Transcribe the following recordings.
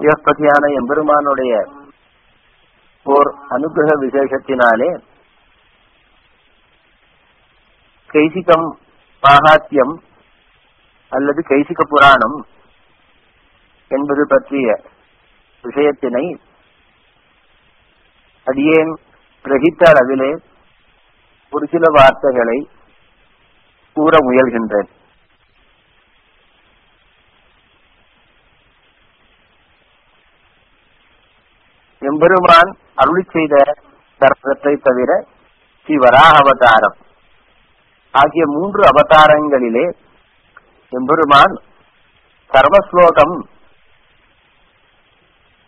சிவப்பதியான எம்பெருமானுடைய ஓர் அனுகிரக விசேஷத்தினாலே கைசிகம் பாகாத்தியம் அல்லது கைசிக புராணம் என்பது பற்றிய விஷயத்தினை அடியேன் கிரகித்த அளவிலே ஒரு சில வார்த்தைகளை கூற முயல்கின்றேன். எம்பெருமான் அருளி செய்த தர்ப்பத்தை தவிர ஸ்ரீ வராக அவதாரம் ஆகிய மூன்று அவதாரங்களிலே எம்பெருமான் சர்வஸ்லோகம்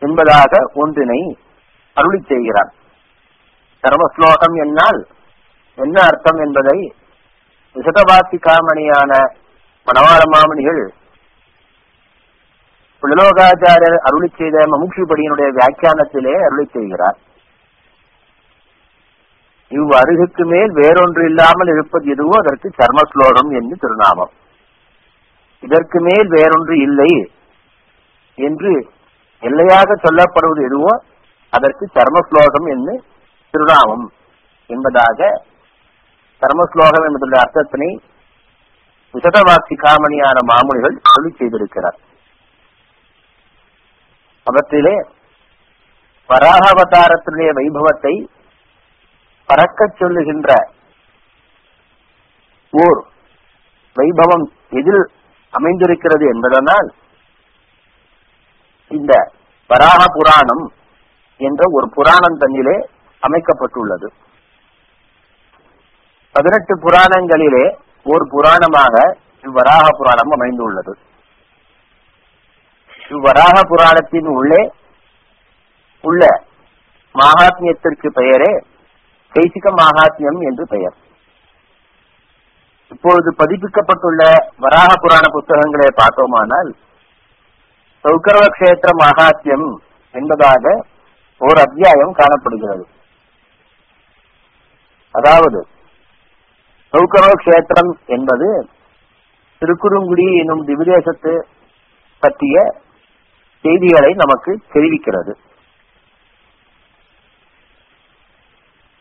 என்பதாக ஒன்றினை அருளி செய்கிறார். சர்வஸ்லோகம் என்னால் என்ன அர்த்தம் என்பதை விசதவாசி காமணியான மணவாள மாமணிகள் புலலோகாச்சாரியர் அருளி செய்த மமுட்சிபடியினுடைய வியாக்கியானத்திலே அருளி செய்கிறார். இவ்வருகுக்கு மேல் வேறொன்று இல்லாமல் இருப்பது எதுவோ அதற்கு சர்மஸ்லோகம் என்று திருநாமம். இதற்கு மேல் வேறொன்று இல்லை என்று எல்லையாக சொல்லப்படுவது எதுவோ அதற்கு சர்மஸ்லோகம் என்று திருநாமம் என்பதாக சர்மஸ்லோகம் என்பதுடைய அர்த்தத்தினை விசதவாசி காமணியான மாமுனிகள் சொல்லி செய்திருக்கிறார். அவற்றிலே வராக அவதாரத்தினுடைய வைபவத்தை பறக்கச் சொல்லுகின்ற ஓர் வைபவம் எதில் அமைந்திருக்கிறது என்பதனால் இந்த வராக புராணம் என்ற ஒரு புராணம் தன்னிலே அமைக்கப்பட்டுள்ளது. பதினெட்டு புராணங்களிலே ஒரு புராணமாக இவ்வராக புராணம் அமைந்துள்ளது. இவ்வராக புராணத்தின் உள்ளே உள்ள மகாத்மியத்திற்கு பெயரே கைசிக மகாத்மியம் என்று பெயர். இப்பொழுது பதிப்பிக்கப்பட்டுள்ள வராக புராண புத்தகங்களை பார்த்தோமானால் சௌக்கரவ கஷேத்திர மகாத்மியம் என்பதாக ஒரு அத்தியாயம் காணப்படுகிறது. அதாவது சௌக்கரவ கஷேத்திரம் என்பது திருக்குறுங்குடி என்னும் திவிதேசத்து பற்றிய செய்திகளை நமக்கு தெரிவிக்கிறது.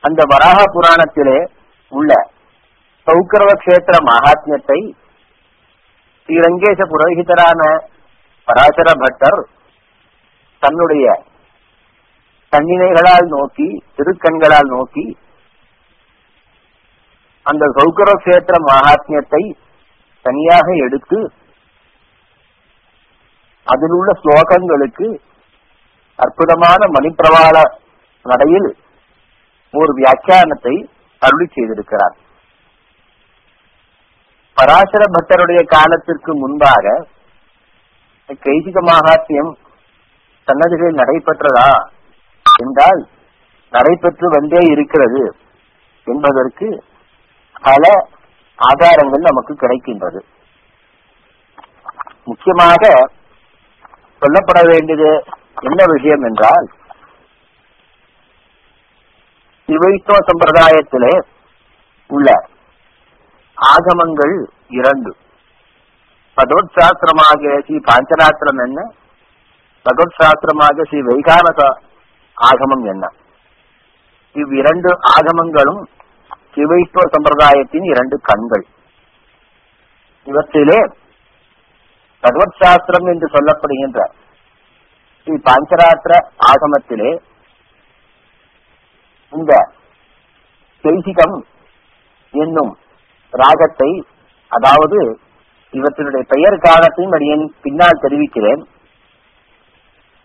அந்த வராக புராணத்திலே உள்ள சௌக்கரவ கஷேத்திர மகாத்மியத்தை ஸ்ரீரங்கேச புரோகிதரான பராசர பட்டர் தன்னுடைய கண்ணினைகளால் நோக்கி திருக்கண்களால் நோக்கி அந்த சௌக்கர கஷேத்திர மகாத்மியத்தை தனியாக எடுத்து அதில் உள்ள ஸ்லோகங்களுக்கு அற்புதமான மணிப்பிரவாள நடையில் ஒரு வியாக்கியானத்தை அருளி செய்திருக்கிறார் பராசர பட்டருடைய காலத்திற்கு முன்பாக கைசிக மகாத்தியம் சன்னதிகளில் நடைபெற்றதா என்றால் நடைபெற்று வந்தே இருக்கிறது என்பதற்கு பல ஆதாரங்கள் நமக்கு கிடைக்கின்றது முக்கியமாக சொல்லப்பட வேண்டியது என்ன விஷயம் என்றால் சிவைத்துவ சம்பிரதாயத்திலே உள்ள ஆகமங்கள் இரண்டு. பகவத் சாஸ்திரமாக ஸ்ரீ பாஞ்சராத்திரம் என்ன? பகவத் சாஸ்திரமாக ஸ்ரீ வைகானச ஆகமம் என்ன? இவ்விரண்டு ஆகமங்களும் சிவைத்துவ சம்பிரதாயத்தின் இரண்டு கண்கள். இவற்றிலே பகவத் சாஸ்திரம் என்று சொல்லப்படுகின்ற ஸ்ரீ பஞ்சராத்திர ஆகமத்திலே இந்த தெய்சிகம் என்னும் ராகத்தை அதாவது இவற்றினுடைய பெயர் காலத்தையும் அடியேன் பின்னால் தெரிவிக்கிறேன்.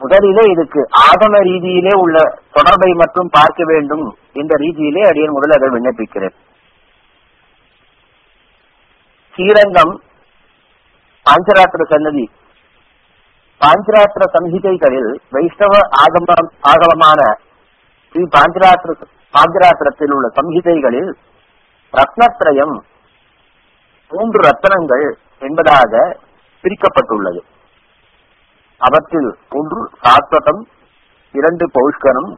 முதலிலே இதுக்கு ஆகம ரீதியிலே உள்ள தொடர்பை மட்டும் பார்க்க வேண்டும் என்ற ரீதியிலே அடியேன் முதல் அதை விண்ணப்பிக்கிறேன். ஸ்ரீரங்கம் பாஞ்சராத்திர சன்னதி. பாஞ்சராத்திர சம்ஹிதைகளில் வைஷ்ணவ ஆகம ஆகமமான ஸ்ரீ பாஞ்சராத்திர பாஞ்சராத்திரத்தில் உள்ள சம்ஹிதைகளில் ரத்னத்ரயம் மூன்று ரத்தனங்கள் என்பதாக பிரிக்கப்பட்டுள்ளது. அவற்றில் ஒன்று சாஸ்வதம் இரண்டு பௌஷ்கரம்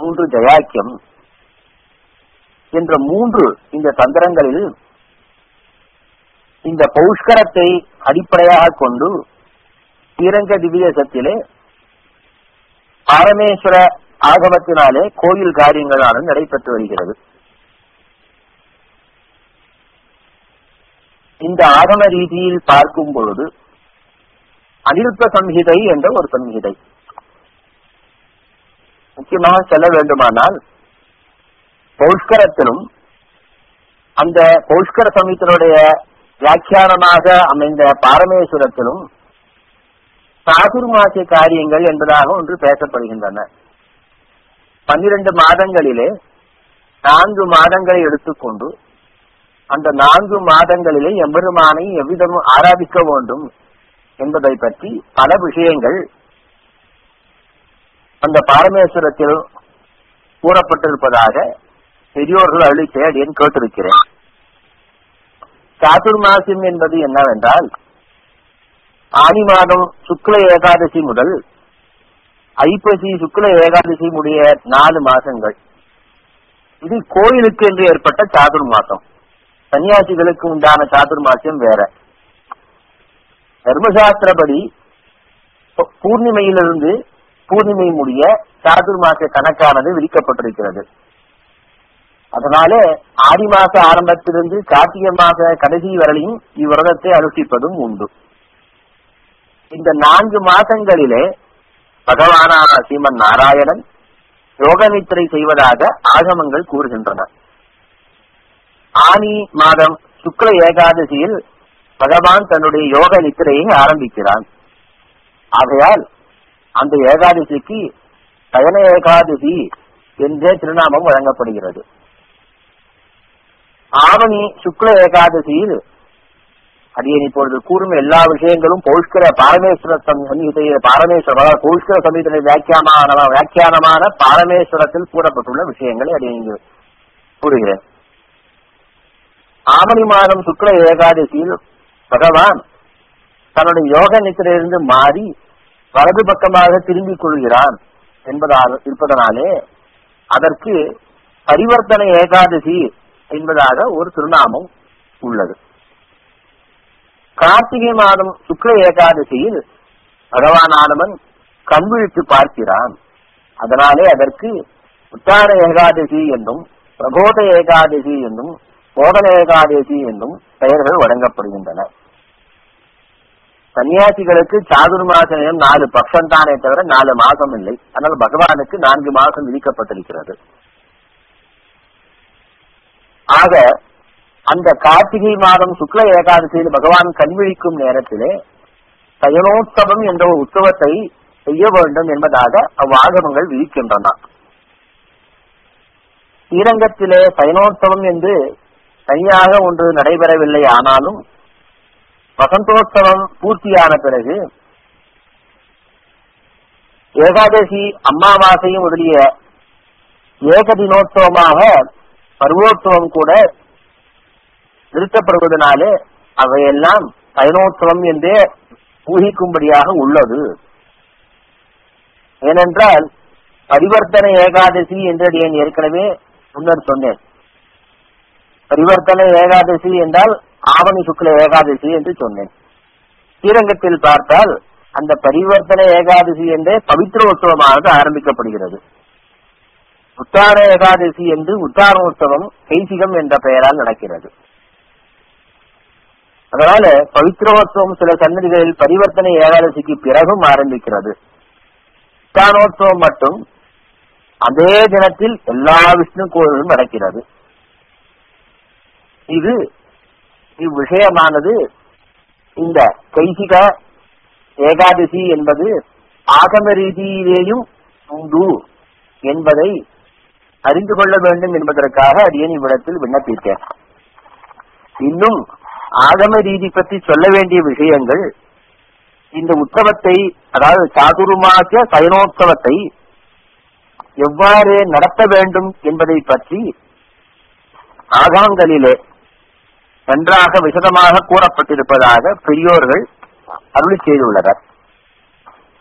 மூன்று ஜயாக்கியம் என்ற மூன்று இந்த தந்திரங்களில் இந்த பௌஷ்கரத்தை அடிப்படையாக கொண்டு ஸ்ரீரங்க திவ்யசத்திலே பரமேஸ்வர ஆகமத்தினாலே கோயில் காரியங்களாலும் நடைபெற்று வருகிறது. இந்த ஆகம ரீதியில் பார்க்கும் பொழுது அனிருத்த சம்ஹிதை என்ற ஒரு சம்ஹிதை. முக்கியமாக செல்ல வேண்டுமானால் பௌஷ்கரத்திலும் அந்த பௌஷ்கர சமயத்தினுடைய வியாக்கியானமாக அமைந்த பாரமேஸ்வரத்திலும் சாதுர்மாசிய காரியங்கள் என்பதாக ஒன்று பேசப்படுகின்றன. பன்னிரண்டு மாதங்களிலே நான்கு மாதங்களை எடுத்துக்கொண்டு அந்த நான்கு மாதங்களிலே எம்பெருமானை எவ்விதமும் ஆராதிக்க வேண்டும் என்பதை பற்றி பல விஷயங்கள் அந்த பாரமேஸ்வரத்தில் கூறப்பட்டிருப்பதாக பெரியோர்கள் அருளி கேட்டிருக்கிறேன். சாதுர்மாசியம் என்பது என்னவென்றால் ஆனி மாதம் சுக்ல ஏகாதசி முதல் ஐப்பசி சுக்ல ஏகாதசி முடிய நாலு மாசங்கள் இது கோயிலுக்கு என்று ஏற்பட்ட சாதுர் மாசம் சன்னியாசிகளுக்கு உண்டான சாதுர் மாசம் வேற. தர்மசாஸ்திரப்படி பூர்ணிமையிலிருந்து பூர்ணிமை முடிய சாதுர்மாச கணக்கானது விதிக்கப்பட்டிருக்கிறது. அதனால ஆடி மாச ஆரம்பத்திலிருந்து கார்த்திகை மாச கடைசி வரலையும் இவ்விரதத்தை அனுஷ்டிப்பதும் உண்டு இந்த நான்கு மாதங்களிலே பகவானான ஸ்ரீமன் நாராயணன் யோக நித்திரை செய்வதாக ஆகமங்கள் கூறுகின்றன ஆனி மாதம் சுக்ல ஏகாதசியில் பகவான் தன்னுடைய யோக நித்திரையை ஆரம்பிக்கிறான் ஆகையால் அந்த ஏகாதசிக்கு பயண ஏகாதசி என்றே திருநாமம் வழங்கப்படுகிறது ஆவணி சுக்ல ஏகாதசியில் அடியன் இப்பொழுது கூறும் எல்லா விஷயங்களும் பௌஷ்கர பாரமேஸ்வர சமீத பாரமேஸ்வர பௌஷ்கர சமீதனை வியாக்கியமான வியாக்கியானமான பாரமேஸ்வரத்தில் கூறப்பட்டுள்ள விஷயங்களை அடியன் கூறுகிறேன். ஆவணி மாதம் சுக்ல ஏகாதசியில் பகவான் தன்னுடைய யோக நித்திரையிலிருந்து மாறி வலது பக்கமாக திரும்பிக் கொள்கிறான் என்பதால் இருப்பதனாலே அதற்கு பரிவர்த்தனை ஏகாதசி என்பதாக ஒரு திருநாமம் உள்ளது. கார்த்திகை மாதம் சுக்ல ஏகாதசியில் பகவான் ஆனவன் கண்விழித்து பார்க்கிறான். அதனாலே அதற்கு உத்தார ஏகாதசி என்னும் பிரபோத ஏகாதசி என்னும் போதன ஏகாதசி என்னும் பெயர்கள் வழங்கப்படுகின்றன. சன்னியாசிகளுக்கு சாதுர்மாச நேரம் நாலு பட்சம் தானே தவிர நாலு மாசம் இல்லை. ஆனால் பகவானுக்கு நான்கு மாசம் விதிக்கப்பட்டிருக்கிறது. ஆக அந்த கார்த்திகை மாதம் சுக்ல ஏகாதசியில் பகவான் கண்விழிக்கும் நேரத்திலே சயனோத்சவம் என்ற ஒரு உற்சவத்தை செய்ய வேண்டும் என்பதாக அவ்வாகமங்கள் விதிக்கின்றன. ஸ்ரீரங்கத்திலே சயனோத்சவம் என்று தனியாக ஒன்று நடைபெறவில்லை ஆனாலும் வசந்தோத்சவம் பூர்த்தியான பிறகு ஏகாதசி அம்மாவாசையும் முதலிய ஏக தினோத்சவமாக பருவோத்துவம் கூட நிறுத்தப்படுவதனாலே அவையெல்லாம் பயனோத்சவம் என்றே ஊகிக்கும்படியாக உள்ளது. ஏனென்றால் பரிவர்த்தனை ஏகாதசி என்று நான் ஏற்கனவே முன்னர் சொன்னேன். பரிவர்த்தனை ஏகாதசி என்றால் ஆவணி சுக்ல ஏகாதசி என்று சொன்னேன். ஸ்ரீரங்கத்தில் பார்த்தால் அந்த பரிவர்த்தனை ஏகாதசி என்றே பவித்திரோத்சவமானது ஆரம்பிக்கப்படுகிறது. உத்தார ஏகாதசி என்று உத்தாரோற்சவம் கைசிகம் என்ற பெயரால் நடக்கிறது. அதனால பவித்ரோத்சவம் சில சன்னதிகளில் பரிவர்த்தனை ஏகாதசிக்கு பிறகும் ஆரம்பிக்கிறது. உத்தானோத்சவம் மட்டும் அதே தினத்தில் எல்லா விஷ்ணு கோயிலும் நடக்கிறது. இது இவ்விஷயமானது இந்த கைசிக ஏகாதசி என்பது ஆகம ரீதியிலேயும் உண்டு என்பதை அறிந்து கொள்ள வேண்டும் என்பதற்காக அடியன் இவ்விடத்தில் விண்ணப்பித்தேன். இன்னும் ஆகம ரீதி பற்றி சொல்ல வேண்டிய விஷயங்கள் இந்த உற்சவத்தை அதாவது சாதுர்மாச சயனோத்சவத்தை எவ்வாறு நடத்த வேண்டும் என்பதை பற்றி ஆகமங்களிலே நன்றாக விசதமாக கூறப்பட்டிருப்பதாக பெரியோர்கள் அருளி செய்துள்ளனர்.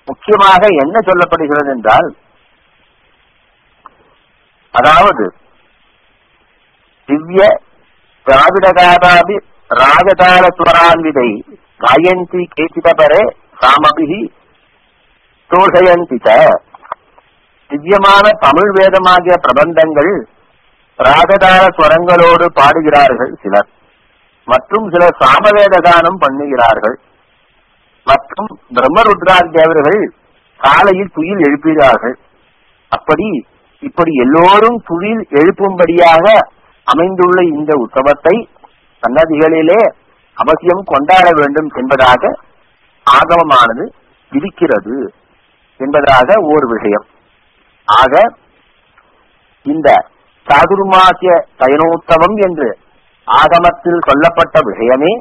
முக்கியமாக என்ன சொல்லப்படுகிறது என்றால் அதாவது திவ்ய திராவிடகாதாபி ராகதார ஸ்வரான்விதை காயந்தி கேச்சிதபரே சாமபிகி தோஷயந்தி ச திவ்யமான தமிழ் வேதமாகிய பிரபந்தங்கள் ராகதார ஸ்வரங்களோடு பாடுகிறார்கள் சிலர். மற்றும் சிலர் சாமவேத கானம் பண்ணுகிறார்கள். மற்றும் பிரம்மருத்ராஜ் தேவர்கள் காலையில் துயில் எழுப்புகிறார்கள் அப்படி இப்படி எல்லோரும் துயில் எழுப்பும்படியாக அமைந்துள்ள இந்த உற்சவத்தை சன்னதிகளிலே அவசியம் கொண்டாட வேண்டும் என்பதாக ஆகமமானது விதிக்கிறது என்பதாக ஓர் விஷயம். ஆக இந்த சாதுர்மாசிய பயனோத்தவம் என்று ஆகமத்தில் சொல்லப்பட்ட விஷயமே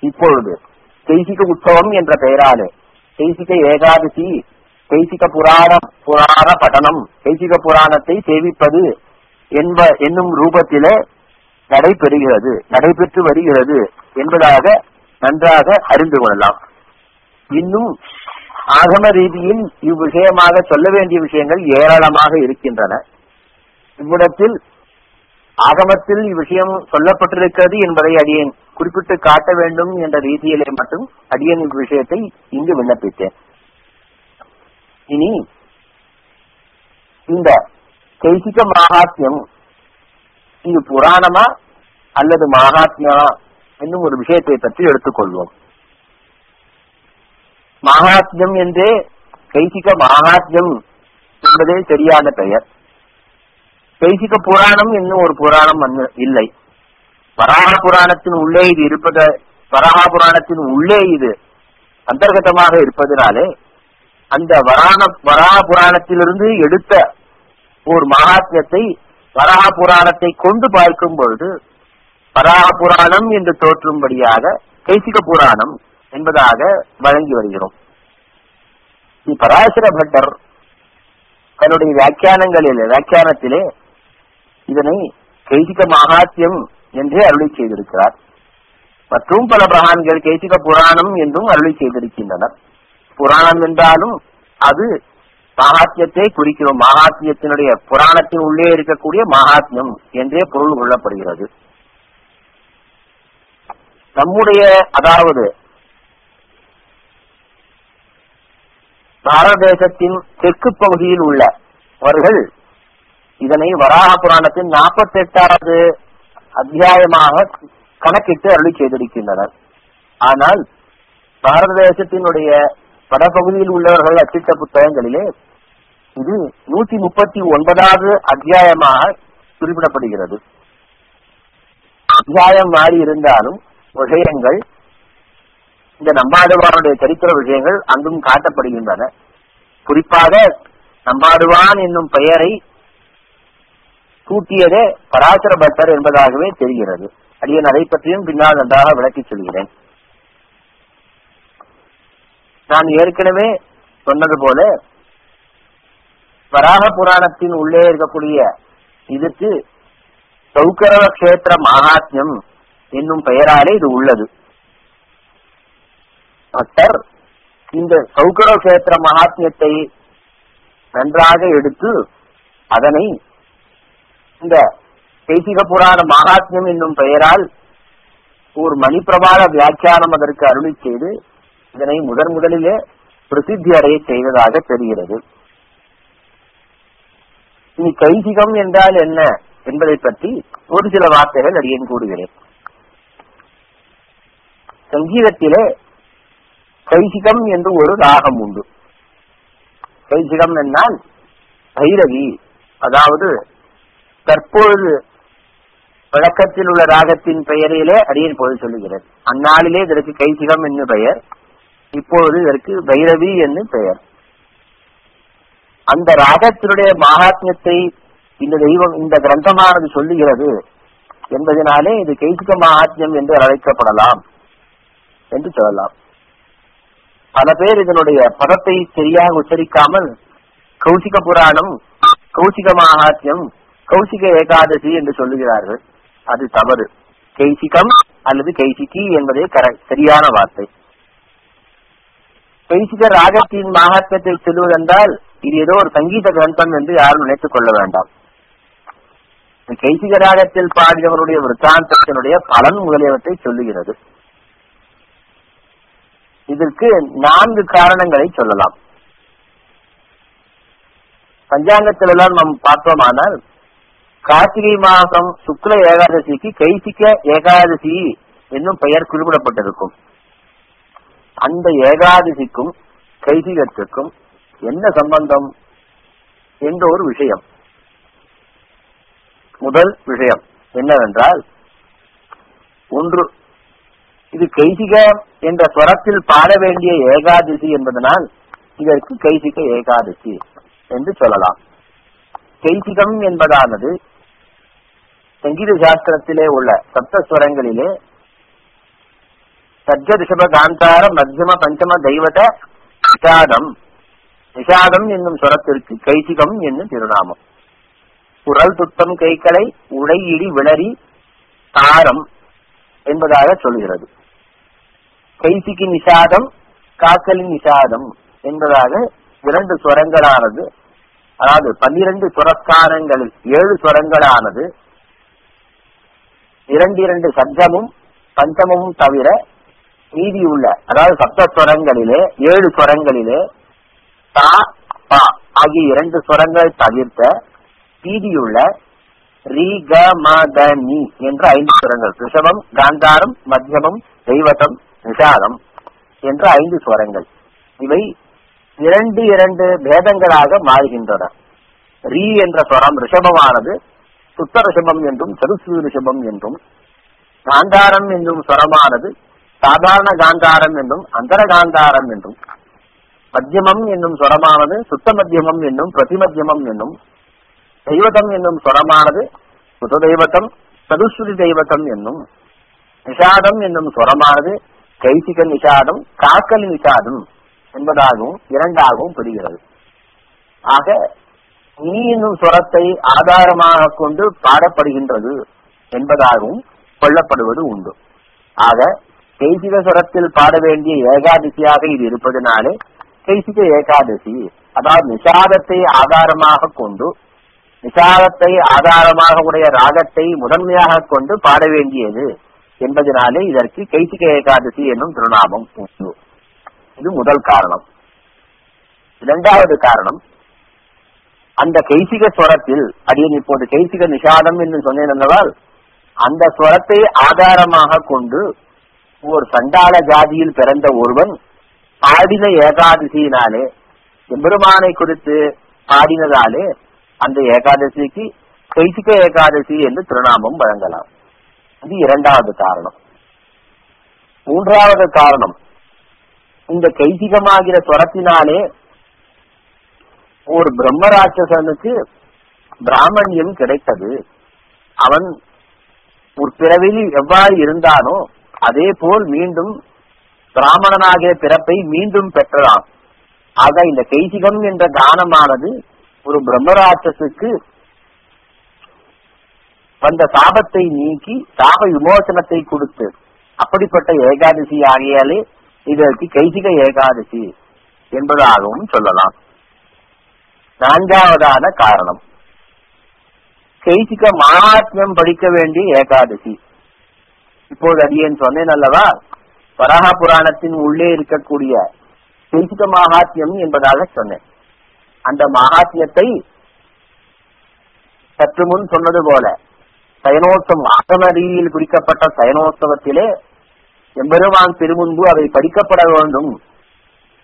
இப்பொழுது. கைசிக உற்சவம் என்ற பெயராலே கைசிக ஏகாதசி கைசிக புராண புராண பட்டணம் கைசிக புராணத்தை சேவிப்பது என்ப என்னும் ரூபத்திலே நடைபெறுகிறது நடைபெற்று வருகிறது என்பதாக நன்றாக அறிந்து கொள்ளலாம். இன்னும் ஆகம ரீதியில் இவ்விஷயமாக சொல்ல வேண்டிய விஷயங்கள் ஏராளமாக இருக்கின்றன. இவ்விடத்தில் ஆகமத்தில் இவ்விஷயம் சொல்லப்பட்டிருக்கிறது என்பதை அடியேன் குறிப்பிட்டு காட்ட வேண்டும் என்ற ரீதியிலே மட்டும் அடியேன் இவ்விஷயத்தை இங்கு விண்ணப்பித்தேன். இனி இந்த கைசிக மகாத்மியம் இது புராணமா அல்லது மகாத்மியமா என்னும் ஒரு விஷயத்தை பற்றி எடுத்துக்கொள்வோம். மகாத்மியம் என்றே கைசிக மகாத்மியம் என்பதே சரியான பெயர். கைசிக புராணம் என்னும் ஒரு புராணம் இல்லை. வராக புராணத்தின் உள்ளே இது இருப்பத வராக புராணத்தின் உள்ளே இது அந்தர்கதமாக இருப்பதனாலே அந்த வராண வராக புராணத்திலிருந்து எடுத்த ஒரு மகாத்மியத்தை வராக புராணத்தை கொண்டு பார்க்கும் பொழுது வராக புராணம் என்று தோற்றும்படியாக கைசிக புராணம் என்பதாக வழங்கி வருகிறோம். ஸ்ரீ பராசர பட்டர் தன்னுடைய வியாக்கியானங்களிலே வியாக்கியானத்திலே இதனை கைசிக மகாத்தியம் என்றே அருளி செய்திருக்கிறார். மற்றும் பல பிரகான்கள் கைசிக புராணம் என்றும் அருளி செய்திருக்கின்றனர். புராணம் என்றாலும் அது மகாத்மியத்தை குறிக்கிறோம் மகாத்மியத்தினுடைய புராணத்தின் உள்ளே இருக்கக்கூடிய மகாத்மியம் என்றே பொருள் கொள்ளப்படுகிறது. நம்முடைய அதாவது பாரத தேசத்தின் தெற்கு பகுதியில் உள்ளவர்கள் இதனை வராக புராணத்தின் நாற்பத்தி எட்டாவது அத்தியாயமாக கணக்கிட்டு அருளி செய்திருக்கின்றனர். ஆனால் பாரத தேசத்தினுடைய வடபகுதியில் உள்ளவர்கள் அச்சிட்ட புத்தகங்களிலே இது நூத்தி முப்பத்தி ஒன்பதாவது அத்தியாயமாக குறிப்பிடப்படுகிறது. அத்தியாயம் மாறி இருந்தாலும் விஷயங்கள் இந்த நம்பாடுவானுடைய சரித்திர விஷயங்கள் அங்கும் காட்டப்படுகின்றன. குறிப்பாக நம்பாடுவான் என்னும் பெயரை சூட்டியதே பராசர பட்டர் என்பதாகவே தெரிகிறது. அடியன் அதை பற்றியும் பின்னால் நன்றாக விளக்கிச் சொல்கிறேன். நான் ஏற்கனவே சொன்னது போல வராக புராணத்தின் உள்ளே இருக்கக்கூடிய இதுக்கு சௌக்கரவ கஷேத்திர மகாத்மியம் என்னும் பெயராலே இது உள்ளது. பக்தர் இந்த சௌக்கரவ கஷேத்திர மகாத்மியத்தை நன்றாக எடுத்து அதனை இந்த தேசிக புராண மகாத்மியம் என்னும் பெயரால் ஒரு மணிப்பிரபாத வியாக்கியானம் அதற்கு அருளி செய்து இதனை முதன் முதலிலே பிரசித்தி அடைய செய்ததாக தெரிகிறது. இனி கைசிகம் என்றால் என்ன என்பதை பற்றி ஒரு சில வார்த்தைகள் அடியேன் கூடுகிறேன் சங்கீதத்திலே கைசிகம் என்று ஒரு ராகம் உண்டு. கைசிகம் என்னால் பைரவி அதாவது தற்பொழுது வழக்கத்தில் உள்ள ராகத்தின் பெயரிலே அடியின் பொழுது சொல்லுகிறது. அந்நாளிலே இதற்கு கைசிகம் என்று பெயர். இப்பொழுது இதற்கு பைரவி என்று பெயர். அந்த ராகத்தினுடைய மகாத்மியத்தை இந்த தெய்வம் இந்த கிரந்தமானது சொல்லுகிறது என்பதனாலே இது கைசிக மகாத்மியம் என்று அழைக்கப்படலாம் என்று சொல்லலாம். பல பேர் இதனுடைய பதத்தை சரியாக உச்சரிக்காமல் கௌசிக புராணம் கௌசிக மகாத்மியம் கௌசிக ஏகாதசி என்று சொல்லுகிறார்கள். அது தவறு. கைசிகம் அல்லது கைசிகி என்பதே சரியான வார்த்தை. கைசிக ராகத்தின் மகாத்மத்தை சொல்லுவதென்றால் இது ஏதோ ஒரு சங்கீத கிரந்தம் என்று யாரும் நினைத்துக் கொள்ள வேண்டாம். கைசிக ராகத்தில் பாடியவருடைய விற்த்தாந்தத்தினுடைய பலன் முதலியவற்றை சொல்லுகிறது. இதற்கு நான்கு காரணங்களை சொல்லலாம். பஞ்சாங்கத்தில் எல்லாம் நாம் பார்த்தோமானால் கார்த்திகை மாசம் சுக்ல ஏகாதசிக்கு கைசிக்க ஏகாதசி என்னும் பெயர் குறிப்பிடப்பட்டிருக்கும். அந்த ஏகாதசிக்கும் கைதிகத்துக்கும் என்ன சம்பந்தம்? என்ற ஒரு விஷயம். முதல் விஷயம் என்னவென்றால் ஒன்று இது கைசிக என்ற ஸ்வரத்தில் பாட வேண்டிய ஏகாதசி என்பதனால் இதற்கு கைசிக ஏகாதசி என்று சொல்லலாம். கைசிகம் என்பதானது சங்கீத சாஸ்திரத்திலே உள்ள சப்தஸ்வரங்களிலே சர்ஜ ரிஷப காந்தார மத்தியம பஞ்சம தெய்வத விஷாதம் நிஷாதம் என்னும் ஸ்வரத்திற்கு கைசிகம் என்னும் திருநாமம். குரல் துத்தம் கைகளை உடையிடி விளரி தாரம் என்பதாக சொல்கிறது. கைசிக்கு நிஷாதம் காக்கலின் நிஷாதம் என்பதாக இரண்டு சுரங்களானது அதாவது பன்னிரண்டு சுரஸ்தானங்களில் ஏழு சுரங்களானது இரண்டு இரண்டு சஞ்சமும் பஞ்சமும் தவிர மீதியுள்ள அதாவது சப்த ஸ்வரங்களிலே ஏழு ஸ்வரங்களிலே தா பா ஆகிய இரண்டு ஸ்வரங்கள் தவிர்த்த மீதியுள்ள ரீ க ம என்ற ஐந்து ஸ்வரங்கள். ரிஷபம் காந்தாரம் மத்தியமம் தெய்வதம் நிஷாதம் என்ற ஐந்து ஸ்வரங்கள். இவை இரண்டு இரண்டு பேதங்களாக மாறுகின்றன. ரீ என்ற ஸ்வரம் ரிஷபமானது சுத்த ரிஷபம் என்றும் சருசு ரிஷபம் என்றும் காந்தாரம் என்னும் ஸ்வரமானது சாதாரண காந்தாரம் என்றும் அந்தர காந்தாரம் என்றும் மத்தியமம் என்னும் சுரமானது சுத்த மத்தியமம் என்னும் பிரதிமத்தியமம் என்னும் தெய்வதம் என்னும் சொரமானது சுத தெய்வத்தம் சதுஸ்ருதி தெய்வத்தம் என்னும் நிஷாதம் என்னும் சொரமானது கைசிக நிஷாதம் காக்கல் நிஷாதம் என்பதாகவும் இரண்டாகவும் புரிகிறது. ஆக நீ என்னும் சுரத்தை ஆதாரமாக கொண்டு பாடப்படுகின்றது என்பதாகவும் கொள்ளப்படுவது உண்டு. ஆக கைசிக சுரத்தில் பாட வேண்டிய ஏகாதசியாக இது இருப்பதனாலே கைசிக ஏகாதசி அதாவது நிஷாதத்தை ஆதாரமாக கொண்டு நிஷாதத்தை ஆதாரமாக உடைய ராகத்தை முதன்மையாக கொண்டு பாட வேண்டியது என்பதனாலே இதற்கு கைசிக ஏகாதசி என்னும் திருநாமம் உண்டு இது முதல் காரணம் இரண்டாவது காரணம் அந்த கைசிக ஸ்வரத்தில் அடியன் இப்போது கைசிக நிஷாதம் என்று சொன்னேன் அந்த ஸ்வரத்தை ஆதாரமாக கொண்டு ஒரு சண்டாள ஜாதியில் பிறந்த ஒருவன் பாடின ஏகாதசியினாலே எம்பெருமானை குறித்து பாடினதாலே அந்த ஏகாதசிக்கு கைசிக ஏகாதசி என்று திருநாமம் வழங்கலாம். இது இரண்டாவது காரணம். மூன்றாவது காரணம் இந்த கைசிகமாகிற துரத்தினாலே ஒரு பிரம்மராட்சசனுக்கு பிராமணியம் கிடைத்தது. அவன் ஒரு பிறவில் எவ்வாறு இருந்தானோ அதே போல் மீண்டும் பிராமணனாகிய பிறப்பை மீண்டும் பெற்றலாம் ஆக இந்த கைசிகம் என்ற தானமானது ஒரு பிரம்மராட்சசுக்கு வந்த சாபத்தை நீக்கி சாப விமோசனத்தை கொடுத்து அப்படிப்பட்ட ஏகாதசி ஆகியாலே இதற்கு கைசிக ஏகாதசி என்பதாகவும் சொல்லலாம். நான்காவதான காரணம். கைசிக மகாத்மியம் படிக்க வேண்டிய ஏகாதசி. இப்போது அடியேன் சொன்னேன் அல்லவா? வராக புராணத்தின் உள்ளே இருக்கக்கூடிய கைசிக மகாத்மியம் என்பதாக சொன்னேன். அந்த மகாத்மியத்தை சற்று முன் சொன்னது போல சயனோத்சவம் ஆகமதியில் குறிக்கப்பட்ட சயனோத்சவத்திலே எம்பெருமான் திருமுன்பு அவை படிக்கப்பட வேண்டும்.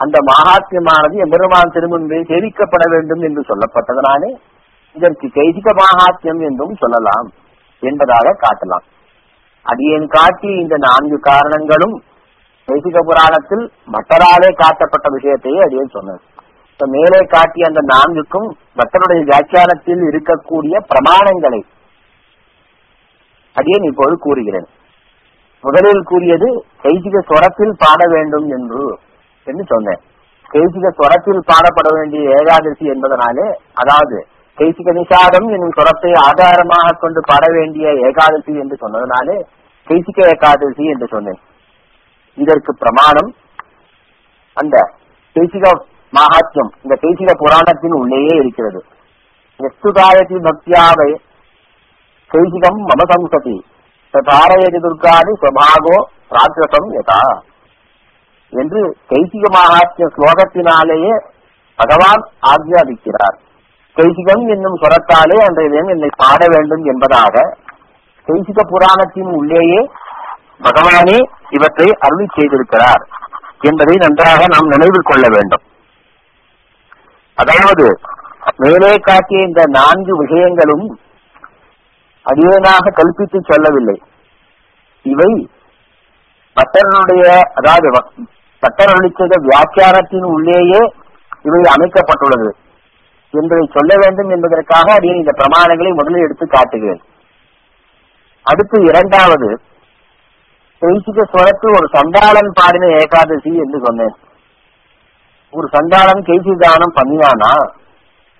அந்த மகாத்யமானது எம்பெருமான் திருமுன்பே சேவிக்கப்பட வேண்டும் என்று சொல்லப்பட்டதனாலே இதற்கு கைதிக மகாத்தியம் என்றும் சொல்லலாம் என்பதாக காட்டலாம். அடியேன் காட்டி இந்த நான்கு காரணங்களும் கைசிக புராணத்தில் மற்றராலே காட்டப்பட்ட விஷயத்தையே அடியேன் சொன்னது. இப்ப மேலே காட்டிய அந்த நான்குக்கும் பக்தருடைய வியாக்கியானத்தில் இருக்கக்கூடிய பிரமாணங்களை அடியேன் இப்போது கூறுகிறேன். முதலில் கூறியது கைசிக ஸ்வரத்தில் பாட வேண்டும் என்று என்று சொன்னேன். கைசிக ஸ்வரத்தில் பாடப்பட வேண்டிய ஏகாதசி என்பதனாலே அதாவது கைசிக நிஷாதம் என்னும் சுரத்தை ஆதாரமாக கொண்டு பாட வேண்டிய ஏகாதசி என்று சொன்னதனாலே கைசிக ஏகாதசி என்று சொன்னேன். இதற்கு பிரமாணம் அந்த கைசிக மகாத்யம் இந்த கைசிக புராணத்தின் உள்ளேயே இருக்கிறது. எஸ்துதாயதி பக்தியாவை கைசிகம் மம சம்சதி தாரயதி துர்காதி சுவாகோ ராட்சசம் யதா என்று கைசிக மகாத்மிய ஸ்லோகத்தினாலேயே பகவான் ஆக்ஞாபிக்கிறார் கைசிகம் என்னும் சொரத்தாலே அன்றைய தினம் என்னை பாட வேண்டும் என்பதாக கைசிக புராணத்தின் உள்ளேயே பகவானே இவற்றை அருளி செய்திருக்கிறார் என்பதை நன்றாக நாம் நினைவில் கொள்ள வேண்டும். அதாவது மேலே காட்டிய இந்த நான்கு விஷயங்களும் அடியனாக கல்பித்து சொல்லவில்லை. இவை பட்டர்களுடைய அதாவது பட்டர் அளித்த வியாக்கியானத்தின் உள்ளேயே இவை அமைக்கப்பட்டுள்ளது. என்பதை சொல்ல வேண்டும் என்பதற்காக அடியன் இந்த பிரமாணங்களை முதலில் எடுத்து காட்டுகிறேன். அடுத்து இரண்டாவது கைசிக சுரத்து ஒரு சண்டாளன் பாடின ஏகாதசி என்று சொன்னேன். ஒரு சண்டாளன் கைசி தானம் பண்ணினானா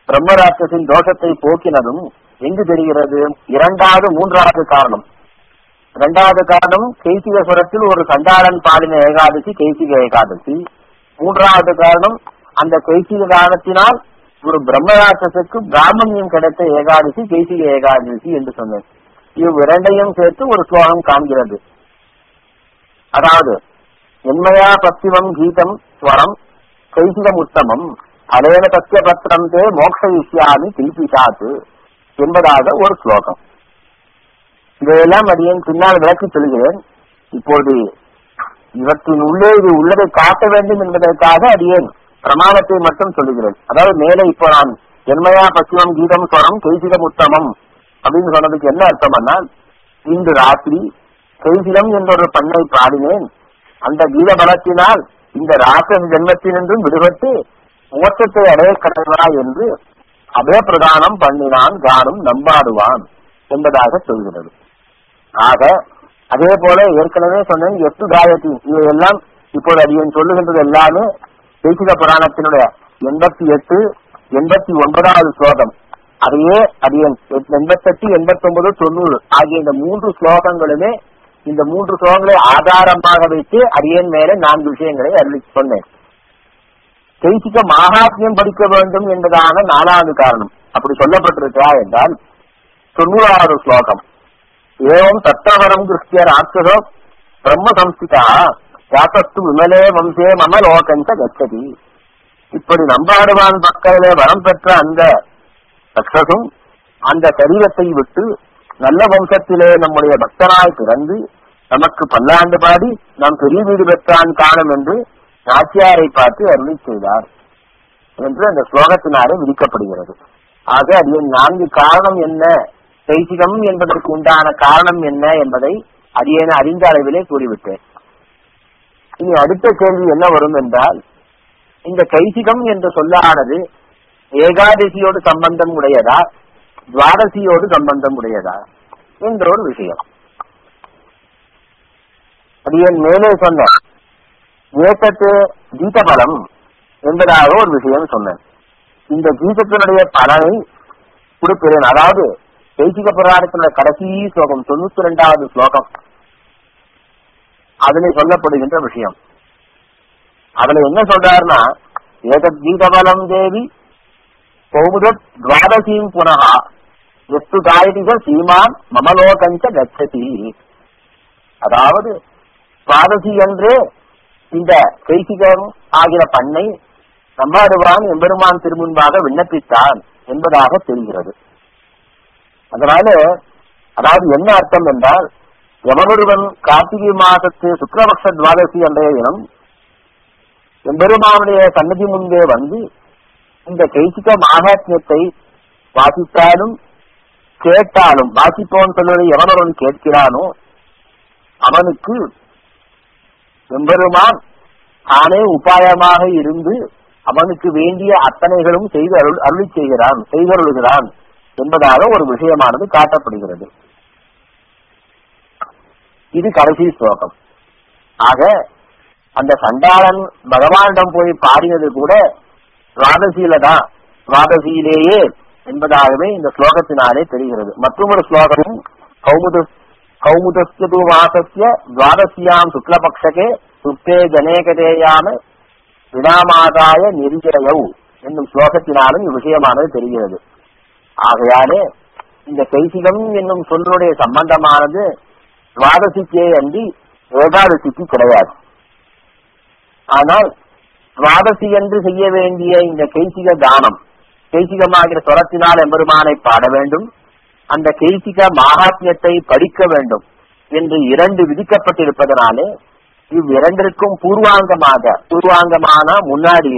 பிரம்மராட்சசின் தோஷத்தை போக்கினதும் எங்கு தெரிகிறது? இரண்டாவது மூன்றாவது காரணம். இரண்டாவது காரணம் கைசிக சுரத்தில் ஒரு சண்டாளன் பாடின ஏகாதசி கைசிக ஏகாதசி. மூன்றாவது காரணம் அந்த கைசிக தானத்தினால் ஒரு பிரம்மராட்சசுக்கு பிராமணியம் கிடைத்த ஏகாதசி கைசிக ஏகாதசி என்று சொன்னேன். இவ்விரண்டையும் சேர்த்து ஒரு ஸ்லோகம் காண்கிறது. அதாவது என்மையா பத்திமம் கீதம் ஸ்வரம் கைசிகம் உத்தமம் அலேன சத்திய பத்திரம் தே மோக்ஷ விஷயாமி கில்பிசாத்து என்பதாக ஒரு ஸ்லோகம். இதையெல்லாம் அடியேன் பின்னால் விளக்கி சொல்கிறேன். இப்போது இவற்றின் உள்ளே இது உள்ளதை காட்ட வேண்டும் என்பதற்காக அடியேன் பிரமாணத்தை மட்டும் சொல்லுகிறேன் அதாவது மேலே இப்போ நான் என்மையா பசிவம் கீதம் ஸ்வரம் கைசிகம் உத்தமம் அப்படின்னு சொன்னதுக்கு என்ன அர்த்தம்னா இன்று ராத்திரி கைசிலம் என்ற ஒரு பண்ணை பாடினேன். அந்த கீத பலத்தினால் இந்த ராசன் ஜென்மத்தினின்றும் விடுபட்டு மோட்சத்தை அடைய கடவா என்று அபயப்பிரதானம் பண்ணினான் கானும் நம்பாடுவான் என்பதாக சொல்கிறது. ஆக அதே போல ஏற்கனவே சொன்னேன் எட்டு காயத்தி இவையெல்லாம் இப்போது அடியன் சொல்லுகின்றது எல்லாமே தேசிக புராணத்தினுடைய எண்பத்தி எட்டு எண்பத்தி ஒன்பதாவது ஸ்லோகம். அதையே அடியன் எண்பத்தெட்டு எண்பத்தி ஒன்பது தொண்ணூறு ஆகிய இந்த மூன்று ஸ்லோகங்களுமே இந்த மூன்று ஸ்லோகங்களை ஆதாரமாக வைத்து அடியன் மேலே நான்கு விஷயங்களை அருளி சொன்னேன். தெய்சிக மகாத்மியம் படிக்க வேண்டும் என்பதான நாலாவது காரணம். அப்படி சொல்லப்பட்டிருக்கிறா என்றால் தொண்ணூறாவது ஸ்லோகம். ஏவம் தத்தவரம் கிருஷ்டிய ராட்சசோ பிரம்ம சம்ஸ்திதா யாசஸ்து விமலே வம்சே மம லோகஞ்ச கச்சதி. இப்படி நம்பாடுவான் பக்கத்திலே வரம் பெற்ற அந்த ரக்ஷசும் அந்த சரீரத்தை விட்டு நல்ல வம்சத்திலே நம்முடைய பக்தனாய் பிறந்து நமக்கு பல்லாண்டு பாடி நாம் பெரிய வீடு பெற்றான் காணும் என்று நாச்சியாரை பார்த்து அருளி செய்தார் என்று அந்த ஸ்லோகத்தினாலே விதிக்கப்படுகிறது. ஆக அது நான்கு காரணம் என்ன? கைசிகம் என்பதற்கு உண்டான காரணம் என்ன என்பதை அடியேன அறிந்த அளவிலே கூறிவிட்டேன். இனி அடுத்த கேள்வி என்ன வரும் என்றால் இந்த கைசிகம் என்ற சொல்லானது ஏகாதசியோடு சம்பந்தம் உடையதா? துவாதசியோடு சம்பந்தம் உடையதா? என்ற ஒரு விஷயம். அடியன் மேலே சொன்ன ஏத்தத்து கீதபலம் என்பதாக ஒரு விஷயம் சொன்னேன். இந்த கீதத்தினுடைய பலனை கொடுக்கிறேன். அதாவது தேசிக புராணத்தினுடைய கடைசி ஸ்லோகம் தொண்ணூத்தி ரெண்டாவது ஸ்லோகம். அதனை சொல்லப்படுகின்ற விஷயம். அதுல என்ன சொல்றாருன்னா ஏதத் கீதபலம் தேவி கௌமுத துவாதசீம் புனகா எத்து காயதிக சீமான் மமலோகஞ்ச கச்சதி அதாவது துவாதசி என்று இந்த கைசிகம் ஆகிற பண்ணை நம்பாடுவான் எம்பெருமான் திருமுன்பாக விண்ணப்பித்தான் என்பதாக தெரிகிறது. அதனால அதாவது என்ன அர்த்தம் என்றால் எவனொருவன் கார்த்திகை மாதத்து சுக்ரபக்ஷ துவாதசி அன்றைய தினம் எம்பெருமானுடைய சன்னதி முன்பே வந்து இந்த கைசிக மாகாத்மியத்தை வாசித்தாலும் கேட்டாலும் வாசிப்பவன் சொல்வதை எவனொருவன் கேட்கிறானோ அவனுக்கு எம்பெருமான் தானே உபாயமாக இருந்து அவனுக்கு வேண்டிய அத்தனைகளும் செய்து அருள் அருளி செய்கிறான் செய்தருளுகிறான் என்பதாக ஒரு விஷயமானது காட்டப்படுகிறது. இது கடைசி ஸ்லோகம். ஆக அந்த சண்டாளன் பகவானிடம் போய் பாடினது கூட துவாதசியில தான் துவாதசியிலேயே என்பதாகவே இந்த ஸ்லோகத்தினாலே தெரிகிறது. மற்றொரு ஸ்லோகமும் கௌமுத கௌமுதஸ்து மாசத்திய துவாதசியாம் சுக்லபக்ஷகே சுத்தே ஜனேகதேயாம வினாமாதாய நெறிஜயவு என்னும் ஸ்லோகத்தினாலும் இவ்விஷயமானது தெரிகிறது. ஆகையாலே இந்த கைசிகம் என்னும் சொல்லுடைய சம்பந்தமானது துவாதசிக்கே அன்றி ஏகாதசிக்கு கிடையாது. ஆனால் துவாதசி என்று செய்ய வேண்டிய இந்த கைசிக தானம் கைசிகமாகிற சொரத்தினால் எம்பெருமானை பாட வேண்டும். அந்த கைசிக மகாத்மியத்தை படிக்க வேண்டும் என்று இரண்டு விதிக்கப்பட்டிருப்பதனாலே இவ்விரண்டிற்கும் பூர்வாங்கமாக பூர்வாங்கமான முன்னாடி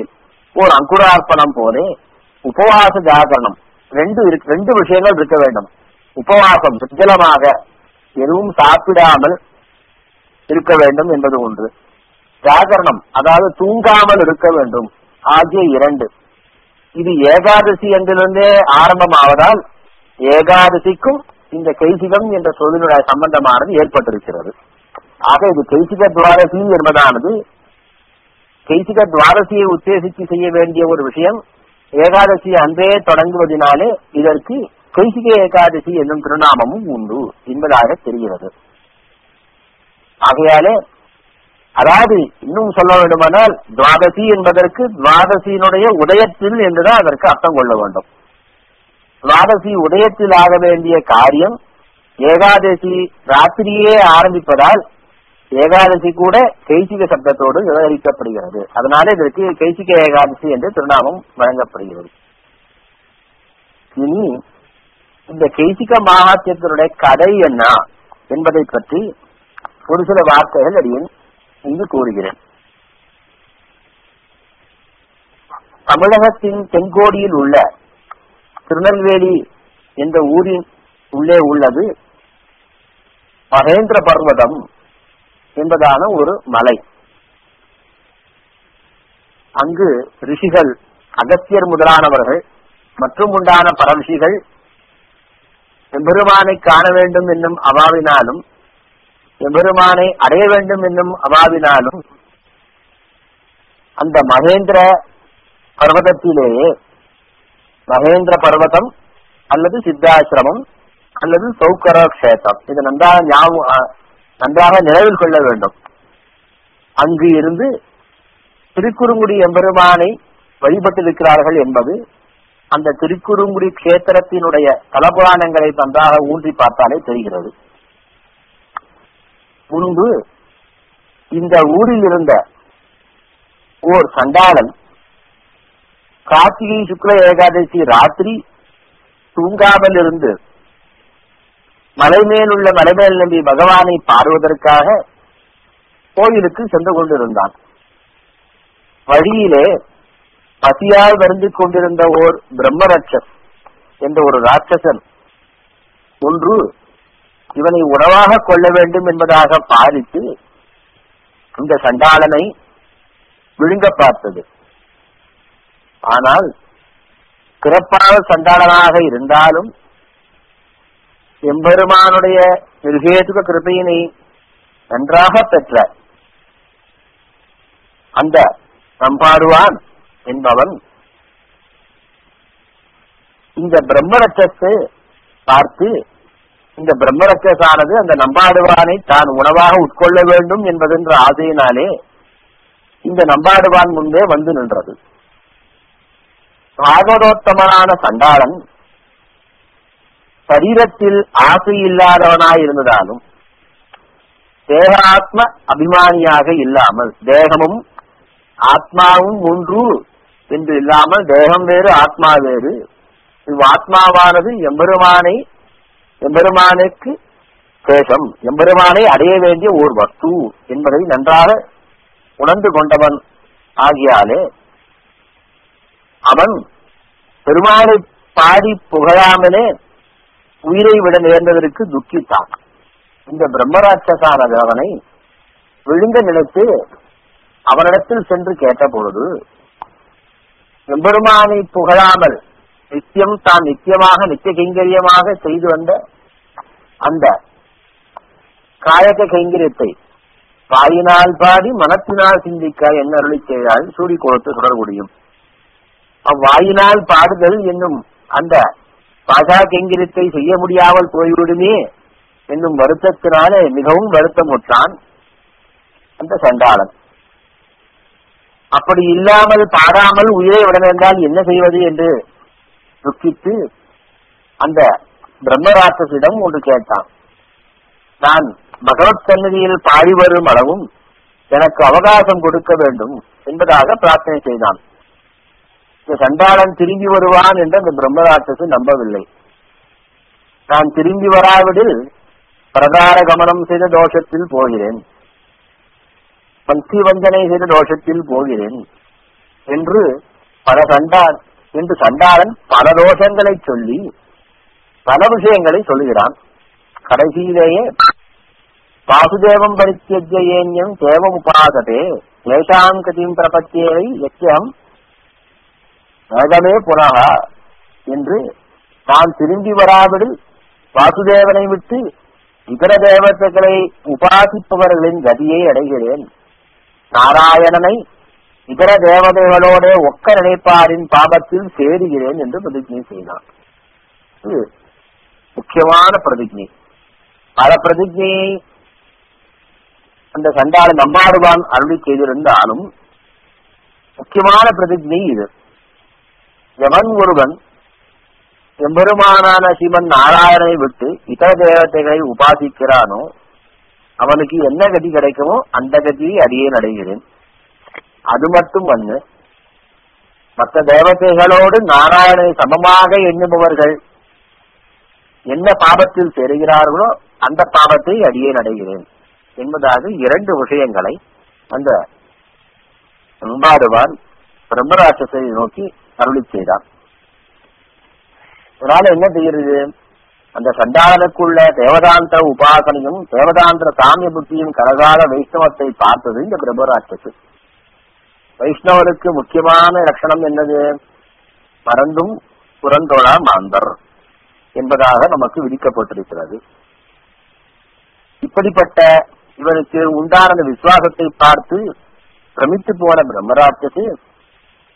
ஓர் அங்குரார்ப்பணம் போலே உபவாச ஜாகரணம் ரெண்டு ரெண்டு விஷயங்கள் இருக்க வேண்டும். உபவாசம் சுஜலமாக எதுவும் சாப்பிடாமல் இருக்க வேண்டும் என்பது ஒன்று. ஜாகரணம் அதாவது தூங்காமல் இருக்க வேண்டும். ஆகிய இரண்டு. இது ஏகாதசி என்றிலிருந்தே ஆரம்பமாவதால் ஏகாதசிக்கும் இந்த கைசிகம் என்ற சொல்லினுடைய சம்பந்தமானது ஏற்பட்டிருக்கிறது. ஆக இது கைசிக துவாரசி என்பதானது. கைசிக துவாரசியை உத்தேசித்து செய்ய வேண்டிய ஒரு விஷயம் ஏகாதசி அன்றே தொடங்குவதனாலே இதற்கு கைசிக ஏகாதசி என்னும் திருநாமமும் உண்டு என்பதாக தெரிகிறது. ஆகையாலே அதாவது இன்னும் சொல்ல வேண்டுமானால் துவாதசி என்பதற்கு துவாதசியினுடைய உதயத்தில் என்றுதான் அதற்கு அர்த்தம் கொள்ள வேண்டும். துவாதசி உதயத்தில் ஆக வேண்டிய காரியம் ஏகாதசி ராத்திரியே ஆரம்பிப்பதால் ஏகாதசி கூட கைசிக சப்தத்தோடு விவகரிக்கப்படுகிறது. அதனால இதற்கு கைசிக ஏகாதசி என்று திருநாமம் வழங்கப்படுகிறது. இனி இந்த கைசிக மகாத்தியத்தினுடைய கதை என்ன என்பதை பற்றி ஒரு சில வார்த்தைகள் அறியும் என்று கூறுகிறேன். தமிழகத்தின் தென்கோடியில் உள்ள திருநெல்வேலி என்ற ஊரின் உள்ளே உள்ளது மகேந்திர பர்வதம் என்பதான ஒரு மலை. அங்கு ரிஷிகள் அகத்தியர் முதலானவர்கள் மற்றும் உண்டான பரவிஷிகள் பெருமானை எம்பெருமானை காண வேண்டும் என்னும் அவாவினாலும் எம்பெருமானை அடைய வேண்டும் என்னும் அவாவினாலும் அந்த மகேந்திர பர்வதத்திலேயே மகேந்திர பர்வதம் அல்லது சித்தாசிரமம் அல்லது சௌக்கர கஷேத்திரம் இது நன்றாக ஞாபகம் நன்றாக நினைவில் கொள்ள வேண்டும். அங்கு இருந்து திருக்குறுங்குடி எம்பெருமானை வழிபட்டிருக்கிறார்கள் என்பது அந்த திருக்குறுங்குடி கஷேத்திரத்தினுடைய தலபுராணங்களை நன்றாக ஊன்றி பார்த்தாலே தெரிகிறது. முன்பு இந்த ஊரில் இருந்த ஓர் சண்டாளன் கார்த்திகை சுக்ல ஏகாதசி ராத்திரி தூங்காமல் இருந்து மலைமேல் உள்ள மலைமேல் நம்பி பகவானை பாடுவதற்காக கோயிலுக்கு சென்று கொண்டிருந்தான். வழியிலே பசியால் வருந்திக் கொண்டிருந்த ஓர் பிரம்மரட்சஸ் என்ற ஒரு ராட்சசன் ஒன்று இவனை உணவாக கொள்ள வேண்டும் என்பதாக பாதித்து இந்த சண்டாளனை விழுங்க பார்த்தது. ஆனால் சிறப்பான சண்டாளனாக இருந்தாலும் எம்பெருமானுடைய நிர்கேதுக கிருபையினை நன்றாக பெற்ற அந்த நம்பாடுவான் என்பவன் இந்த பிரம்மரத்தை பார்த்து இந்த பிரம்மரட்சசானது அந்த நம்பாடுவானை தான் உணவாக உட்கொள்ள வேண்டும் என்பதென்ற ஆசையினாலே இந்த நம்பாடுவான் முன்பே வந்து நின்றது. பாகவதோத்தமனான சண்டாளன் சரீரத்தில் ஆசை இல்லாதவனாய் இருந்ததாலும் தேகாத்ம அபிமானியாக இல்லாமல் தேகமும் ஆத்மாவும் ஒன்று என்று இல்லாமல் தேகம் வேறு ஆத்மா வேறு. இவ் ஆத்மாவானது எம்பெருமானை எம்பெருமானுக்கு சேஷம் எம்பெருமானை அடைய வேண்டிய ஓர் வஸ்து என்பதை நன்றாக உணர்ந்து கொண்டவன் ஆகியாலே அவன் பெருமானை பாடி புகழாமலே உயிரை விட நேர்ந்ததற்கு துக்கித்தான். இந்த பிரம்மராட்சசானது அவனை விழுந்த நினைத்து அவனிடத்தில் சென்று கேட்ட பொழுது எம்பெருமானை புகழாமல் நித்தியம் தான் நித்தியமாக நித்திய கைங்கரியமாக செய்து வந்த அந்த காயக கைங்கரியத்தை வாயினால் பாடி மனத்தினால் சிந்திக்க என்ன அருளி செய்தால் சூடி கொடுத்து தொடர்புடியும் அவ்வாயினால் பாடுதல் என்னும் அந்த பாஷா கைங்கரியத்தை செய்ய முடியாமல் போய்விடுமே என்னும் வருத்தத்தினாலே மிகவும் வருத்தமுற்றான் அந்த சண்டாளன். அப்படி இல்லாமல் பாடாமல் உயிரை விட என்றால் என்ன செய்வது என்று துக்கித்து அந்த பிரம்மராட்சசிடம் ஒன்று கேட்டான். நான் பகவத் சன்னதியில் பாடி வரும் அளவும் எனக்கு அவகாசம் கொடுக்க வேண்டும் என்பதாக பிரார்த்தனை செய்தான். இந்த சண்டாளன் திரும்பி வருவான் என்று அந்த பிரம்மராட்சசு நம்பவில்லை. நான் திரும்பி வராவிடில் பிரகார கமனம் செய்த தோஷத்தில் போகிறேன். பக்தி வஞ்சனை செய்த தோஷத்தில் போகிறேன் என்று பல சண்டான் என்று சண்டாளன் பல தோஷங்களை சொல்லி பல விஷயங்களை சொல்லுகிறான் கடைசியிலேயே வாசுதேவம் பரித்தியஜயேன்யம் தேவம் உபாசதே ஏஷாம் கதிம் பிரபத்தியவை எச்சம் வேதமே புனகா என்று நான் திரும்பி வராவிடில் வாசுதேவனை விட்டு இதர தேவதைகளை உபாசிப்பவர்களின் கதியை அடைகிறேன். நாராயணனை இதர தேவதைகளோட ஒக்க நினைப்பாரின் பாபத்தில் சேருகிறேன் என்று பிரதிஜை செய்தான் முக்கியமான பிரதிஜை. பல பிரதிஜையை அந்த சண்டாள நம்பாடுவான் அருளி செய்திருந்தாலும் முக்கியமான பிரதிஜை இது. எவன் ஒருவன் எம்பெருமானான சிவன் நாராயணனை விட்டு இதர தேவதைகளை உபாசிக்கிறானோ அவனுக்கு என்ன கதி கிடைக்குமோ அந்த கதியை அடியே நடைகிறேன். அது மட்டும் வந்து மற்ற தேவதைகளோடு நாராயணனை சமமாக எண்ணுபவர்கள் என்ன பாபத்தில் சேருகிறார்களோ அந்த பாவத்தை அடியே அடைகிறேன் என்பதாக இரண்டு விஷயங்களை அந்த அம்பாடுவான் பிரம்மராட்சத்தை நோக்கி அருளி செய்தான் இதனால என்ன செய்கிறது அந்த சண்டாளனுக்குள்ள தேவதாந்த உபாசனையும் தேவதாந்திர சாமிய புத்தியும் கலகால வைஷ்ணவத்தை பார்த்தது இந்த பிரம்மராட்சசு வைஷ்ணவனுக்கு முக்கியமான லட்சணம் என்னது? மறந்தும் புறந்தோழா மாந்தர் என்பதாக நமக்கு விதிக்கப்பட்டிருக்கிறது. இப்படிப்பட்ட இவனுக்கு உண்டான விசுவாசத்தை பார்த்து பிரமித்து போன பிரம்மராட்சசு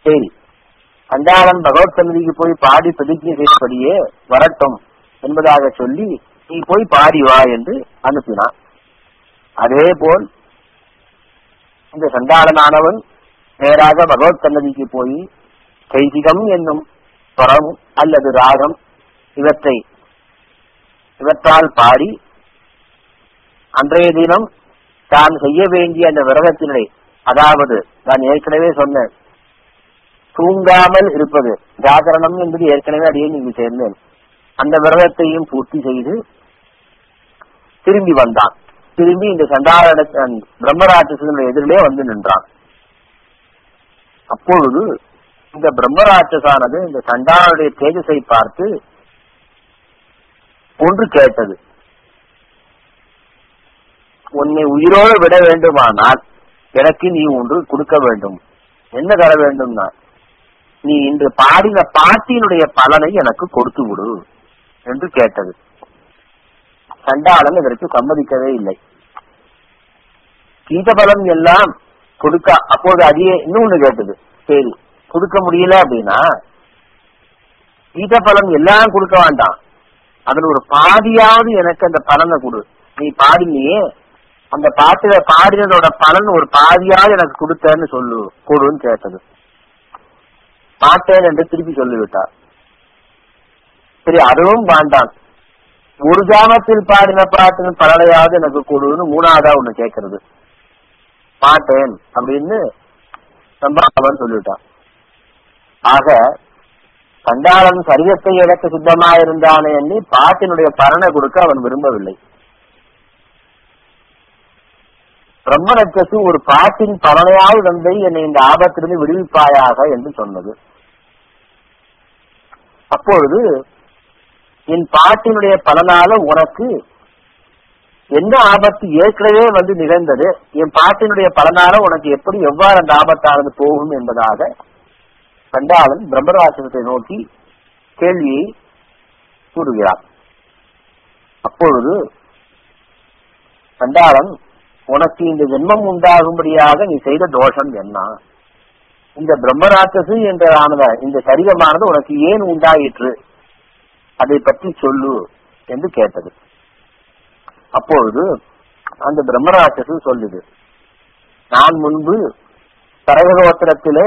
சரி அண்டாளன் பகவத் சன்னதிக்கு போய் பாடி பிரதிஜை செய்தபடியே வரட்டும் என்பதாக சொல்லி நீ போய் பாடி வா என்று அனுப்பினான். அதே போல் இந்த சண்டாளனானவன் நேராக பகவத் சன்னதிக்கு போய் கைதிகம் என்னும் ஸ்வரம் அல்லது ராகம் இவற்றை இவற்றால் பாடி அன்றைய தினம் தான் செய்ய வேண்டிய அந்த விரதத்தினை அதாவது நான் ஏற்கனவே சொன்னேன் தூங்காமல் இருப்பது ஜாகரணம் என்பது ஏற்கனவே அடியே நீங்கள் சேர்ந்தேன். அந்த விரதத்தையும் பூர்த்தி செய்து திரும்பி வந்தான். திரும்பி இந்த சண்டாள பிரம்மராட்சசனுடைய எதிரிலே வந்து நின்றான். அப்பொழுது இந்த பிரம்மராட்சசானது இந்த சண்டாளனுடைய தேஜஸை பார்த்து ஒன்று கேட்டது. உன்னை உயிரோடு விட வேண்டுமானால் எனக்கு நீ ஒன்று கொடுக்க வேண்டும். என்ன தர வேண்டும்னா நீ இன்று பாடின பாட்டியினுடைய பலனை எனக்கு கொடுத்து விடு என்று கேட்டது. சண்டாளன் இதற்கு சம்மதிக்கவே இல்லை. கீதபலம் எல்லாம் கொடுக்க அப்போது அதையே இன்னொன்னு கேட்டது. சரி கொடுக்க முடியல அப்படின்னா கீதபலம் எல்லாம் கொடுக்க வேண்டாம். அதுல ஒரு பாதியாவது எனக்கு அந்த பலனை கொடு. நீ பாடினியே அந்த பாட்டுல பாடினதோட பலன் ஒரு பாதியாவது எனக்கு கொடுத்தன்னு சொல்லு கொடுன்னு கேட்டது. மாட்டேன் என்று திருப்பி சொல்லிவிட்டார். சரி அதுவும் வேண்டாம். ஒரு ஜாமத்தில் பாடின பாட்டின் பலனையாவது எனக்கு கொடுன்னு மூணாவதா ஒண்ணு கேட்கறது. மாட்டேன் அப்படின்னு சம்பாவன் சொல்லிவிட்டான். ஆக சண்டாளன் சரீரத்தை இழக்க சித்தமாயிருந்தானே எண்ணி பாட்டினுடைய பலனை கொடுக்க அவன் விரும்பவில்லை. பிரம்மநட்சசு ஒரு பாட்டின் பலனையால் தந்தை என்னை இந்த ஆபத்திலிருந்து விடுவிப்பாயாக என்று சொன்னது. அப்பொழுது என் பாட்டினுடைய பலனால உனக்கு என்ன ஆபத்து ஏற்கனவே வந்து நிகழ்ந்தது என் பாட்டினுடைய பலனால உனக்கு எப்படி எவ்வாறு அந்த ஆபத்தானது போகும் என்பதாக கண்டாளன் பிரம்மராசனத்தை நோக்கி கேள்வியை கூறுகிறார் அப்பொழுது கண்டாளன் உனக்கு இந்த ஜென்மம் உண்டாகும்படியாக நீ செய்த தோஷம் என்ன? இந்த பிரம்மராட்சசு என்றானத இந்த சரீரமானது உனக்கு ஏன் உண்டாயிற்று? அதை பற்றி சொல்லு என்று கேட்டது. அப்பொழுது அந்த பிரம்மராட்சசு சொல்லுது நான் முன்பு சரகோத்திரத்திலே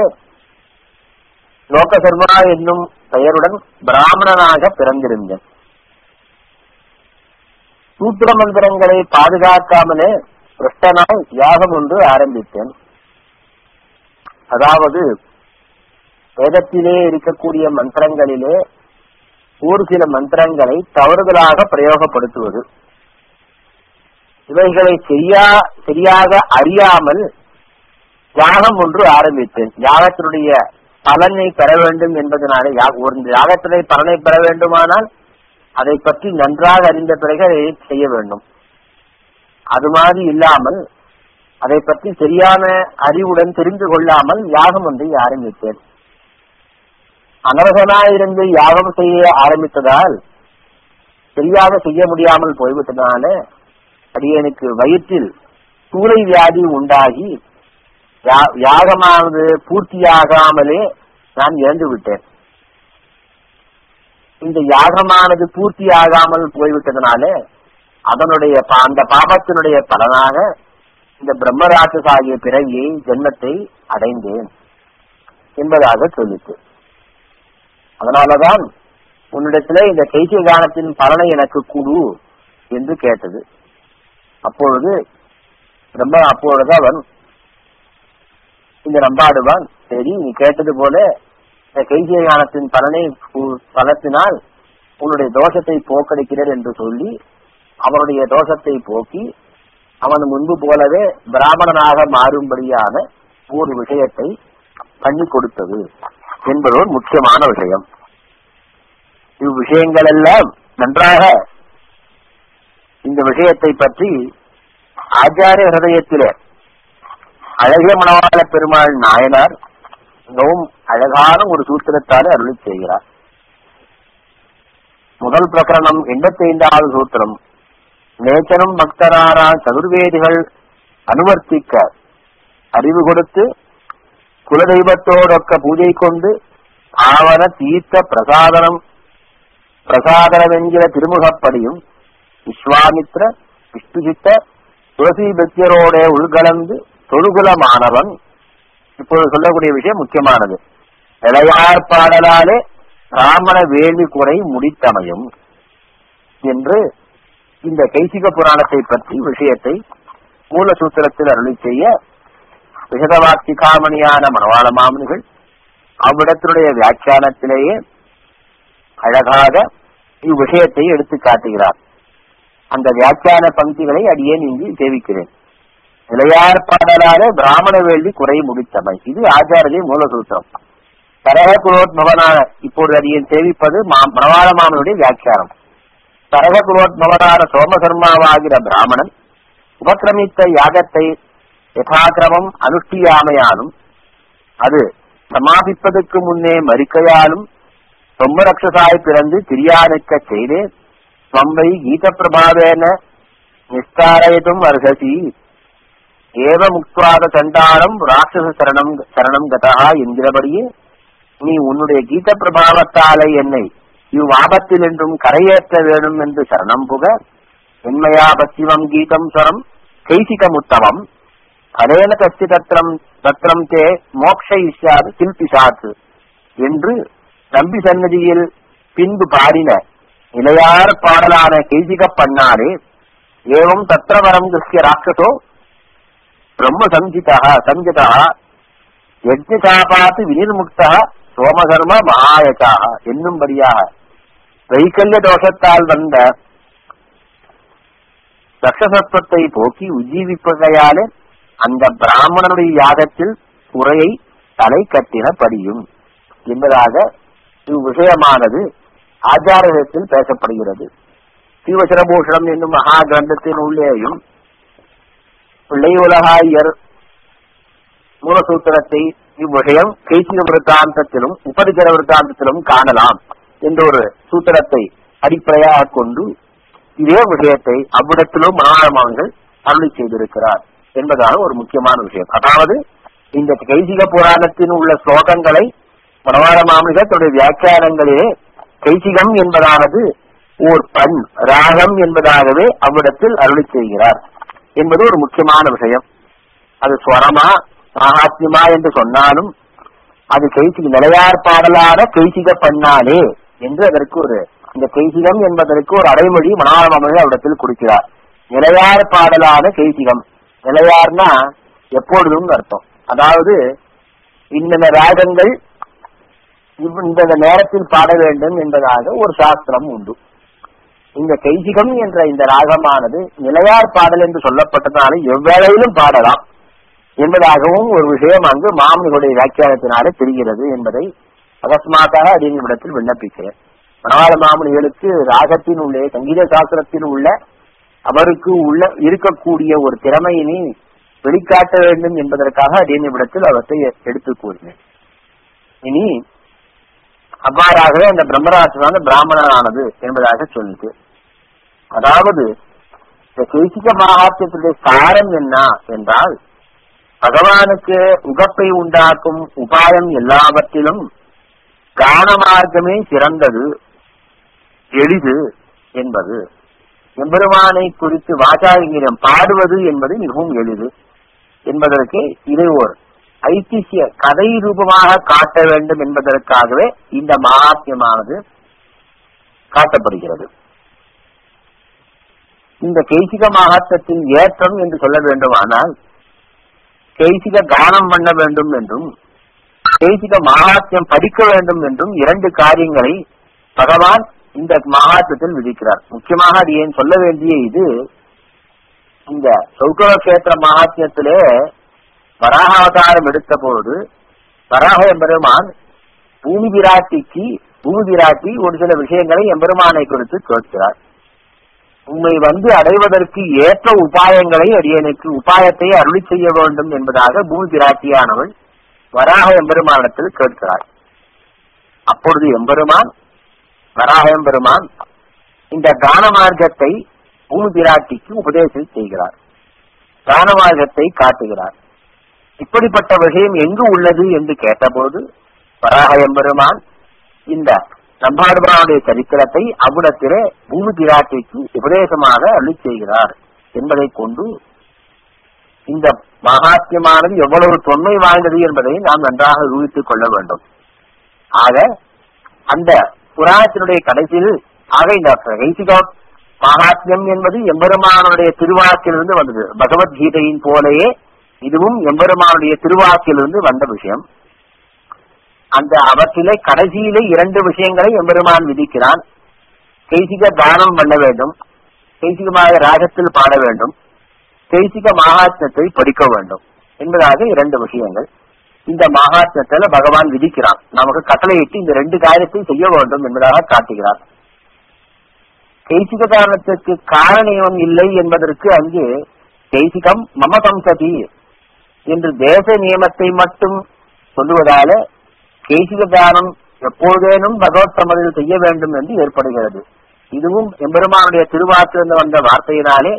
லோகசர்மா என்னும் பெயருடன் பிராமணனாக பிறந்திருந்தேன். சூத்திர மந்திரங்களை பாதுகாக்காமலே கிருஷ்ணனாய் யாகம் ஒன்று ஆரம்பித்தேன். அதாவது வேதத்திலே இருக்கக்கூடிய மந்திரங்களிலே ஒரு சில மந்திரங்களை தவறுதலாக பிரயோகப்படுத்துவது. இவைகளை சரியா சரியாக அறியாமல் யாகம் ஒன்று ஆரம்பித்தேன் யாகத்தினுடைய பலனை பெற வேண்டும் என்பதனாலே ஒரு யாகத்தினை பலனை பெற வேண்டுமானால் அதை பற்றி நன்றாக அறிந்த பிறகு அதை செய்ய வேண்டும். அது மாதிரி இல்லாமல் அதை பற்றி சரியான அறிவுடன் தெரிந்து கொள்ளாமல் யாகம் ஒன்றை ஆரம்பித்தேன். அனர்கனாயிருந்து யாகம் செய்ய ஆரம்பித்ததால் சரியாக செய்ய முடியாமல் போய்விட்டதால அடியனுக்கு வயிற்றில் சூளை வியாதி உண்டாகி யா- யாகமானது பூர்த்தியாகாமலே நான் இறந்து விட்டேன். இந்த யாகமானது பூர்த்தியாகாமல் போய்விட்டதுனால அதனுடைய பா- அந்த பாபத்தினுடைய பலனாக இந்த பிரம்மராட்சசாகிய பிறவியை ஜென்மத்தை அடைந்தேன் என்பதாக சொல்லிட்டு அதனாலதான் உன்னிடத்திலே இந்த கைசிய கானத்தின் பலனை எனக்கு குழு என்று கேட்டது. அப்பொழுது ரொம்ப அப்பொழுது அவன் இந்த நம்பாடுவான் சரி நீ கேட்டது போல இந்த கைசிய ஞானத்தின் பலனை பலத்தினால் உன்னுடைய தோஷத்தை போக்கடிக்கிறார் என்று சொல்லி அவனுடைய தோஷத்தை போக்கி அவன் முன்பு போலவே பிராமணனாக மாறும்படியான ஒரு விஷயத்தை பண்ணி கொடுத்தது என்பது ஒரு முக்கியமான விஷயம். இவ்விஷயங்கள் எல்லாம் நன்றாக இந்த விஷயத்தை பற்றி ஆச்சாரிய ஹிருதயத்திலே அழகிய மணவாள பெருமாள் நாயனார் மிகவும் அழகான ஒரு சூத்திரத்தாலே அருளி செய்கிறார். முதல் பிரகரணம் எண்பத்தி ஐந்தாவது சூத்திரம். நேச்சனும் பக்தரான சதுர்வேதிகள் அனுவர்த்திக்க அறிவு கொடுத்து குலதெய்வத்தோடொக்க பூஜை கொண்டு ஆவண தீர்த்த பிரசாதனம் பிரசாதனம் என்கிற திருமுகப்படியும் விஸ்வாமித்ர விஷ்ணுஜித்த துளசி பக்தியரோட உள்கலந்து தொழுகுலமானவன். இப்போது சொல்லக்கூடிய விஷயம் முக்கியமானது. இளையார் பாடலாலே ராமண வேள்வி குறை முடித்தமையும் என்று இந்த கைசிக புராணத்தை பற்றி விஷயத்தை மூலசூத்திரத்தில் அருளி செய்ய விசதவாக்கிகாமணியான மணவாள மாமனிகள் அவ்விடத்தினுடைய வியாக்கியானத்திலேயே அழகாக இவ்விஷயத்தை எடுத்து காட்டுகிறார் அந்த வியாக்கியான பங்கிகளை அடியேன் இங்கு சேவிக்கிறேன்? இளையார் பிராமண வேள்வி குறை முடித்தமை. இது ஆச்சாரிய மூலசூத்திரம் கரக குலோத்மவனான இப்போது அடியேன் சேவிப்பது? மா- மணவாள மாமனுடைய வியாக்கியானம். கரக குலோத்மவனான சோமசர்மாவாகிற பிராமணன் உபக்கிரமித்த யாகத்தை யதாக்கிரமம் அனுஷ்டியாமையாலும் அது சமாபிப்பதற்கு முன்னே மறுக்கையாலும் சொம்பரக்ஷசாய் பிறந்து திரியானுக்க செய்தேன். ஸ்வம்பை கீத பிரபாவேன நிஸ்தாரயதும் அர்ஹசி ஏவ முக்துவாத சண்டாளம் ராட்சச சரணம் சரணம் கதா என்கிறபடியே நீ உன்னுடைய கீத பிரபாவத்தாலே என்னை இவ்வாபத்தில் என்றும் கரையேற்ற வேணும் என்று சரணம் புக என்மையா பசிவம் கீதம் ஸ்வரம் கைசிகமுத்தமம் அதேன கச்சி தத்திரம் தத்திரம் தே மோக்ஷ இஷ்யாது சில்பிசாத்து என்று நம்பி சன்னதியில் பின்பு பாடின இளையார் பாடலான கைதிக பண்ணாரே ஏவம் தத்திரவரம் திருஷ்ய ராட்சசோ பிரம்ம சஞ்சிதா சஞ்சிதா யஜ்ஞசாபாத்து வினிர்முக்தா சோமகர்ம மகாயகா என்னும்படியாக வைக்கல்ய தோஷத்தால் வந்த ரக்ஷசத்துவத்தை போக்கி உஜீவிப்பதையாலே அந்த பிராமணனுடைய யாகத்தில் குறையை தலை கட்டின படியும். என்பதாக இவ்விஷயமானது ஆச்சாரத்தில் பேசப்படுகிறது. ஸ்ரீவசரபூஷணம் என்னும் மகா கிரந்தத்தின் உள்ளேயும் பிள்ளை உலகாயர் மூலசூத்திரத்தை இவ்விஷயம் கைசிக விருத்தாந்தத்திலும் உபரிகர விருத்தாந்தத்திலும் காணலாம் என்ற ஒரு சூத்திரத்தை அடிப்படையாக கொண்டு இதே விஷயத்தை அவ்விடத்திலும் மனோரமான்கள் அருளி செய்திருக்கிறார் என்பதான ஒரு முக்கியமான விஷயம். அதாவது இந்த கைசிக புராணத்தின் உள்ள ஸ்லோகங்களை மனவார தன்னுடைய வியாக்கியானங்களிலே கைசிகம் என்பதானது ஓர் பண் ராகம் என்பதாகவே அவ்விடத்தில் அருளி செய்கிறார். என்பது ஒரு முக்கியமான விஷயம். அது ஸ்வரமா மகாத்மியமா என்று சொன்னாலும் அது கைசிக நிலையார் பாடலான கைசிக பண்ணாலே என்று அதற்கு ஒரு இந்த கைசிகம் என்பதற்கு ஒரு அடைமொழி மனோரமாமனிகள் அவ்விடத்தில் கொடுக்கிறார். நிலையார் பாடலான கைசிகம் நிலையார்னா எப்பொழுதும் அர்த்தம். அதாவது இன்னென்ன ராகங்கள் இந்த நேரத்தில் பாட வேண்டும் என்பதாக ஒரு சாஸ்திரம் உண்டு. இந்த கைசிகம் என்ற இந்த ராகமானது நிலையார் பாடல் என்று சொல்லப்பட்டதால எவ்வேளையிலும் பாடலாம் என்பதாகவும் ஒரு விஷயம் அங்கு மாமனிகளுடைய வியாக்கியானத்தினாலே தெரிகிறது என்பதை அகஸ்மாத்தாக அடியனிடத்தில் விண்ணப்பிக்கிறேன். மணவாள மாமனிகளுக்கு ராகத்தின் உள்ளே சங்கீத சாஸ்திரத்தில் உள்ள அவருக்கு உள்ள இருக்கக்கூடிய ஒரு திறமையினை வெளிக்காட்ட வேண்டும் என்பதற்காக அடியனிடத்தில் அவற்றை எடுத்துக் கூறினேன். இனி அவ்வாறாகவே அந்த பிரம்மராசனான பிராமணனானது என்பதாக சொல்லுது அதாவது இந்த கைசிக மகாத்தியத்துடைய சாரம் என்ன என்றால் பகவானுக்கு உகப்பை உண்டாக்கும் உபாயம் எல்லாவற்றிலும் கான மார்க்கமே சிறந்தது எளிது என்பது. எம்பெருமானை குறித்து வாசாங்கிரம் பாடுவது என்பது மிகவும் எளிது என்பதற்கு இதை ஒரு ஐதிசிய கதை ரூபமாக காட்ட வேண்டும் என்பதற்காகவே இந்த மகாத்மியமானது காட்டப்படுகிறது. இந்த கைசிக மகாத்மத்தின் ஏற்றம் என்று சொல்ல வேண்டுமானால் கைசிக கானம் பண்ண வேண்டும் என்றும் கைசிக மகாத்மியம் படிக்க வேண்டும் என்றும் இரண்டு காரியங்களை பகவான் இந்த மகாத்மத்தில் விதிக்கிறார். முக்கியமாக அது ஏன் சொல்ல வேண்டிய இது இந்த சௌகவ கேத்திர மகாத்மியத்திலே வராக அவதாரம் எடுத்த போது வராக எம்பெருமான் பூமி பிராட்டிக்கு பூமி பிராட்டி ஒரு சில விஷயங்களை எம்பெருமானை குறித்து கேட்கிறார். உண்மை வந்து அடைவதற்கு ஏற்ற உபாயங்களை அடியனுக்கு உபாயத்தை அருளி செய்ய வேண்டும் என்பதாக பூமி பிராட்டியானவள் வராக எம்பெருமானத்தில் கேட்கிறார் அப்பொழுது எம்பெருமான் வராக எம்பெருமான் இந்த கான மார்க்கத்தை பூமி பிராட்டிக்கு உபதேசம் செய்கிறார். கான மார்க்கத்தை காட்டுகிறார். இப்படிப்பட்ட விஷயம் எங்கு உள்ளது என்று கேட்டபோது வராக எம்பெருமான் இந்த சம்பாடுபவனுடைய சரித்திரத்தை அவ்விடத்திலே பூமி பிராட்டிக்கு உபதேசமாக அள்ளி செய்கிறார் என்பதை கொண்டு இந்த மகாத்மியமானது எவ்வளவு தொன்மை வாய்ந்தது என்பதை நாம் நன்றாக ஊகித்துக் கொள்ள வேண்டும். ஆக அந்த புராணத்தினுடைய கடைசியில் ஆக இந்த கைசிகா மகாத்மியம் என்பது எம்பெருமானுடைய திருவாக்கிலிருந்து வந்தது. பகவத்கீதையின் போலேயே இதுவும் எம்பெருமானுடைய திருவாக்கிலிருந்து வந்த விஷயம். அந்த அவற்றிலே கடைசியிலே இரண்டு விஷயங்களை எம்பெருமான் விதிக்கிறான். தேசிக தானம் பண்ண வேண்டும். தேசிகமாக ராகத்தில் பாட வேண்டும். தேசிக மகாத்மத்தை படிக்க வேண்டும் என்பதாக இரண்டு விஷயங்கள். இந்த மகாத்மத்தில பகவான் விதிக்கிறான். நமக்கு கட்டளையிட்டு இந்த ரெண்டு காரியத்தை செய்ய வேண்டும் என்பதாக காட்டுகிறார். தேசிக தானத்திற்கு காரணம் இல்லை என்பதற்கு அங்கே தேசிகம் மமதம் சதி என்று தேச நியமத்தை மட்டும் சொல்லுவதால கேசிக தானம் எப்போதேனும் பகவத் சம்மதியில் செய்ய வேண்டும் என்று ஏற்படுகிறது. இதுவும் எம்பெருமானுடைய திருவாக்கிலிருந்து வந்த வார்த்தையினாலே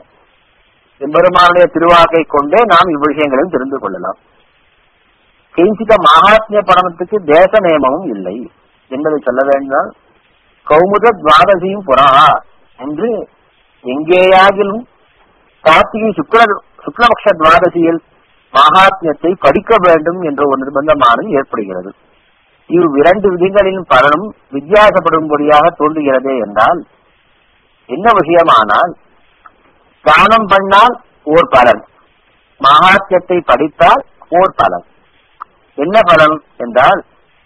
எம்பெருமானுடைய திருவாக்கை கொண்டே நாம் இவ்விஷயங்களையும் தெரிந்து கொள்ளலாம். கைசிக மகாத்மிய படமத்துக்கு தேச நியமமும் இல்லை என்பதை சொல்ல வேண்டால் கௌமுத துவாதசியும் புறா என்று எங்கேயாகிலும் கார்த்திகை சுக்ல சுக்லபக்ஷ துவாதசியில் மகாத்மியத்தை படிக்க வேண்டும் என்ற ஒரு நிர்பந்தமானது ஏற்படுகிறது. இவ் இரண்டு விதிகளின் பலனும் வித்தியாசப்படும்படியாக தோன்றுகிறதே என்றால் என்ன விஷயமானால் தானம் பண்ணால் ஓர் பலன் மகாத்மியத்தை படித்தால் ஓர் பலன். என்ன பலன் என்றால்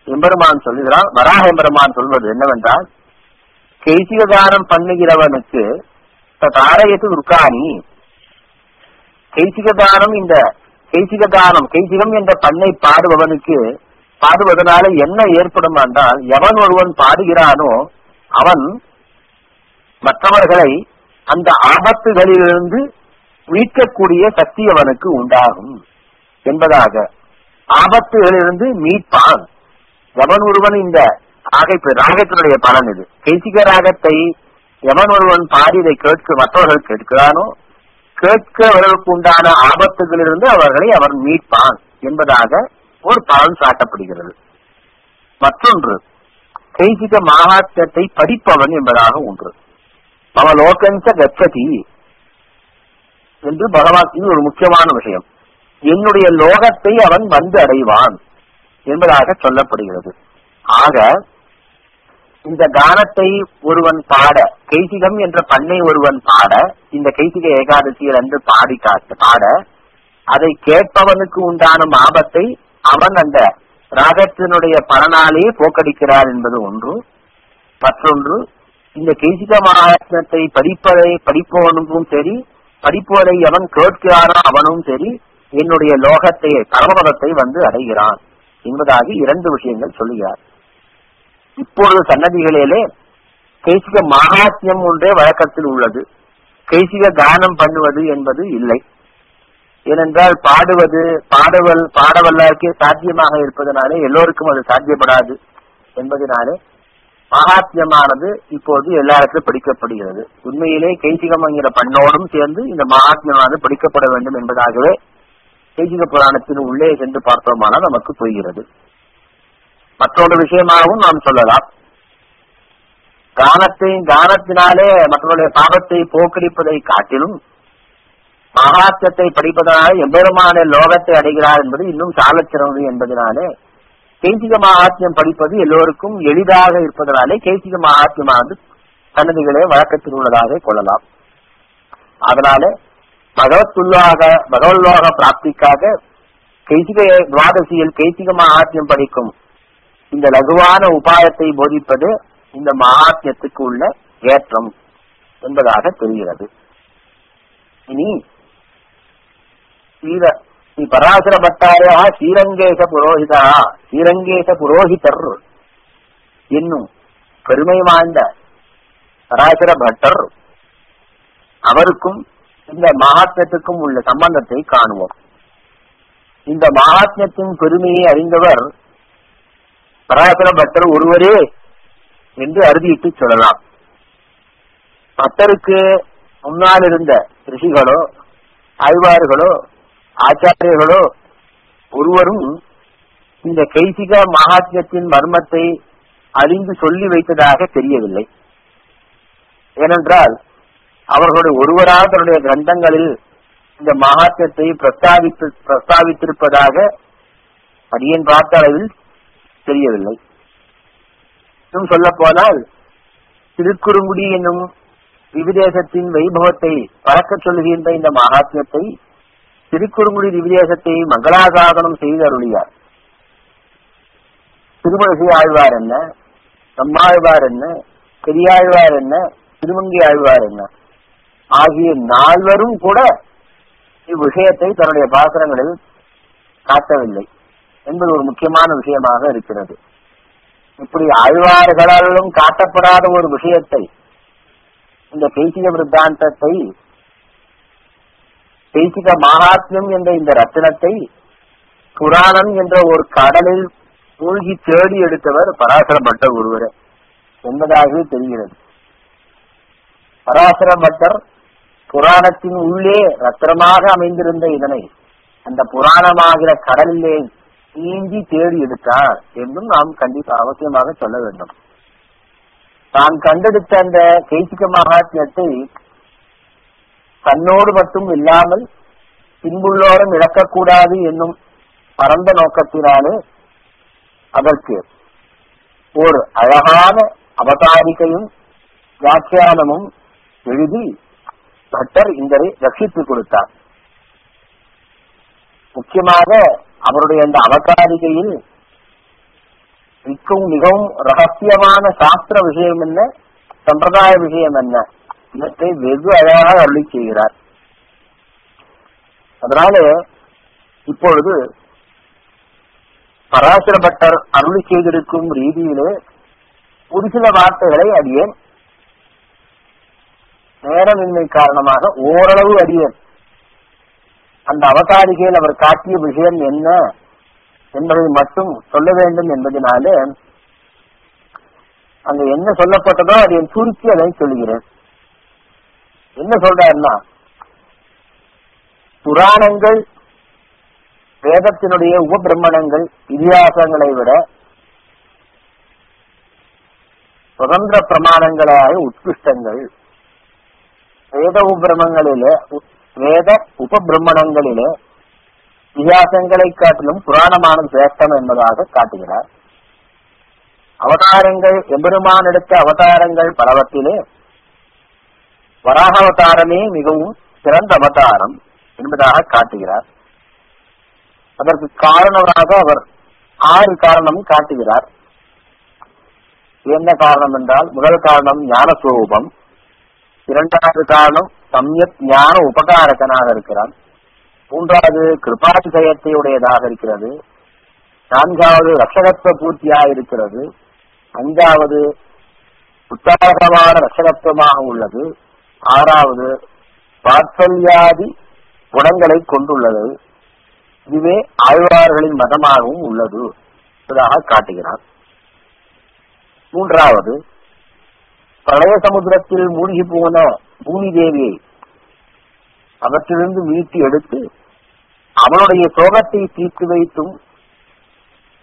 எம்பெருமான் சொல்லுகிறான் வராக எம்பெருமான் சொல்வது என்னவென்றால் கைசிகதானம் பண்ணுகிறவனுக்கு தாரயத்து துர்காணி கைசிகதானம் இந்த கைசிகதானம் கைசிகம் என்ற பண்ணை பாடுபவனுக்கு பாடுவதனால என்ன ஏற்படும் என்றால் எவன் ஒருவன் பாடுகிறானோ அவன் மற்றவர்களை அந்த ஆபத்துகளிலிருந்து மீட்கக்கூடிய சக்தி அவனுக்கு உண்டாகும் என்பதாக. ஆபத்துகளிலிருந்து மீட்பான். எவன் ஒருவன் இந்த ஆகை ராகத்தினுடைய பலன் இது. கைசிக ராகத்தை எவன் ஒருவன் பாடி இதை கேட்க மற்றவர்கள் கேட்கிறானோ கேட்கவர்களுக்கு உண்டான ஆபத்துகளிலிருந்து அவர்களை அவர் மீட்பான் என்பதாக ஒரு பலன் சாட்டப்படுகிறது மற்றொன்று கைசிக மகாத்மத்தை படிப்பவன் என்பதாக ஒன்று. அவலோகஞ்ச கச்சதி என்று பகவான் ஒரு முக்கியமான விஷயம். என்னுடைய லோகத்தை அவன் வந்து அடைவான் என்பதாக சொல்லப்படுகிறது. ஆக இந்த கானத்தை ஒருவன் பாட கைசிகம் என்ற பண்ணை ஒருவன் பாட இந்த கைசிக ஏகாதசியில் அன்று பாடி காட்டு பாட அதை கேட்பவனுக்கு உண்டான ஆபத்தை அவன் அந்த ராகத்தினுடைய பலனாலே போக்கடிக்கிறார் என்பது ஒன்று. மற்றொன்று இந்த கைசிக மகாத்மத்தை படிப்பதை படிப்பவனுக்கும் சரி படிப்பவரை அவன் கேட்கிறானோ அவனும் சரி என்னுடைய லோகத்தை பரமபதத்தை வந்து அடைகிறான் என்பதாக இரண்டு விஷயங்கள் சொல்லுகிறார். இப்பொழுது சன்னதிகளிலே கைசிக மகாத்மியம் ஒன்றே வழக்கத்தில் உள்ளது. கைசிக கானம் பண்ணுவது என்பது இல்லை. ஏனென்றால் பாடுவது பாடவல் பாடவல்லாருக்கே சாத்தியமாக இருப்பதனாலே எல்லோருக்கும் அது சாத்தியப்படாது என்பதனாலே மகாத்மியமானது இப்போது எல்லாருக்கும் படிக்கப்படுகிறது. உண்மையிலே கைசிகம் என்கிற பண்ணோடும் சேர்ந்து இந்த மகாத்மியமானது படிக்கப்பட வேண்டும் என்பதாகவே கைசிக புராணத்தின் உள்ளே சென்று பார்த்தோமானால் நமக்கு புரிகிறது. மற்றொரு விஷயமாகவும் நாம் சொல்லலாம். கானத்தை கானத்தினாலே மற்றவருடைய பாவத்தை போக்கடிப்பதை காட்டிலும் மகாத்தியத்தை படிப்பதனால் எம்பெருமான லோகத்தை அடைகிறார் என்பது இன்னும் சாலச்சிறந்தது என்பதனாலே கேசிக மகாத்தியம் படிப்பது எல்லோருக்கும் எளிதாக இருப்பதனாலே கேசிக மகாத்தியமானது சன்னதிகளே வழக்கத்தில் உள்ளதாக கொள்ளலாம். அதனால பகவத்துள்ளாக பகவல்லோக பிராப்திக்காக கைசிக துவாதசியில் கைசிக மகாத்தியம் படிக்கும் இந்த லகுவான உபாயத்தை போதிப்பது இந்த மகாத்மியத்துக்கு உள்ள ஏற்றம் என்பதாக தெரிகிறது. இனி ஸ்ரீர ஸ்ரீ பராசர பட்டாயா ஸ்ரீரங்கேச புரோஹிதா ஸ்ரீரங்கேச புரோஹிதர் என்னும் பெருமை வாய்ந்த பராசர பட்டர் அவருக்கும் இந்த மகாத்மியத்துக்கும் உள்ள சம்பந்தத்தை காணுவோம். இந்த மகாத்மியத்தின் பெருமையை அறிந்தவர் பராசர பக்தர் ஒருவரே என்று அறுதியிட்டு சொல்லலாம். பக்தருக்கு முன்னால் இருந்த ரிஷிகளோ ஆழ்வார்களோ ஆச்சாரியர்களோ ஒருவரும் இந்த கைசிக மகாத்மியத்தின் மர்மத்தை அறிந்து சொல்லி வைத்ததாக தெரியவில்லை. ஏனென்றால் அவர்களுடைய ஒருவராக தன்னுடைய கிரந்தங்களில் இந்த மகாத்மியத்தை பிரஸ்தாவித்து பிரஸ்தாவித்திருப்பதாக அடியன் பார்த்த அளவில் தெரியவில்லை. இன்னும் சொல்ல போனால் திருக்குறுங்குடி என்னும் விவிதேசத்தின் வைபவத்தை பறக்கச் சொல்லுகின்ற இந்த மகாத்மியத்தை திருக்குறுங்குடி விவிதேசத்தை மங்களாசாதனம் செய்து அருளியார் திருமணசி ஆழ்வார் என்ன? நம்மாழ்வார் என்ன? பெரியாழ்வார் என்ன? திருமங்கி ஆழ்வார் என்ன? ஆகிய நால்வரும் கூட இவ்விஷயத்தை தன்னுடைய பாசனங்களில் காட்டவில்லை. என்பது ஒரு முக்கியமான விஷயமாக இருக்கிறது. இப்படி ஆழ்வார்களாலும் காட்டப்படாத ஒரு விஷயத்தை இந்த கைசிக விருத்தாந்தத்தை கைசிக மகாத்மியம் என்ற இந்த ரத்தினத்தை புராணம் என்ற ஒரு கடலில் மூழ்கி தேடி எடுத்தவர் பராசர பட்டர் ஒருவர் என்பதாகவே தெரிகிறது. பராசர பட்டர் புராணத்தின் உள்ளே ரத்தினமாக அமைந்திருந்த இதனை அந்த புராணமாகிற கடலிலே நீந்தி தேடி எடுத்தார் என்றும் நாம் கண்டிப்பா அவசியமாக சொல்ல வேண்டும். தான் கண்டெடுத்த அந்த கைசிக மகாத்மியத்தை தன்னோடு மட்டும் இல்லாமல் பின்புள்ளோரும் இழக்கக்கூடாது என்னும் பரந்த நோக்கத்தினாலே அதற்கு ஒரு அழகான அவதாரிகையும் வியாக்கியானமும் எழுதி பட்டர் இந்தரை ரட்சித்துக் கொடுத்தார். முக்கியமாக அவருடைய அந்த அவதாரிகையில் மிகவும் மிகவும் ரகசியமான சாஸ்திர விஷயம் என்ன? சம்பிரதாய விஷயம் என்ன? இவற்றை வெகு அழகாக அருளி செய்கிறார். அதனால இப்பொழுது பராசர பட்டர் அருளி செய்திருக்கும் ரீதியிலே ஒரு சில வார்த்தைகளை அறியேன். நேரமின்மை காரணமாக ஓரளவு அறியேன். அந்த அவதாரிகையில் அவர் காட்டிய விஷயம் என்ன என்பதை மட்டும் சொல்ல வேண்டும் என்பதனாலே அங்க என்ன சொல்லப்பட்டதோ அது என் சுருக்கி அதை சொல்லுகிறேன். என்ன சொல்றாருன்னா புராணங்கள் வேதத்தினுடைய உபபிரமணங்கள் இதிகாசங்களை விட சுதந்திர பிரமாணங்களாக உத்கிருஷ்டங்கள் வேத உபிரமங்களிலே வேத உபபிரமணங்களிலே இதிகாசங்களை காட்டிலும் புராணமான சிரேஷ்டம் என்பதாக காட்டுகிறார் அவதாரங்கள் எம்பெருமான் எடுத்த அவதாரங்கள் பலவத்திலே வராக அவதாரமே மிகவும் சிறந்த அவதாரம் என்பதாக காட்டுகிறார் அதற்கு காரணமாக அவர் ஆறு காரணம் காட்டுகிறார் என்ன காரணம் என்றால் முதல் காரணம் ஞானஸ்வரூபம் இரண்டாவது காலம் சம்யத் ஞான உபகாரகனாக இருக்கிறான். மூன்றாவது கிருபாதிசயத்தை உடையதாக இருக்கிறது. நான்காவது ரஷகத்துவ பூர்த்தியாக இருக்கிறது. அஞ்சாவது உத்தாரகமான ரஷகத்துவமாக உள்ளது. ஆறாவது வாத்சல்யாதி குணங்களை கொண்டுள்ளது. இதுவே ஆழ்வார்களின் மதமாகவும் உள்ளது. என்பதாக காட்டுகிறார். மூன்றாவது பிரளய சமுத்திரத்தில் மூழ்கி போன பூமி தேவியை அவற்றிலிருந்து மீட்டி எடுத்து அவனுடைய சோகத்தை தீர்த்து வைத்தும்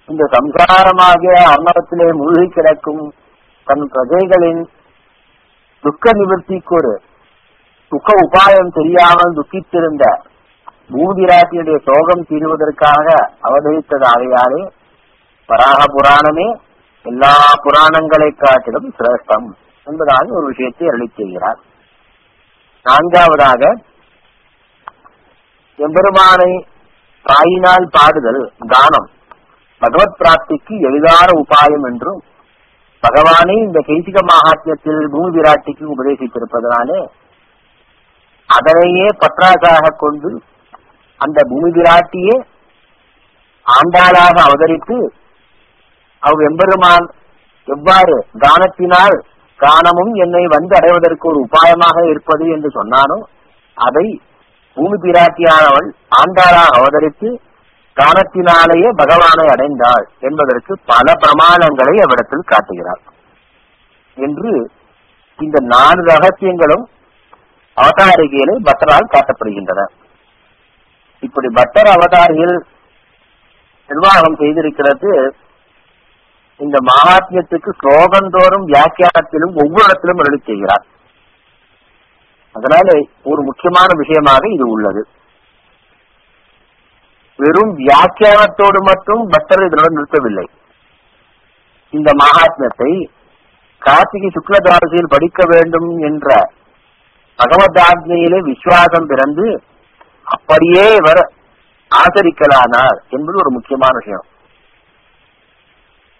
இந்த சம்சாரமாக அர்ணவத்திலே மூழ்கி கிடக்கும் தன் பிரஜைகளின் துக்க நிவர்த்திக்கு ஒரு துக்க உபாயம் தெரியாமல் துக்கித்திருந்த பூதிராட்டியுடைய சோகம் தீருவதற்காக அவதரித்ததாகையாலே வராக புராணமே எல்லா புராணங்களை காட்டிலும் சிரேஷ்டம். என்பதாக ஒரு விஷயத்தை அருளி செய்கிறார். நான்காவதாக எம்பெருமானை தாயினால் பாடுதல் கானம் பகவத் பிராப்திக்கு எளிதான உபாயம் என்றும் பகவானே இந்த கைசிக மகாத்மியத்தில் பூமி விராட்டிக்கு உபதேசித்திருப்பதனாலே அதனையே பற்றாக்காக கொண்டு அந்த பூமி விராட்டியே ஆண்டாளாக அவதரித்து அவ் எம்பெருமான் எவ்வாறு கானத்தினால் கானமும் என்னை வந்து அடைவதற்கு ஒரு உபாயமாக இருப்பது என்று சொன்னானோ அதை பூமி பிராட்டியானவள் ஆண்டாளாக அவதரித்து கானத்தினாலேயே பகவானை அடைந்தாள் என்பதற்கு பல பிரமாணங்களை அவ்விடத்தில் காட்டுகிறார் என்று இந்த நான்கு ரகசியங்களும் அவதாரிகையிலே பட்டரால் காட்டப்படுகின்றன. இப்படி பட்டர் அவதாரிகள் நிர்வாகம் செய்திருக்கிறது. இந்த மகாத்மியத்துக்கு ஸ்லோகந்தோறும் வியாக்கியானத்திலும் ஒவ்வொரு இடத்திலும் அருளி செய்கிறார். அதனால ஒரு முக்கியமான விஷயமாக இது உள்ளது. வெறும் வியாக்கியானத்தோடு மட்டும் பக்தர் இதனுடன் நிறுத்தவில்லை. இந்த மகாத்மியத்தை கார்த்திகை சுக்லதாரசியில் படிக்க வேண்டும் என்ற பகவதாத்மையிலே விசுவாசம் பிறந்து அப்படியே இவர் ஆதரிக்கலானார் என்பது ஒரு முக்கியமான விஷயம்.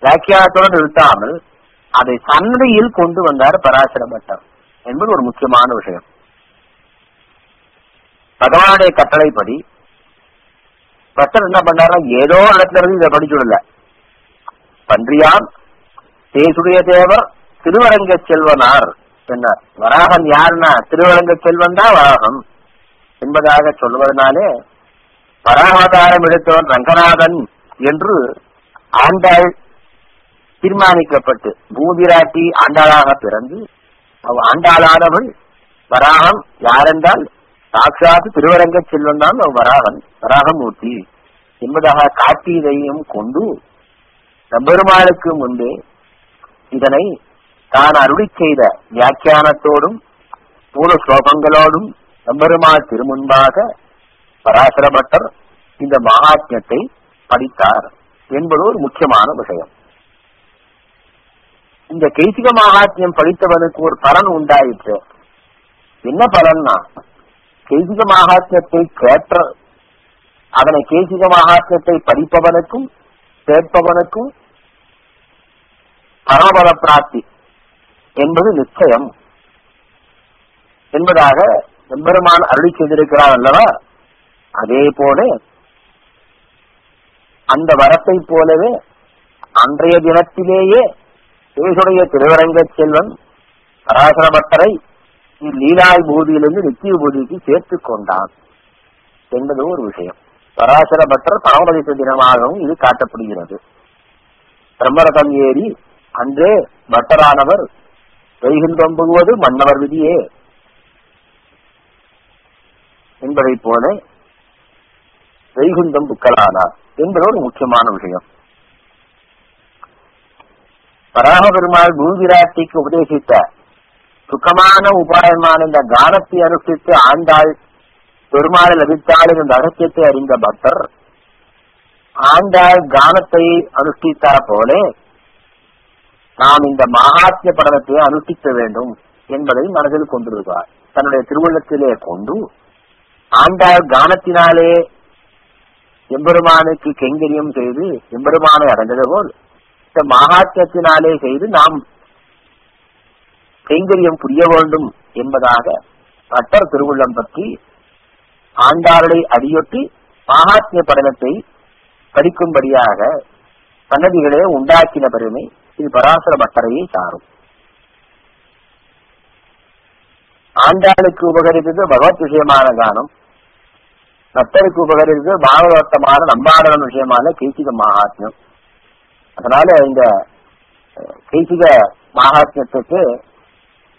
வியாக்கியானத்துடன் நிறுத்தாமல் அதை சந்தையில் கொண்டு வந்தார் பராசர பட்டர் என்பது ஒரு முக்கியமான விஷயம். பகவானுடைய கட்டளைப்படி பட்டர் என்ன பண்ணாரா ஏதோ இடத்துல இருந்து இதை படிச்சுடல பன்றியாம் தேசுடைய தேவர் திருவரங்க செல்வனார் சொன்னார் வராகன் யாருன்னா திருவரங்க செல்வன் தான் வராகம் என்பதாக சொல்லுவதனாலே வராகாதாரம் எடுத்தவன் ரங்கநாதன் என்று ஆண்டாள் தீர்மானிக்கப்பட்டு பூதிராட்டி ஆண்டாளாக பிறந்து அவ் ஆண்டாளானவள் வராகம் யாரென்றால் சாட்சாத் திருவரங்க செல்வன் தான் அவ் வராகன் வராகமூர்த்தி. என்பதாக காட்டியதையும் கொண்டு நம்பெருமாளுக்கு முன்பே இதனை தான் அருளி செய்த வியாக்கியானத்தோடும் பூர்வ ஸ்லோகங்களோடும் நம்பெருமாள் திருமுன்பாக பராசரபட்டர் இந்த மகாத்மியத்தை படித்தார் என்பது ஒரு முக்கியமான விஷயம். இந்த கைசிக மகாத்மியம் படித்தவனுக்கு ஒரு பலன் உண்டாயிற்று. என்ன பலன்னா கைசிக மகாத்மியத்தை கேட்ட அதனை கேசிக மகாத்மியத்தை படிப்பவனுக்கும் கேட்பவனுக்கும் பரமபத பிராப்தி என்பது நிச்சயம். என்பதாக எம்பெருமான் அருளி செய்திருக்கிறார் அல்லவா? அதே போல அந்த வரத்தை போலவே அன்றைய தினத்திலேயே தேசுடைய திருவரங்க செல்வன் பராசர பட்டரை லீலாய் பூதியிலிருந்து நித்திய பூதிக்கு சேர்த்துக் கொண்டான் என்பது ஒரு விஷயம். பராசர பட்டர் பரமபதித்த தினமாகவும் இது காட்டப்படுகிறது. பிரம்மரதம் ஏறி அன்றே பட்டரானவர் வைகுந்தம் புகுவது மன்னவர் விதியே என்பதை போல வைகுந்தம் புக்கலானார் என்பது ஒரு முக்கியமான விஷயம். வராக பெருமாள் பூவிராட்டிக்கு உபதேசித்த சுக்கமான உபாயமான இந்த கானத்தை அனுஷ்டித்து ஆண்டாள் பெருமாளை லபித்தாள் என்ற ரகசியத்தை அறிந்த பக்தர் ஆண்டாள் கானத்தை அனுஷ்டித்தார் போல நாம் இந்த மகாத்மிய படனத்தை அனுஷ்டிக்க வேண்டும் என்பதை மனதில் கொண்டிருக்கிறார் தன்னுடைய திருவள்ளத்திலே கொண்டு ஆண்டாள் கானத்தினாலே எம்பெருமானுக்கு கெங்கரியம் செய்து எம்பெருமானை அடைந்தது போல் இந்த மகாத்மத்தினாலே செய்து நாம் கைங்கரியம் புரிய வேண்டும் என்பதாக பட்டர் திருவுள்ளம் பற்றி ஆண்டாருடைய அடியொட்டி மகாத்மிய படனத்தை படிக்கும்படியாக சன்னதிகளே உண்டாக்கின பெருமை இது பராசர பட்டரையை சாரும். ஆண்டாளுக்கு உபகரித்தது பகவத் விஷயமான கானம் பக்தருக்கு உபகரித்தது பாகவத்தமான நம்பாடனம் விஷயமான கீர்த்திக மகாத்மியம். அதனால இந்த கைசிக மகாத்மியத்துக்கு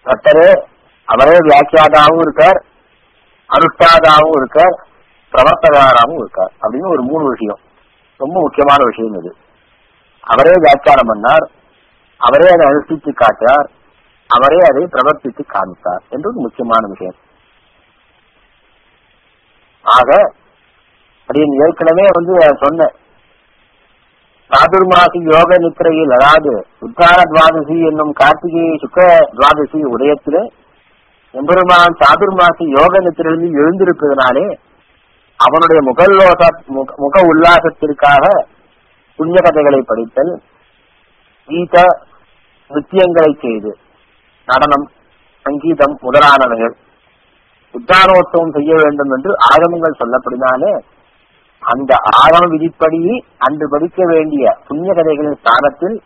பக்தரே அவரே வியாக்கியாதாவும் இருக்கார் அனுஷ்டாதாவும் இருக்கார் பிரவர்த்தகாராவும் இருக்கார். அப்படின்னு ஒரு மூணு விஷயம். ரொம்ப முக்கியமான விஷயம் இது. அவரே வியாக்கியானம் பண்ணார் அவரே அதை அனுஷ்டித்து காட்டார் அவரே அதை பிரவர்த்தித்து காமித்தார் என்று ஒரு முக்கியமான விஷயம். ஆக அப்படின்னு ஏற்கனவே வந்து சொன்ன சாதுர்மாசி யோக நித்திரையில் அதாவது உத்தார துவாதசி என்னும் கார்த்திகை சுக்க துவாதசி உதயத்திலே எம்பெருமான் சாதுர்மாசி யோக நித்திரையில் எழுந்திருப்பதனாலே அவனுடைய முகல்லோச முக உல்லாசத்திற்காக புண்ணிய கதைகளை படித்தல் கீத நித்தியங்களை செய்து நடனம் சங்கீதம் முதலானவைகள் உத்தானோத்சவம் செய்ய வேண்டும் என்று ஆகமங்கள் சொல்லப்படினாலே அந்த ஆகம விதிப்படி அன்று படிக்க வேண்டிய புண்ணிய கதைகளின் ஸ்தானத்தில்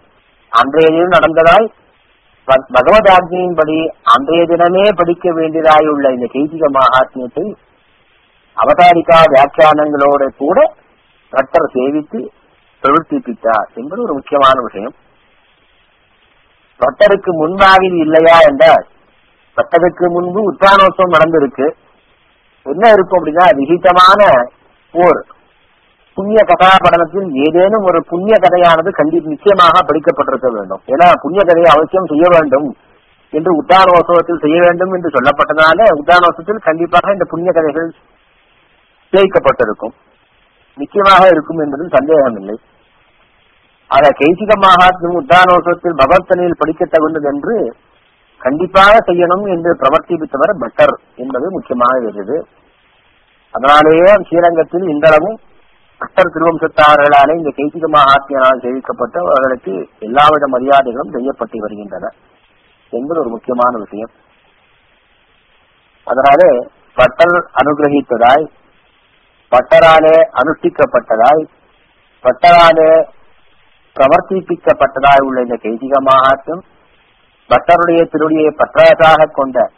அன்றைய தினம் நடந்ததாய் பகவத் ஆக்னியின்படி அன்றைய தினமே படிக்க வேண்டியதாய் உள்ள இந்த கைதிக மகாத்மியத்தை அவதாரிகா வியாக்கியானங்களோட கூட பட்டர் சேவித்து பிரவர்த்திப்பித்தார் என்பது ஒரு முக்கியமான விஷயம். பக்தருக்கு முன்பாக இது இல்லையா என்றால் பக்தருக்கு முன்பு உத்தானோத்சவம் நடந்திருக்கு. என்ன இருக்கும் அப்படின்னா விகிதமான போர் புண்ணிய கதாபடனத்தில் ஏதேனும் ஒரு புண்ணிய கதையானது கண்டி நிச்சயமாக படிக்கப்பட்டிருக்க வேண்டும். ஏன்னா புண்ணிய கதையை அவசியம் செய்ய வேண்டும் என்று உத்தானோத்சவத்தில் செய்ய வேண்டும் என்று சொல்லப்பட்டதால உத்தானோத்சவத்தில் கண்டிப்பாக இந்த புண்ணிய கதைகள் சேர்க்கப்பட்டிருக்கும் நிச்சயமாக இருக்கும் என்பதில் சந்தேகமில்லை. ஆக கைசிக மகாத்மியம் உத்தானோத்சவத்தில் பகவத்தனையில் படிக்க தகுந்தது என்று கண்டிப்பாக செய்யணும் என்று பிரவர்த்திப்பித்தவர் பட்டர் என்பது முக்கியமாக இருந்தது. அதனாலேயே ஸ்ரீரங்கத்தில் இந்தளவும் பட்டர் திருவம்சத்தார்களாலே இந்த கைசிக மகாத்மியனால் சேவிக்கப்பட்டு அவர்களுக்கு எல்லாவித மரியாதைகளும் செய்யப்பட்டு வருகின்றன. என்பது ஒரு முக்கியமான விஷயம். அதனாலே பட்டர் அனுகிரகித்ததாய் பட்டராலே அனுஷ்டிக்கப்பட்டதாய் பட்டராலே பிரவர்த்திப்பிக்கப்பட்டதாய் உள்ள இந்த கைதிக மகாத்மியம் பட்டருடைய திருடியை பற்றாசாக கொண்ட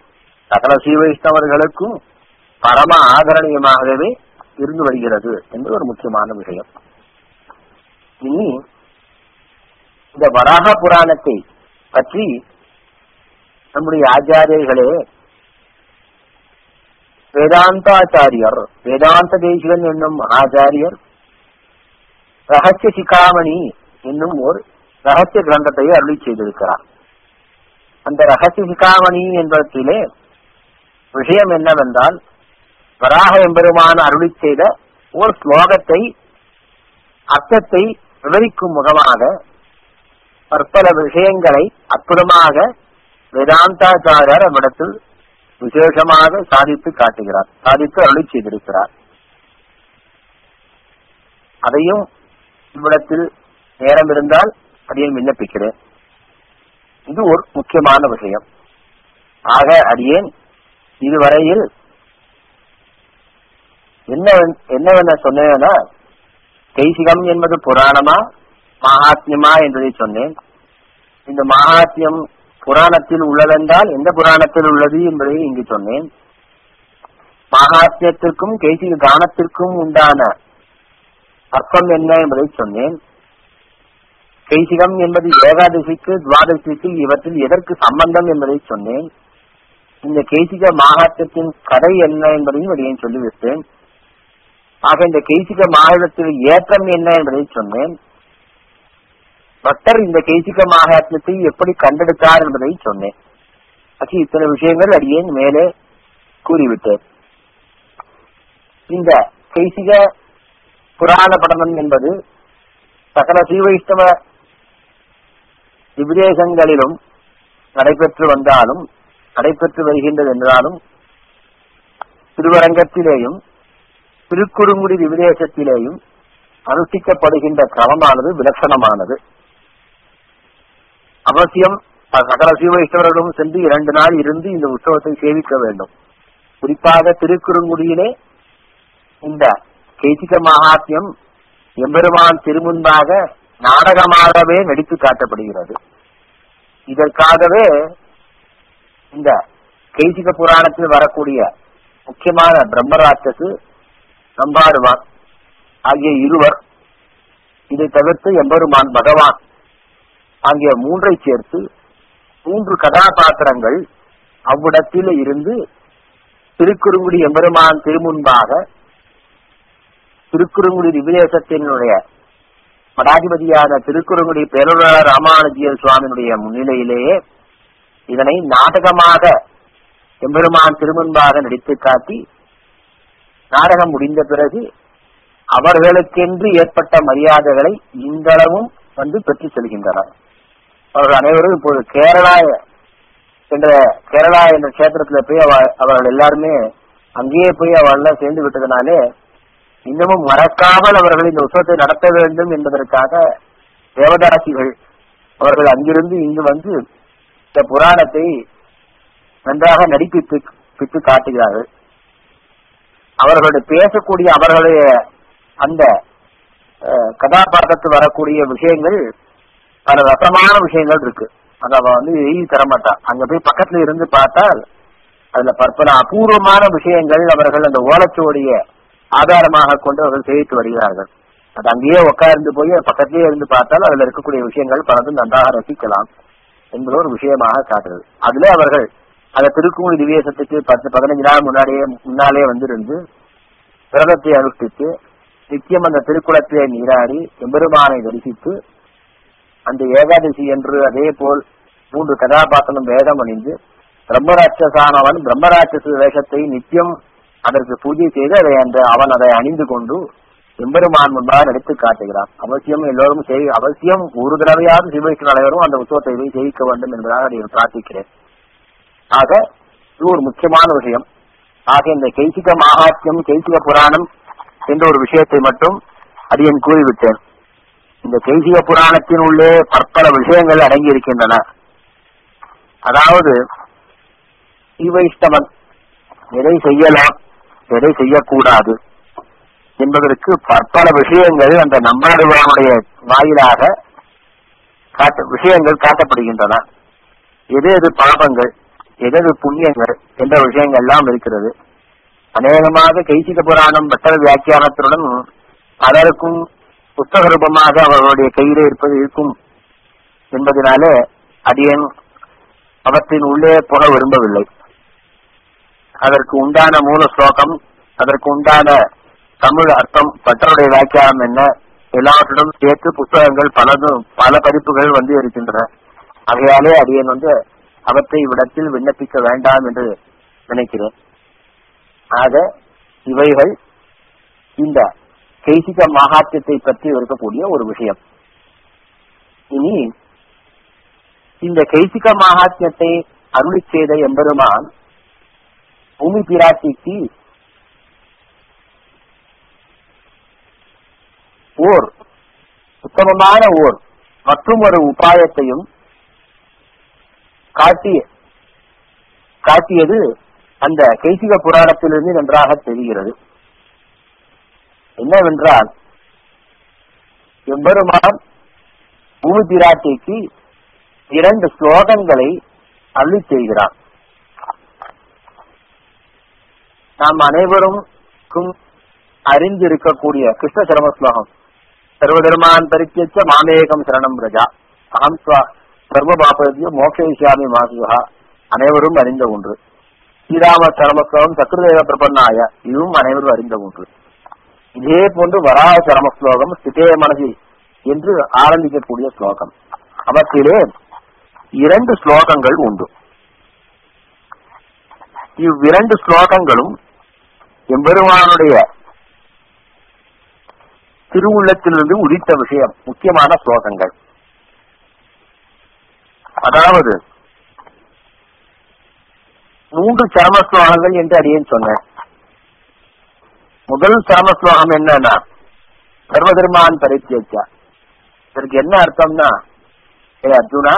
சகல ஸ்ரீ வைஷ்ணவர்களுக்கும் பரம ஆதரணியமாகவே இருந்து வருகிறது என்பது ஒரு முக்கியமான விஷயம். இனி இந்த வராக புராணத்தை பற்றி நம்முடைய ஆச்சாரியர்களே வேதாந்தாச்சாரியர் வேதாந்த தேசிகன் என்னும் ஆச்சாரியர் ரகசிய சிகாமணி என்னும் ஒரு ரகசிய கிரந்தத்தை அருளி செய்திருக்கிறார். அந்த ரகசிய சிகாமணி என்பதிலே விஷயம் என்னவென்றால் வராக எம்பெருமான அருளி செய்த ஒரு ஸ்லோகத்தை அர்த்தத்தை விவரிக்கும் முகமாக பற்பல விஷயங்களை அற்புதமாக வேதாந்தாச்சாரியர் நம்மிடத்தில் விசேஷமாக சாதித்து காட்டுகிறார் சாதித்து அருளி செய்திருக்கிறார். அதையும் இவ்விடத்தில் நேரம் இருந்தால் அடியேன் விண்ணப்பிக்கிறேன். இது ஒரு முக்கியமான விஷயம். ஆக அடியேன் இதுவரையில் என்ன என்னவென்ன சொன்னேன்னா கைசிகம் என்பது புராணமா மகாத்மியமா என்பதை சொன்னேன். இந்த மகாத்மியம் புராணத்தில் உள்ளதென்றால் எந்த புராணத்தில் உள்ளது என்பதை இங்கு சொன்னேன். மகாத்மியத்திற்கும் கைசிக கானத்திற்கும் உண்டான அர்த்தம் என்ன என்பதை சொன்னேன். கைசிகம் என்பது ஏகாதசிக்கு துவாதசிக்கு இவற்றில் எதற்கு சம்பந்தம் என்பதை சொன்னேன். இந்த கைசிக மகாத்தியத்தின் கதை என்ன என்பதையும் வெளியே சொல்லிவிட்டேன். ஆக இந்த கைசிக மாகாணத்தில் ஏற்றம் என்ன என்பதை சொன்னேன். பக்தர் இந்த கைசிக மாகாத்மத்தை எப்படி கண்டெடுத்தார் என்பதை சொன்னேன். ஆச்சு இத்தனை விஷயங்கள் அடியேன் மேலே கூறிவிட்டேன். இந்த கைசிக புராண படனம் என்பது சகல சீவைஷ்ணவ விபதேசங்களிலும் நடைபெற்று வந்தாலும் நடைபெற்று வருகின்றது என்றாலும் திருவரங்கத்திலேயும் திருக்குறுங்குடி விவிதேசத்திலேயும் அனுஷ்டிக்கப்படுகின்ற கிரமமானது விலட்சணமானது அவசியம் சகல சீவைஷ்ணவர்களும் சென்று இரண்டு நாள் இருந்து இந்த உற்சவத்தை சேவிக்க வேண்டும். குறிப்பாக திருக்குறுங்குடியிலே இந்த கைசிக மகாத்மியம் எம்பெருமான் திருமுன்பாக நாடகமாகவே நடித்து காட்டப்படுகிறது. இதற்காகவே இந்த கைசிக புராணத்தில் வரக்கூடிய முக்கியமான பிரம்மராட்சசு சம்பாருவான் ஆகிய இருவர் இதை தவிர்த்து எம்பெருமான் பகவான் ஆகிய மூன்றை சேர்த்து மூன்று கதாபாத்திரங்கள் அவ்விடத்தில் இருந்து திருக்குறுங்குடி எம்பெருமான் திருமுன்பாக திருக்குறுங்குடி திவ்யதேசத்தினுடைய மடாதிபதியான திருக்குறுங்குடி பேரூர ராமானுஜியர் சுவாமியினுடைய முன்னிலையிலேயே இதனை நாடகமாக எம்பெருமான் திருமுன்பாக நடித்து காட்டி நாடகம் முடிந்த பிறகு அவர்களுக்கென்று ஏற்பட்ட மரியாதைகளை இந்தளவும் வந்து பெற்று செல்கின்றனர். அவர்கள் அனைவரும் இப்போது கேரளா என்ற கேரளா என்ற கஷேத்திரத்துல போய் அவ- அவர்கள் எல்லாருமே அங்கேயே போய் அவர்கள் சேர்ந்து விட்டதுனாலே இன்னமும் மறக்காமல் அவர்கள் இந்த உற்சவத்தை நடத்த வேண்டும் என்பதற்காக தேவதாசிகள் அவர்கள் அங்கிருந்து இங்கு வந்து இந்த புராணத்தை நன்றாக நடிப்பித்து காட்டுகிறார்கள். அவர்களுடைய பேசக்கூடிய அவர்களுடைய அந்த அஹ், கதாபாத்திரத்தில் வரக்கூடிய விஷயங்கள் பல ரசமான விஷயங்கள் இருக்கு. அதை அவ வந்து எழுதி தரமாட்டான் அங்க போய் பக்கத்துல இருந்து பார்த்தால் அதுல பற்பல அபூர்வமான விஷயங்கள் அவர்கள் அந்த ஓலச்சுவடிய ஆதாரமாக கொண்டு அவர்கள் சேவித்து வருகிறார்கள். அது அங்கேயே உட்கார்ந்து போய் பக்கத்திலேயே இருந்து பார்த்தால் அதுல இருக்கக்கூடிய விஷயங்கள் பலதும் நன்றாக ரசிக்கலாம் என்பது ஒரு விஷயமாக காட்டுறது அதுல அவர்கள் அந்த திருக்குமணி திவ்யேசத்துக்கு பத்து பதினஞ்சு நாள் முன்னாடியே முன்னாலே வந்திருந்து விரதத்தை அனுஷ்டித்து நித்தியம் அந்த திருக்குளத்திலே நீராடி எம்பெருமானை தரிசித்து அந்த ஏகாதசி என்று அதே போல் மூன்று கதாபாத்திரம் வேதம் அணிந்து பிரம்மராட்சசானவன் பிரம்மராட்சச வேஷத்தை நித்தியம் அதற்கு பூஜை செய்து அதை அந்த அவன் அதை அணிந்து கொண்டு எம்பெருமான் முன்பாக நடித்து காட்டுகிறான். அவசியம் எல்லோரும் செய் அவசியம் ஒரு தடவையாவது சிவகிருஷ்ண அனைவரும் அந்த உற்சவத்தை ஜெயிக்க வேண்டும் என்பதாக நான் பிரார்த்திக்கிறேன். ஆக இது ஒரு முக்கியமான விஷயம். ஆக இந்த கைசிக மகாத்தியம் கைசிக புராணம் என்ற ஒரு விஷயத்தை மட்டும் அடியன் கூறிவிட்டேன். இந்த கைசிக புராணத்தின் உள்ளே பற்பல விஷயங்கள் அடங்கி இருக்கின்றன அதாவது வைஷ்ணவன் எதை செய்யலாம் எதை செய்யக்கூடாது என்பதற்கு பற்பல விஷயங்கள் அந்த நம்பாடுவானுடைய வாயிலாக காட்ட விஷயங்கள் காட்டப்படுகின்றன. எது எது பாபங்கள் எதது புண்ணியங்கள் என்ற விஷயங்கள் எல்லாம் இருக்கிறது. அநேகமாக கைசிக புராணம் பட்டர வியாக்கியானத்துடன் பலருக்கும் புத்தக ரூபமாக அவர்களுடைய கையிலே இருப்பது இருக்கும் என்பதனாலே அடியன் அவற்றின் உள்ளே போக விரும்பவில்லை. அதற்கு உண்டான மூல ஸ்லோகம் அதற்கு உண்டான தமிழ் அர்த்தம் பட்டருடைய வியாக்கியானம் என்ன எல்லாவற்றுடன் சேர்த்து புத்தகங்கள் பலதும் பல பதிப்புகள் வந்து இருக்கின்றன. ஆகையாலே அடியன் வந்து அவற்றை இவ்விடத்தில் விண்ணப்பிக்க வேண்டாம் என்று நினைக்கிறேன். ஆக இவைகள் இந்த கைசிக மகாத்தியத்தை பற்றி இருக்கக்கூடிய ஒரு விஷயம். இனி இந்த கைசிக மகாத்மியத்தை அருளி செய்த எம்பெருமான் பூமி பிராட்டிக்கு ஓர் உத்தமமான ஓர் மற்றும் ஒரு உபாயத்தையும் காட்டிய காட்டியது அந்த கைசிக புராணத்திலிருந்து நன்றாக தெரிகிறது. என்னவென்றால் எம்பெருமான் பூமி திராட்டைக்கு இரண்டு ஸ்லோகங்களை அள்ளி செய்கிறான் நாம் அனைவரும் அறிந்திருக்கக்கூடிய கிருஷ்ண சரம ஸ்லோகம் சர்வதர்மான் பரித்தியச்ச மாமேகம் சரணம் பிரஜா. அகம் சர்வ பாபதிய மோக்ஷயிஷாமி மாசுகா. அனைவரும் அறிந்த ஒன்று. ஸ்ரீராம சரமஸ்லோகம் சக்கரதேவ பிரபன்னாய இதுவும் அனைவரும் அறிந்த ஒன்று. இதே போன்று வராக சரம ஸ்லோகம் ஸ்திதே மனசி என்று ஆரம்பிக்கக்கூடிய ஸ்லோகம். அவற்றிலே இரண்டு ஸ்லோகங்கள் உண்டு. இவ்விரண்டு ஸ்லோகங்களும் எம்பெருமானுடைய திருவுள்ளத்திலிருந்து உதித்த விஷயம் முக்கியமான ஸ்லோகங்கள். அதாவது மூன்று சரம ஸ்லோகங்கள் என்று அடியேன் சொன்னேன். முதல் சரம ஸ்லோகம் என்னன்னா சர்வதர்மான் பரித்தியச்சா இதற்கு என்ன அர்த்தம்னா ஏ அர்ஜுனா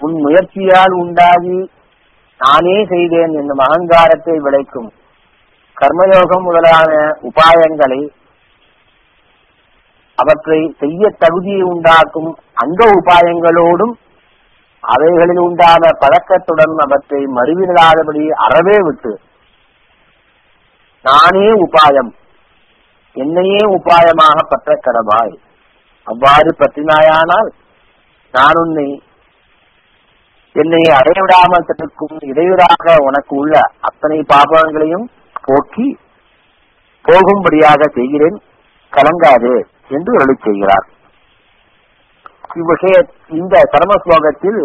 உன் முயற்சியால் உண்டாகி நானே செய்தேன் என்னும் அகங்காரத்தை விளைக்கும் கர்மயோகம் முதலான உபாயங்களை அவற்றை செய்ய தகுதியை உண்டாக்கும் அந்த உபாயங்களோடும் அவைகளில் உண்டான பழக்கத்துடன் அவற்றை மறுவிடாதபடி அறவே விட்டு நானே உபாயம் என்னையே உபாயமாக பற்ற கடவாய் அவ்வாறு பற்றினாயானால் நான் உன்னை என்னை அடைவிடாமல் தடுக்கும் இடையூறாக உனக்கு உள்ள அத்தனை பாபங்களையும் போக்கி போகும்படியாக செய்கிறேன். கலங்காது என்று அருளி செய்கிறார். இவ்விஷய இந்த கர்ம ஸ்லோகத்தில்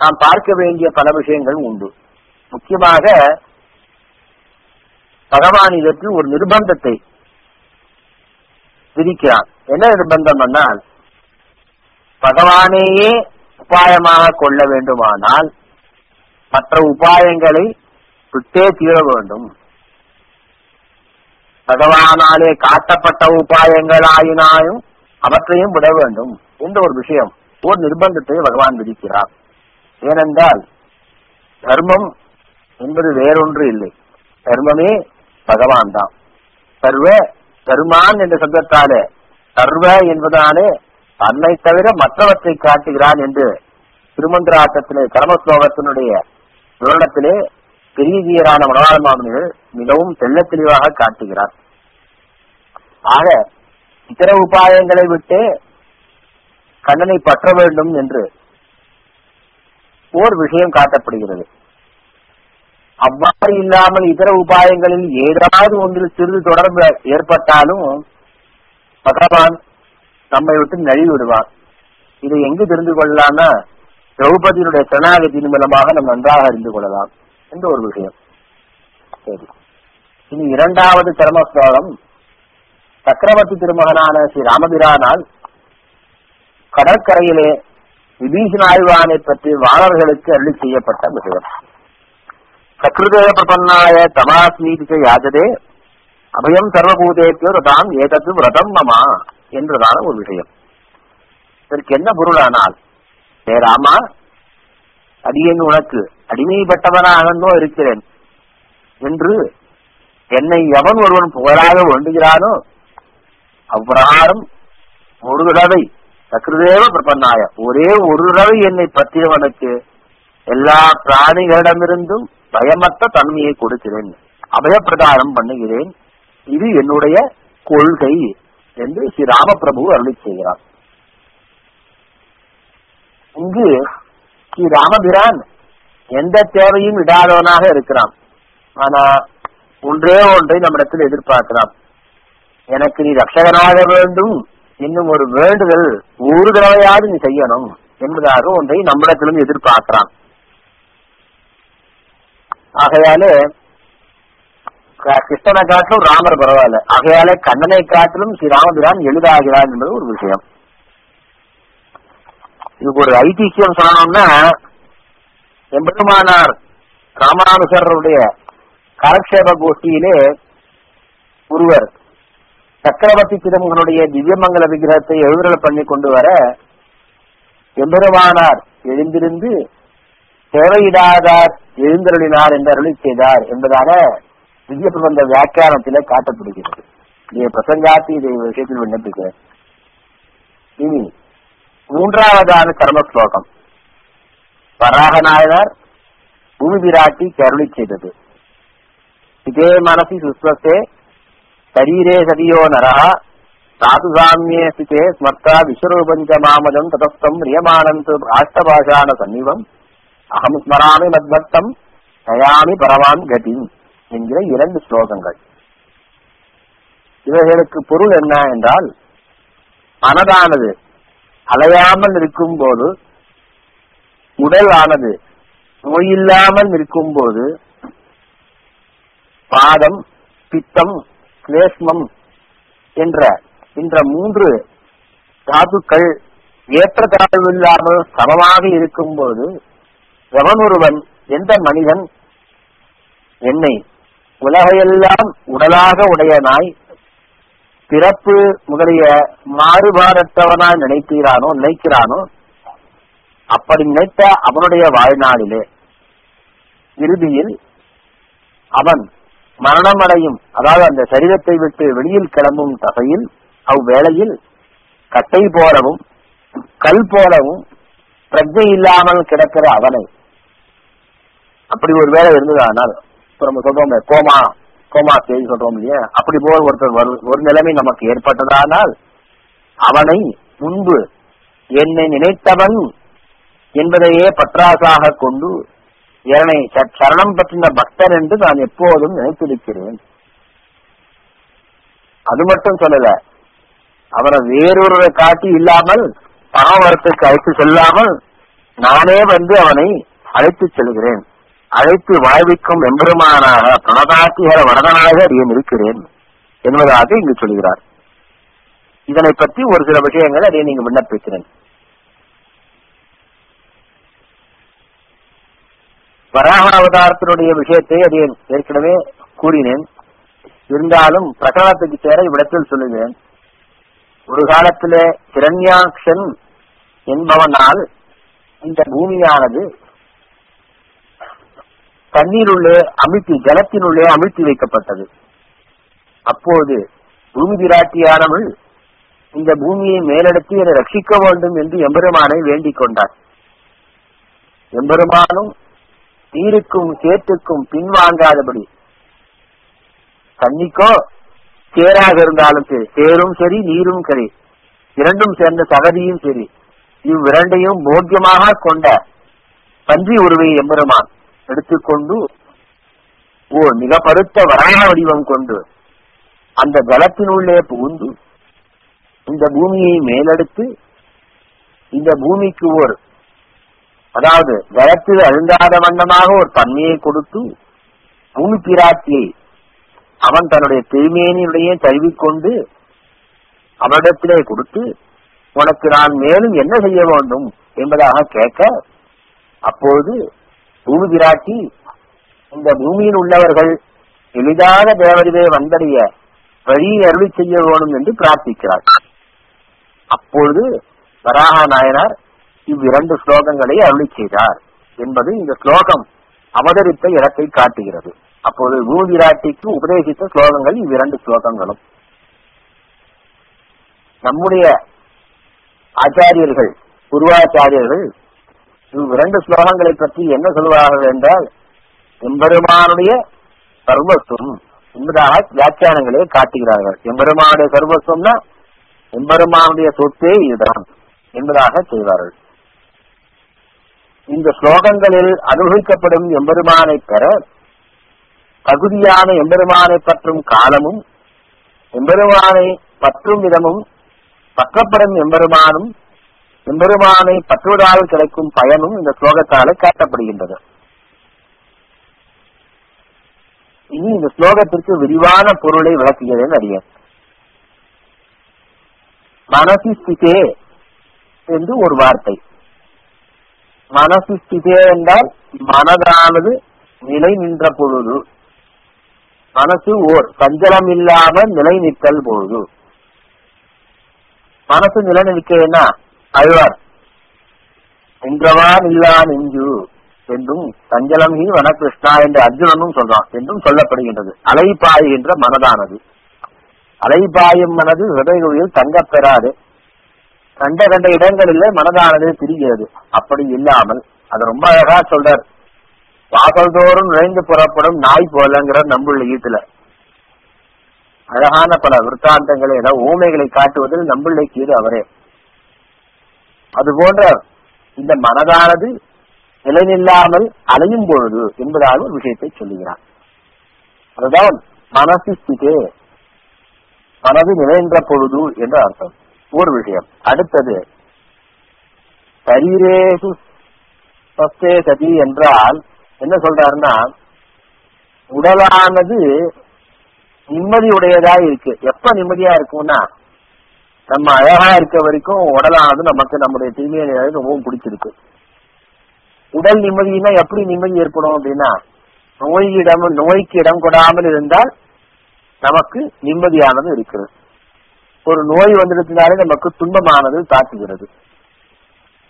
நாம் பார்க்க வேண்டிய பல விஷயங்கள் உண்டு. முக்கியமாக பகவான் இதற்கு ஒரு நிர்பந்தத்தை விதிக்கிறான். என்ன நிர்பந்தம் என்றால் பகவானையே உபாயமாக கொள்ள வேண்டுமானால் மற்ற உபாயங்களை விட்டே தீர வேண்டும். பகவானாலே காட்டப்பட்ட உபாயங்களாயினாயும் அவற்றையும் விட வேண்டும். எந்த ஒரு விஷயம். ஒரு நிர்பந்தத்தை பகவான் விதிக்கிறார். ஏனென்றால் தர்மம் என்பது வேறொன்று இல்லை. தர்மமே பகவான் தான். சர்வ தர்மான் என்ற சப்தத்தாலே சர்வ என்பதாலே தன்னை தவிர மற்றவற்றை காட்டுகிறான் என்று திருமந்திராட்டத்திலே கர்மஸ்லோகத்தினுடைய விவரணத்திலே பெரிய ஜீயரான மனவாள மாமனிகள் மிகவும் தெள்ள தெளிவாக காட்டுகிறார். ஆக இத்தர உபாயங்களை விட்டு கண்ணனை பற்ற வேண்டும் என்று ஓர் விஷயம் காட்டப்படுகிறது. அவ்வாறு இல்லாமல் இதர உபாயங்களில் ஏதாவது ஒன்றில் சிறிது தொடர்பு ஏற்பட்டாலும் பகவான் நம்மை விட்டு நழுவி விடுவான் இதை எங்கு தெரிந்து கொள்ளலாம்னா திரௌபதியினுடைய சரணாகத்தின் மூலமாக நாம் நன்றாக அறிந்து கொள்ளலாம் என்ற ஒரு விஷயம். சரி. இனி இரண்டாவது கர்ம சக்கரவர்த்தி திருமகனான ஸ்ரீ ராமபிரானால் கடற்கரையிலே விபீஷண ஆழ்வானை பற்றி வானர்களுக்கு அள்ளி செய்யப்பட்ட விஷயம் சக்ருதேவ பிரபன்னாய தமாஸ்மீதிக்க யாஜதே அபயம் சர்வபூதேப்பியோ ரதாம் ஏதத்து விரதம் மமா என்றுதான ஒரு விஷயம். இதற்கு என்ன பொருளானால் ஏ ராமா அடியன் உனக்கு அடிமைப்பட்டவனாகவோ இருக்கிறேன் என்று என்னை எவன் ஒருவன் புகழாக வேண்டுகிறானோ அவ்வாறும் ஒரு தடவை சக்கரதேவ பிரபன்னாய. ஒரே ஒரு தடவை என்னை பற்றியவனுக்கு எல்லா பிராணிகளிடமிருந்தும் பயமற்ற தன்மையை கொடுக்கிறேன். அபயப்பிரதானம் பண்ணுகிறேன். இது என்னுடைய கொள்கை என்று ஸ்ரீ ராமபிரபு அருளி செய்கிறார். இங்கு ஸ்ரீ ராமபிரான் எந்த தேவையும் இடாதவனாக இருக்கிறான். ஆனா ஒன்றே ஒன்றை நம்மிடத்தில் எதிர்பார்க்கிறான். எனக்கு நீ ரட்சகனாக வேண்டும். இன்னும் ஒரு வேண்டுதல் ஒரு தடவையாவது நீ செய்யணும் என்பதாக ஒன்றை நம்மிடத்திலும் எதிர்பார்க்கிறான். ஆகையாலே கிருஷ்ணனை காட்டிலும் ராமர் பரவாயில்ல. ஆகையாலே கண்ணனை காட்டிலும் ஸ்ரீ ராமபிரான் எளிதாகிறான் என்பது ஒரு விஷயம். இதுக்கு ஒரு ஐதிஹியம் சொல்லணும்னா எம்பெருமானார் ராமானுசருடைய காலக்ஷேப கோஷ்டியிலே ஒருவர் சக்கரவர்த்தி திருமகனுடைய திவ்யமங்கல விக்கிரகத்தை எழுதுதல் பண்ணி கொண்டு வர எம்பெருமானார் எழுந்திருந்து தேவையிடாதார் எழுந்தருளினார் என்று அருளி செய்தார் என்பதாக திவ்ய பிரபந்த வியாக்கியானத்திலே காட்டப்படுகிறது. இதை பிரசங்காத்தி இதை விஷயத்தில் விண்ணப்பிக்கிறேன். இனி மூன்றாவதான கர்ம ஸ்லோகம் வராக நாயனார் பூமி விராட்டி கருளி செய்தது. இதே மனசி சுஸ்வசே சரீரே சதியோ நரா சாது சாமியே ஸ்திதே ஸ்மர்த்தா விஸ்வரூபஞ்ச மாமதம் ததஸ்தம் ரியமானந்து ராஷ்டிரபாஷான சன்னிவம் அகம் ஸ்மராமி மத்பக்தம் நயாமி பரவான் கதி என்கிற இரண்டு ஸ்லோகங்கள். இவைகளுக்கு பொருள் என்ன என்றால் மனதானது அலையாமல் இருக்கும் போது உடல் ஆனது நோயில்லாமல் இருக்கும் போது பாதம் பித்தம் கிளேஷ்மம் என்ற இந்த மூன்று தாதுக்கள் ஏற்ற தாழ்வில்லாமல் சமமாக இருக்கும் போது எவன் ஒருவன் எந்த மனிதன்? என்னை உலகையெல்லாம் உடலாக உடையனாய் பிறப்பு முதலிய மாறுபாடற்றவனாய் நினைக்கிறானோ நினைக்கிறானோ அப்படி நினைத்த அவனுடைய வாழ்நாளிலே இறுதியில் அவன் மரணமடையும். அதாவது அந்த சரீரத்தை விட்டு வெளியில் கிளம்பும் தசையில் அவ்வேளையில் கட்டை போலவும் கல் போலவும் பிரஜை இல்லாமல் கிடக்கிற அவனை. அப்படி ஒரு வேலை இருந்ததானால் இப்ப நம்ம சொல்றோம் கோமா கோமா செய்தி சொல்றோம் இல்லையா? அப்படி போல் ஒருத்தர் ஒரு நிலைமை நமக்கு ஏற்பட்டதானால் அவனை முன்பு என்னை நினைத்தவன் என்பதையே பற்றாசாக கொண்டு என்னை சரணம் பற்றின பக்தன் என்று நான் எப்போதும் நினைத்திருக்கிறேன். அது மட்டும் சொல்லல அவரை வேறொருவரை காட்டி இல்லாமல் பணவரத்துக்கு அழைத்து செல்லாமல் நானே வந்து அவனை அழைத்து செல்கிறேன். அழைத்து வாழ்விக்கும் எம்பெருமானாக பிரணதாத்திகர வரதனாக அடியேன் இருக்கிறேன் என்பதாக இங்கு சொல்கிறார். இதனை பற்றி ஒரு சில விஷயங்களை அடியே நீங்க விண்ணப்பிக்கிறேன். வராக அவதாரத்தினுடைய விஷயத்தை அது ஏற்கனவே கூறினேன். இருந்தாலும் பிரகடனத்துக்கு சேர இவ்விடத்தில் சொல்லுகிறேன் ஒரு காலத்திலே கிரண்யாக்ஷன் என்பவனால் இந்த பூமியானது தண்ணீருள்ளே அமிழ்த்தி ஜலத்தினுள்ளே அமிழ்த்தி வைக்கப்பட்டது. அப்போது பூமி திராட்டியானவள் இந்த பூமியை மேலெடுத்து என ரட்சிக்க வேண்டும் என்று எம்பெருமானை வேண்டிக் கொண்டார் எம்பெருமானும் நீருக்கும் சேற்றுக்கும் பின்வாங்காதபடி. தண்ணிக்கோ சேராக இருந்தாலும் சரி சேரும் சரி நீரும் சரி இரண்டும் சேர்ந்த சகதியும் சரி இவ்விரண்டையும் போக்கியமாக கொண்ட பன்றி உருவை எம்பெருமான் எடுத்துக்கொண்டு ஓ மிக பருத்த வராக வடிவம் கொண்டு அந்த ஜலத்தினுள்ளே புகுந்து இந்த பூமியை மேலெடுத்து இந்த பூமிக்கு ஒரு அதாவது ஜலத்தில் அழுந்தாத வண்ணமாக ஒரு தன்மையை கொடுத்து பூமி பிராட்டியை அவன் தன்னுடைய திருமேனியுடைய தழுவிக்கொண்டு அவனிடத்திலே கொடுத்து உனக்கு நான் மேலும் என்ன செய்ய வேண்டும் என்பதாக கேட்க அப்போது பூமி பிராட்டி இந்த பூமியில் உள்ளவர்கள் எளிதாக தேவரிவே வந்தடைய வழியை அருளி செய்ய வேண்டும் என்று பிரார்த்திக்கிறார். அப்பொழுது வராக நாயனார் இவ்விரண்டு ஸ்லோகங்களை அருளி செய்தார் என்பது இந்த ஸ்லோகம் அவதரித்த இடத்தை காட்டுகிறது. அப்போது பூமி உபதேசித்த ஸ்லோகங்கள் இவ்விரண்டு ஸ்லோகங்களும். நம்முடைய ஆச்சாரியர்கள் குருவாச்சாரியர்கள் இவ்விரண்டு ஸ்லோகங்களை பற்றி என்ன சொல்வார்கள் என்றால் எம்பெருமானுடைய சர்வஸ்வம் என்பதாக வியாக்கியானங்களே காட்டுகிறார்கள். எம்பெருமானுடைய சர்வஸ்வம்னா எம்பெருமானுடைய சொத்தே இதுதான் என்பதாக செய்வார்கள். இந்த ஸ்லோகங்களில் அனுபவிக்கப்படும் எம்பெருமானை பெற தகுதியான எம்பெருமானை பற்றும் காலமும் எம்பெருமானை பற்றும் விதமும் பற்றப்படும் எம்பெருமானும் எம்பெருமானை பற்றுவதால் கிடைக்கும் பயனும் இந்த ஸ்லோகத்தால் காட்டப்படுகின்றது. இனி இந்த ஸ்லோகத்திற்கு விரிவான பொருளை விளக்குகிறேன் அறிய மனசி ஸ்திதே என்று ஒரு வார்த்தை. மனசு ஸ்திதே என்றால் மனதானது நிலை நின்ற பொழுது மனசு ஓர் சஞ்சலம் இல்லாமல் நிலை நிற்கல் பொழுது. மனசு நிலை நிற்கிறேன்னா அழ்வார். நின்றவான் இல்லா நெஞ்சு என்றும் சஞ்சலம் ஹி வனகிருஷ்ணா என்று அர்ஜுனனும் சொல்றான் என்றும் சொல்லப்படுகின்றது. அலைபாய்கின்ற மனதானது. அலைபாயும் மனது ஹிருதயங்களில் தங்கப் பெறாது. கண்ட கண்ட இடங்களிலே மனதானது திரிகிறது. அப்படி இல்லாமல் அது ரொம்ப அழகா சொல்றார். வாசல் தோறும் நுழைந்து புறப்படும் நாய் போலங்கிற நம்முள்ள ஈட்டுல அழகான பல விற்த்தாந்தங்களை ஏதாவது ஊமைகளை காட்டுவதில் நம்முள்ள கீது அவரே. அது போன்ற இந்த மனதானது நிலைநில்லாமல் அலையும் பொழுது என்பதாக ஒரு விஷயத்தை சொல்லுகிறார். அதுதான் மனசு மனது நிலைன்ற பொழுது என்று அர்த்தம். ஒரு விஷயம். அடுத்தது சரீரேசு சஸ்தே சதி என்றால் என்ன சொல்றாருன்னா உடலானது நிம்மதியுடையதா இருக்கு. எப்ப நிம்மதியா இருக்கும்னா நம்ம அழகா இருக்க வரைக்கும் உடலானது நமக்கு நம்முடைய தீமையான ரொம்பவும் பிடிச்சிருக்கு. உடல் நிம்மதினா எப்படி நிம்மதி ஏற்படும் அப்படின்னா நோயிடம் நோய்க்கு இடம் கொடாமல் இருந்தால் நமக்கு நிம்மதியானது இருக்கிறது. ஒரு நோய் வந்துடுச்சுனாலே நமக்கு துன்பமானது தாக்குகிறது.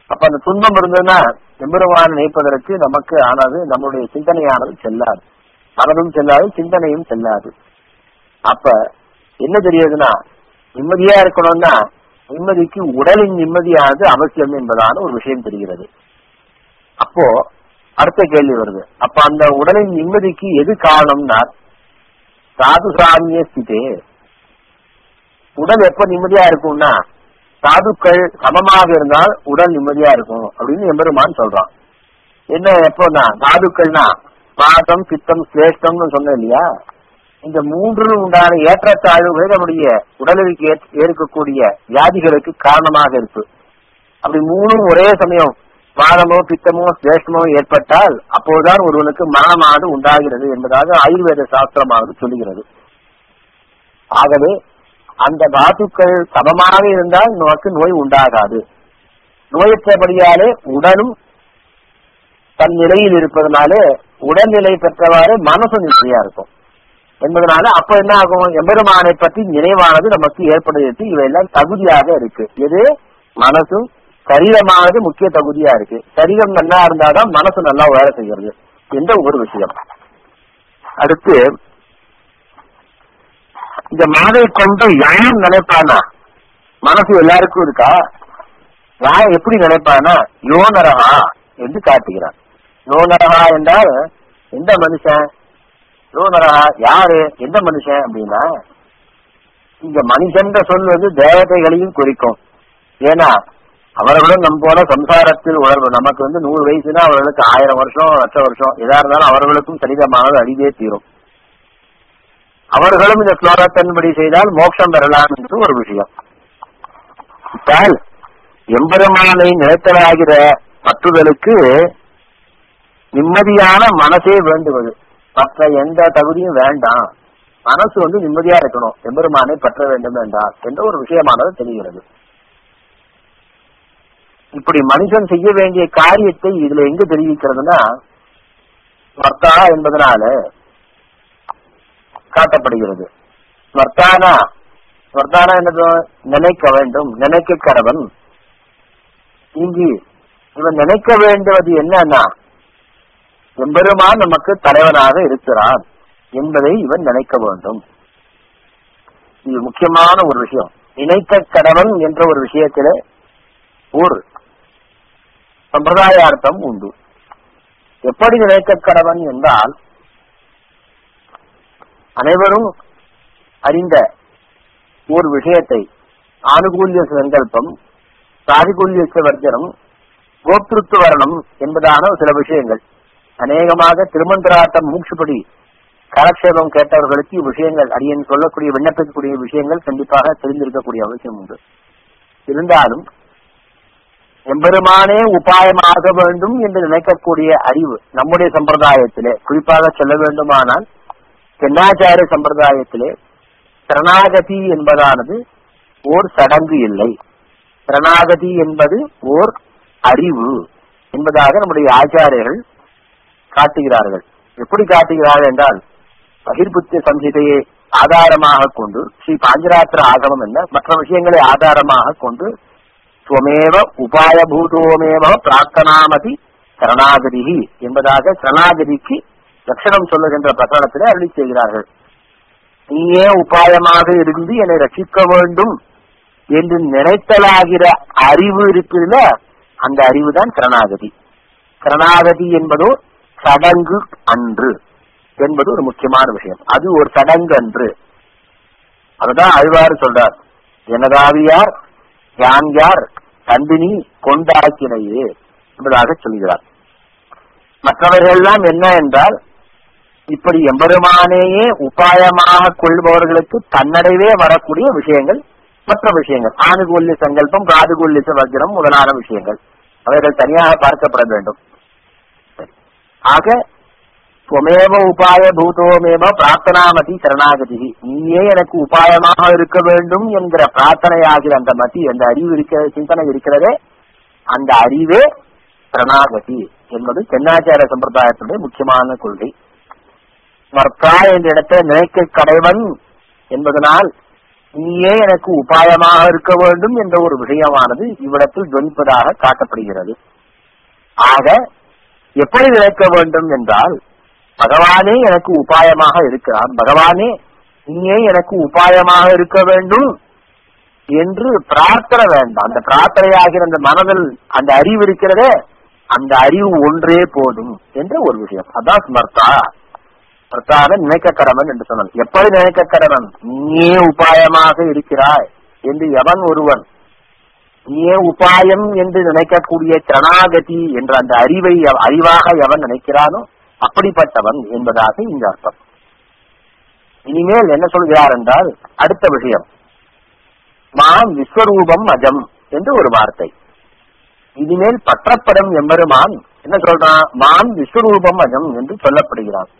அப்ப அந்த துன்பம் இருந்ததுன்னா எம்பெருமான நினைப்பதற்கு நமக்கு ஆனது நம்முடைய சிந்தனையானது செல்லாது. மனதும் செல்லாது சிந்தனையும் செல்லாது. அப்ப என்ன தெரியுதுன்னா நிம்மதியா இருக்கணும்னா நிம்மதிக்கு உடலின் நிம்மதியானது அவசியம் என்பதான ஒரு விஷயம் தெரிகிறது. அப்போ அடுத்த கேள்வி வருது. அப்ப அந்த உடலின் நிம்மதிக்கு எது காரணம்னா சாது சாமிய ஸ்திதே. உடல் எப்ப நிம்மதியா இருக்கும்னா சாதுக்கள் சமமாக இருந்தால் உடல் நிம்மதியா இருக்கும் அப்படின்னு எம்பெருமான் சொல்றான். என்ன எப்போனா சாதுக்கள்னா பாதம் பித்தம் சிரேஷ்டம்னு சொன்னேன் இல்லையா? இந்த மூன்று உண்டான ஏற்றத்தாழ்வுகள் நம்முடைய உடலுக்கு ஏற்கக்கூடிய வியாதிகளுக்கு காரணமாக இருக்கு. அப்படி மூணும் ஒரே சமயம் பாதமோ பித்தமோ சிரேஷ்டமோ ஏற்பட்டால் அப்போதுதான் ஒருவனுக்கு மனமானது உண்டாகிறது என்பதாக ஆயுர்வேத சாஸ்திரமானது சொல்லுகிறது. ஆகவே அந்த தாத்துக்கள் சமமாக இருந்தால் நமக்கு நோய் உண்டாகாது. நோயற்றபடியாலே உடலும் தன் நிலையில் இருப்பதனாலே உடல்நிலை பெற்றவாறு மனசு நிலையா இருக்கும். என்பதனால அப்ப என்ன ஆகும்? எம்பெருமானை பற்றி நினைவானது நமக்கு ஏற்படுகிறது. இவையெல்லாம் தகுதியாக இருக்கு. எது? மனசும் சரீரமானது முக்கிய தகுதியா இருக்கு. சரீரம் நல்லா இருந்தாதான் மனசு நல்லா வேலை செய்கிறது. என்ற ஒரு விஷயம். அடுத்து இந்த மாதை கொண்டு யாரும் நினைப்பானா? மனசு எல்லாருக்கும் இருக்கா? யார் எப்படி நினைப்பானா? யோனரகா என்று காட்டுகிறார் யோனரகா என்றால் எந்த மனுஷன்? யோனரகா யாரு? எந்த மனுஷன் அப்படின்னா இங்க மனுஷன்ற சொல் வந்து தேவதைகளையும் குறிக்கும். ஏன்னா அவர்களும் நம் போல சம்சாரத்தில் உணர்வு. நமக்கு வந்து நூறு வயசுனா அவர்களுக்கு ஆயிரம் வருஷம் லட்ச வருஷம். எதா இருந்தாலும் அவர்களுக்கும் சரிதமானது அழிவே தீரும். அவர்களும் இந்த ஸ்லோகத்தின்படி செய்தால் மோட்சம் பெறலாம் என்று ஒரு விஷயம். எம்பெருமானை நிலைத்தலாகிற பற்றுதலுக்கு நிம்மதியான மனசே வேண்டுவது. மற்ற எந்த தகுதியும் வேண்டாம். மனசு வந்து நிம்மதியா இருக்கணும். எம்பெருமானை பற்ற வேண்டும் என்றால் என்ற ஒரு விஷயமானது தெரிகிறது. இப்படி மனுஷன் செய்ய வேண்டிய காரியத்தை இதுல எங்க தெரிவிக்கிறதுனா வர்த்தா என்பதனால காட்டப்படுகிறது. வர்த்தானா வர்த்தானா என்னது? நினைக்க வேண்டும். நினைக்க கரவன் இங்கு இவன் நினைக்க வேண்டுவது என்னன்னா எம்பெருமான் நமக்கு தலைவனாக இருக்கிறான் என்பதை இவன் நினைக்க வேண்டும். இது முக்கியமான ஒரு விஷயம். நினைத்த கடவன் என்ற ஒரு விஷயத்தில ஒரு சம்பிரதாயார்த்தம் உண்டு. எப்படி நினைக்க கடவன் என்றால் அனைவரும் அறிந்த ஒரு விஷயத்தை ஆனுகூல்ய சங்கல்பம் சாதிகூல்ய வர்ஜனம் கோப்திருத்து வரணம் என்பதான சில விஷயங்கள். அநேகமாக திருமந்திராட்டம் மூச்சுப்படி கலக்ஷேபம் கேட்டவர்களுக்கு இவ்விஷயங்கள் அடியன் சொல்லக்கூடிய விண்ணப்பிக்கக்கூடிய விஷயங்கள் கண்டிப்பாக தெரிந்திருக்கக்கூடிய அவசியம் உண்டு. இருந்தாலும் எம்பெருமானே உபாயமாக வேண்டும் என்று நினைக்கக்கூடிய அறிவு நம்முடைய சம்பிரதாயத்திலே குறிப்பாக சொல்ல வேண்டுமானால் பெண்ணாச்சார சம்பிரதாயத்திலே சரணாகதி என்பதானது ஓர் சடங்கு இல்லை. சரணாகதி என்பது ஓர் அறிவு என்பதாக நம்முடைய ஆச்சாரியர்கள் காட்டுகிறார்கள். எப்படி காட்டுகிறார்கள் என்றால் பகிர்புத்திய சம்ஹிதையை ஆதாரமாக கொண்டு ஸ்ரீ பாஞ்சராத்திர ஆகமம் என்ன மற்ற விஷயங்களை ஆதாரமாக கொண்டு துவமேவ உபாயபூதோமேவ பிரார்த்தனாமதி சரணாகதி என்பதாக சரணாகதிக்கு லட்சணம் சொல்லுகின்ற பிரகடனத்திலே அருளி செய்கிறார்கள். நீயே உபாயமாக இருந்து என்னை ரட்சிக்க வேண்டும் என்று நினைத்தலாகிற அறிவு இருக்குதுல அந்த அறிவு தான் சரணாகதி. சரணாகதி என்பதோ சடங்கு அன்று என்பது ஒரு முக்கியமான விஷயம். அது ஒரு சடங்கு அன்று. அதுதான் அழ்வாறு சொல்றார். எனதாவியார் யான் யார் தந்தினி கொண்டாக்கினையே என்பதாக சொல்கிறார். மற்றவர்கள் எல்லாம் என்ன என்றால் இப்படி எம்பெருமானேயே உபாயமாக கொள்பவர்களுக்கு தன்னடைவே வரக்கூடிய விஷயங்கள் மற்ற விஷயங்கள். ஆணுகூல்ய சங்கல்பம் காதுகூல்ய வஜ்ரம் முதலான விஷயங்கள். அவைகள் தனியாக பார்க்கப்பட வேண்டும். ஆக சுமேவ உபாய பூதோமேவ பிரார்த்தனாமதி சரணாகதி நீயே எனக்கு உபாயமாக இருக்க வேண்டும் என்கிற பிரார்த்தனையாகிற அந்த மதி அந்த அறிவு இருக்கிற சிந்தனை இருக்கிறதே அந்த அறிவே சரணாகதி என்பது தென்னாச்சார சம்பிரதாயத்துடைய முக்கியமான கொள்கை. வர்த்தா என்ற இடத்தை நினைக்க கடைவன் என்பதனால் நீயே எனக்கு உபாயமாக இருக்க வேண்டும் என்ற ஒரு விஷயமானது இவ்விடத்தில் துவனிப்பதாக காட்டப்படுகிறது. ஆக எப்படி நினைக்க வேண்டும் என்றால் பகவானே எனக்கு உபாயமாக இருக்கிறான் பகவானே நீயே எனக்கு உபாயமாக இருக்க வேண்டும் என்று பிரார்த்தனை வேண்டாம். அந்த பிரார்த்தனையாகிற அந்த மனதில் அந்த அறிவு இருக்கிறதே அந்த அறிவு ஒன்றே போதும் என்ற ஒரு விஷயம். அதான் ஸ்மர்த்தா. பிரதான நினைக்கக்கடவன் என்று சொன்னான். எப்படி நினைக்கக்கடவன்? நீயே உபாயமாக இருக்கிறாய் என்று எவன் ஒருவன்? நீயே உபாயம் என்று நினைக்கக்கூடிய சரணாகதி என்ற அந்த அறிவை அறிவாக எவன் நினைக்கிறானோ அப்படிப்பட்டவன் என்பதாக இந்த அர்த்தம். இனிமேல் என்ன சொல்கிறார் என்றால் அடுத்த விஷயம். மாம் விஸ்வரூபம் அஜம் என்று ஒரு வார்த்தை. இனிமேல் பற்றப்படும் எம்பெருமான் என்ன சொல்றான்? மாம் விஸ்வரூபம் அஜம் என்று சொல்லப்படுகிறான்.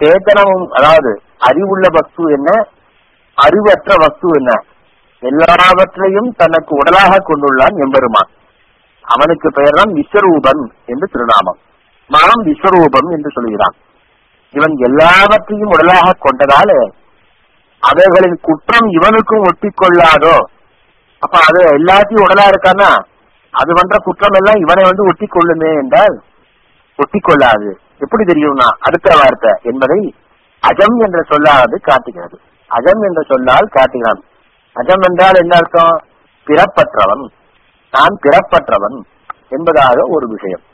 சேத்தனமும் அதாவது அறிவுள்ள வஸ்து என்ன? அறிவற்ற வஸ்து என்ன? எல்லாவற்றையும் தனக்கு உடலாக கொண்டுள்ளான் எம்பெருமான். அவனுக்கு பெயர் தான் விஸ்வரூபன் என்று திருநாமம். மனம் விஸ்வரூபம் என்று சொல்கிறான். இவன் எல்லாவற்றையும் உடலாக கொண்டதால அவைகளின் குற்றம் இவனுக்கும் ஒட்டிக்கொள்ளாதோ? அப்ப அது எல்லாத்தையும் உடலா இருக்கானா? அது பண்ற குற்றம் எல்லாம் இவனை வந்து ஒட்டி கொள்ளுமே என்றால் ஒட்டி கொள்ளாது எப்படி தெரியும்னா அடுத்த வார்த்தை என்பதை அஜம் என்ற சொல்லாவது காட்டுகிறது. அஜம் என்ற சொல்லால் காட்டுகிறான். அஜம் என்றால் என்ன அர்த்தம்? பிறப்பற்றவன். நான் பிறப்பற்றவன் என்பதாக ஒரு விஷயம்.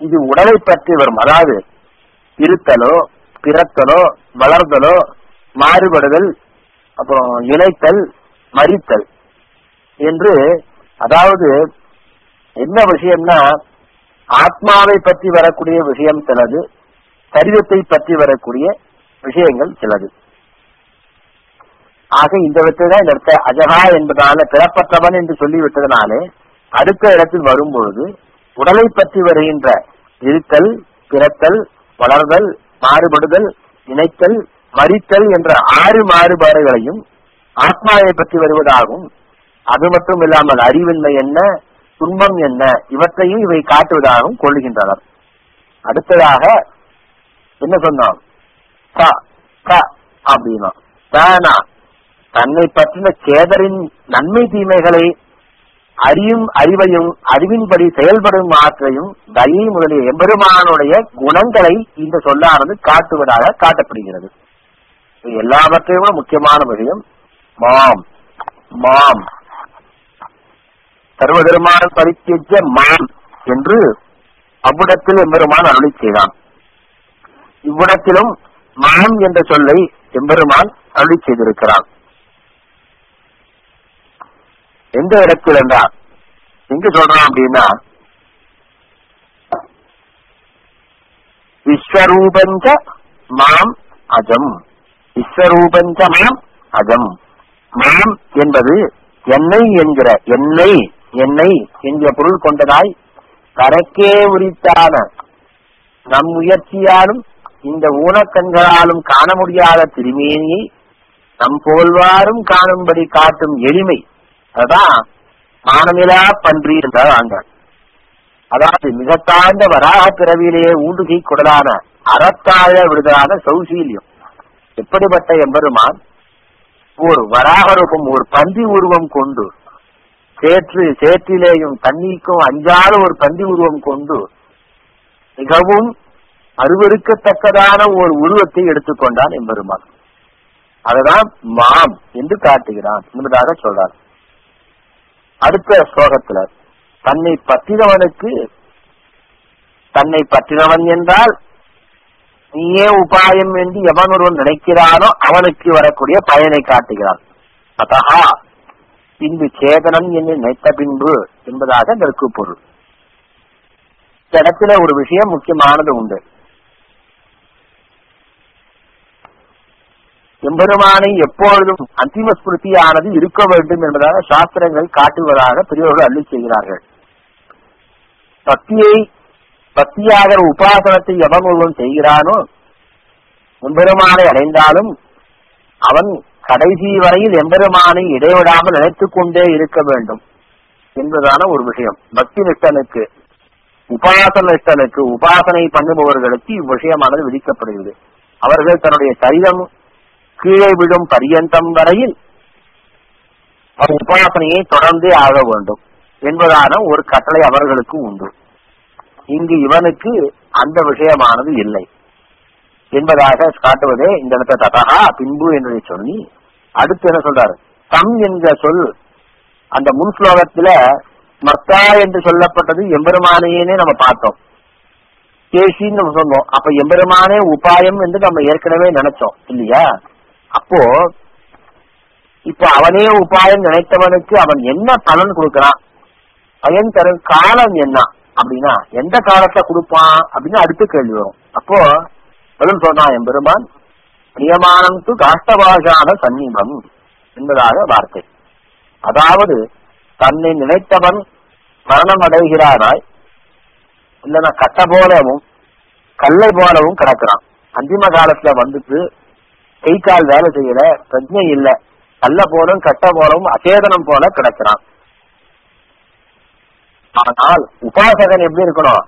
இது உடலை பற்றி வரும். அதாவது இருத்தலோ பிறத்தலோ வளர்தலோ மாறுபடுதல் அப்புறம் இணைத்தல் மறித்தல் என்று அதாவது என்ன விஷயம்னா ஆத்மாவை பற்றி வரக்கூடிய விஷயம் சிலது சரீரத்தை பற்றி வரக்கூடிய விஷயங்கள் சிலது. ஆக இந்த விதத்தை இந்த இடத்த அஜகா என்பதால பிறப்பற்றவன் என்று சொல்லிவிட்டதனாலே அடுத்த இடத்தில் வரும்பொழுது உடலை பற்றி வருகின்ற இருத்தல் பிறத்தல் வளர்தல் மாறுபடுதல் இணைத்தல் மறித்தல் என்ற ஆறு மாறுபாடுகளையும் ஆத்மாவை பற்றி வருவதாகவும் அது மட்டும் இல்லாமல் அறிவின்மை என்ன துன்பம் என்ன? இவற்றையும் இவை காட்டுவதாகவும் கொள்ளுகின்றனர். அடுத்ததாக என்ன சொன்னான்? அப்படின்னா தானா. தன்னை பற்றின கேதரின் நன்மை தீமைகளை அறியும் அறிவையும் அறிவின்படி செயல்படும் ஆற்றையும் தயை முதலிய எம்பெருமானுடைய குணங்களை இந்த சொல்லானது காட்டுவதாக காட்டப்படுகிறது. இது எல்லாவற்றையும் முக்கியமான விஷயம் மாம். மாம். சர்வதெருமான் பரித்தேஜ மான் என்று அவ்விடத்தில் எம்பெருமான் அருளி செய்தான். இவ்விடத்திலும் மாம் என்ற சொல்லை எம்பெருமான் அருளி செய்திருக்கிறான் எந்த இடத்தில் என்றால் எங்க சொல்றான் அப்படின்னா விஸ்வரூபஞ்ச மாம் அஜம். விஸ்வரூபஞ்ச மாம் அஜம். மாம் என்பது என்னை என்கிற என்னை என்னை என்கிற பொருள் கொண்டதாய் தனக்கே உரித்தான நம் முயற்சியாலும் இந்த ஊனக்கண்களாலும் காண முடியாத திருமேனியை நம் போல்வாரும் காணும்படி காட்டும் எளிமை அதான் மானமிலா பன்றி என்றார் ஆண்டாள். அதாவது மிக தாழ்ந்த வராக பிறவியிலேயே ஊண்டுகை குடலான அறத்தாழ விடுதலான சௌசீல்யம். எப்படிப்பட்ட எம்பெருமான்? ஒரு வராக ரூபம் ஒரு பந்தி உருவம் கொண்டு சேற்று சேற்றிலேயும் தண்ணீருக்கும் அஞ்சாத ஒரு பந்தி உருவம் கொண்டு மிகவும் அருவருக்கத்தக்கதான ஒரு உருவத்தை எடுத்துக்கொண்டான் எம்பெருமான். அதுதான் மாம் என்று காட்டுகிறான் என்பதாக சொல்றார். அடுத்த ஸ்லோகத்துல தன்னை பற்றினவனுக்கு தன்னை பற்றினவன் என்றால் நீயே உபாயம் என்று எவன் ஒருவன் நினைக்கிறானோ அவனுக்கு வரக்கூடிய பயனை காட்டுகிறான். அத்தகா பின்பு சேதனம் என்று நினைத்த பின்பு என்பதாக அதற்கு பொருள். இடத்துல ஒரு விஷயம் முக்கியமானது உண்டு. எம்பெருமானை எப்பொழுதும் அந்திம ஸ்மிருதியானது இருக்க வேண்டும் என்பதாக சாஸ்திரங்கள் காட்டுவதாக பெரியவர்கள் அள்ளி செய்கிறார்கள். பக்தியை பக்தியாக உபாசனத்தை எவன் ஒருவன் செய்கிறானோ எம்பெருமானை அடைந்தாலும் அவன் கடைசி வரையில் எம்பெருமானை இடைவிடாமல் நினைத்துக் கொண்டே இருக்க வேண்டும் என்பதான ஒரு விஷயம். பக்தி நிஷ்டனுக்கு உபாசன நிஷ்டனுக்கு உபாசனை பண்ணுபவர்களுக்கு இவ்விஷயமானது விதிக்கப்படுகிறது. அவர்கள் தன்னுடைய சரீரம் கீழே விழும் பரியந்தம் வரையில் உபாசனையை தொடர்ந்தே ஆக வேண்டும் என்பதான ஒரு கட்டளை அவர்களுக்கு உண்டு. இங்கு இவனுக்கு அந்த விஷயமானது இல்லை. என்பதாக காட்டுவதே இந்த இடத்த ததகா பின்பு என்பதை சொல்லி. அடுத்து என்ன சொல்றாரு? தம் என்ற சொல் அந்த முன் ஸ்லோகத்துல மத்தா என்று சொல்லப்பட்டது எம்பெருமானையேனே நம்ம பார்த்தோம். கேசின்னு நம்ம சொன்னோம். அப்ப எம்பெருமானே உபாயம் என்று நம்ம ஏற்கனவே நினைச்சோம் இல்லையா? அப்போ இப்ப அவனே உபாயம் நினைத்தவனுக்கு அவன் என்ன பலன் கொடுக்கறான்? பயன் தரும் காலம் என்ன? அப்படின்னா எந்த காலத்துல கொடுப்பான்? அப்படின்னு அடுத்த கேள்வி வரும். அப்போ பதில் சொன்னான் எம்பெருமான் நியமானம் து காஷ்டபாஷான சந்நிபம் என்பதாக வார்த்தை. அதாவது தன்னை நினைத்தவன் மரணம் அடைகிறானாய் இல்லைன்னா கட்ட போலவும் கல்லை போலவும் கிடக்கிறான். அந்திம காலத்துல வந்துட்டு கை கால் வேலை செய்யல பிரஜை இல்ல கல்ல போலும் கட்ட போலவும் அச்சேதனம் போல கிடக்கிறான். ஆனால் உபாசகன் எப்படி இருக்கணும்?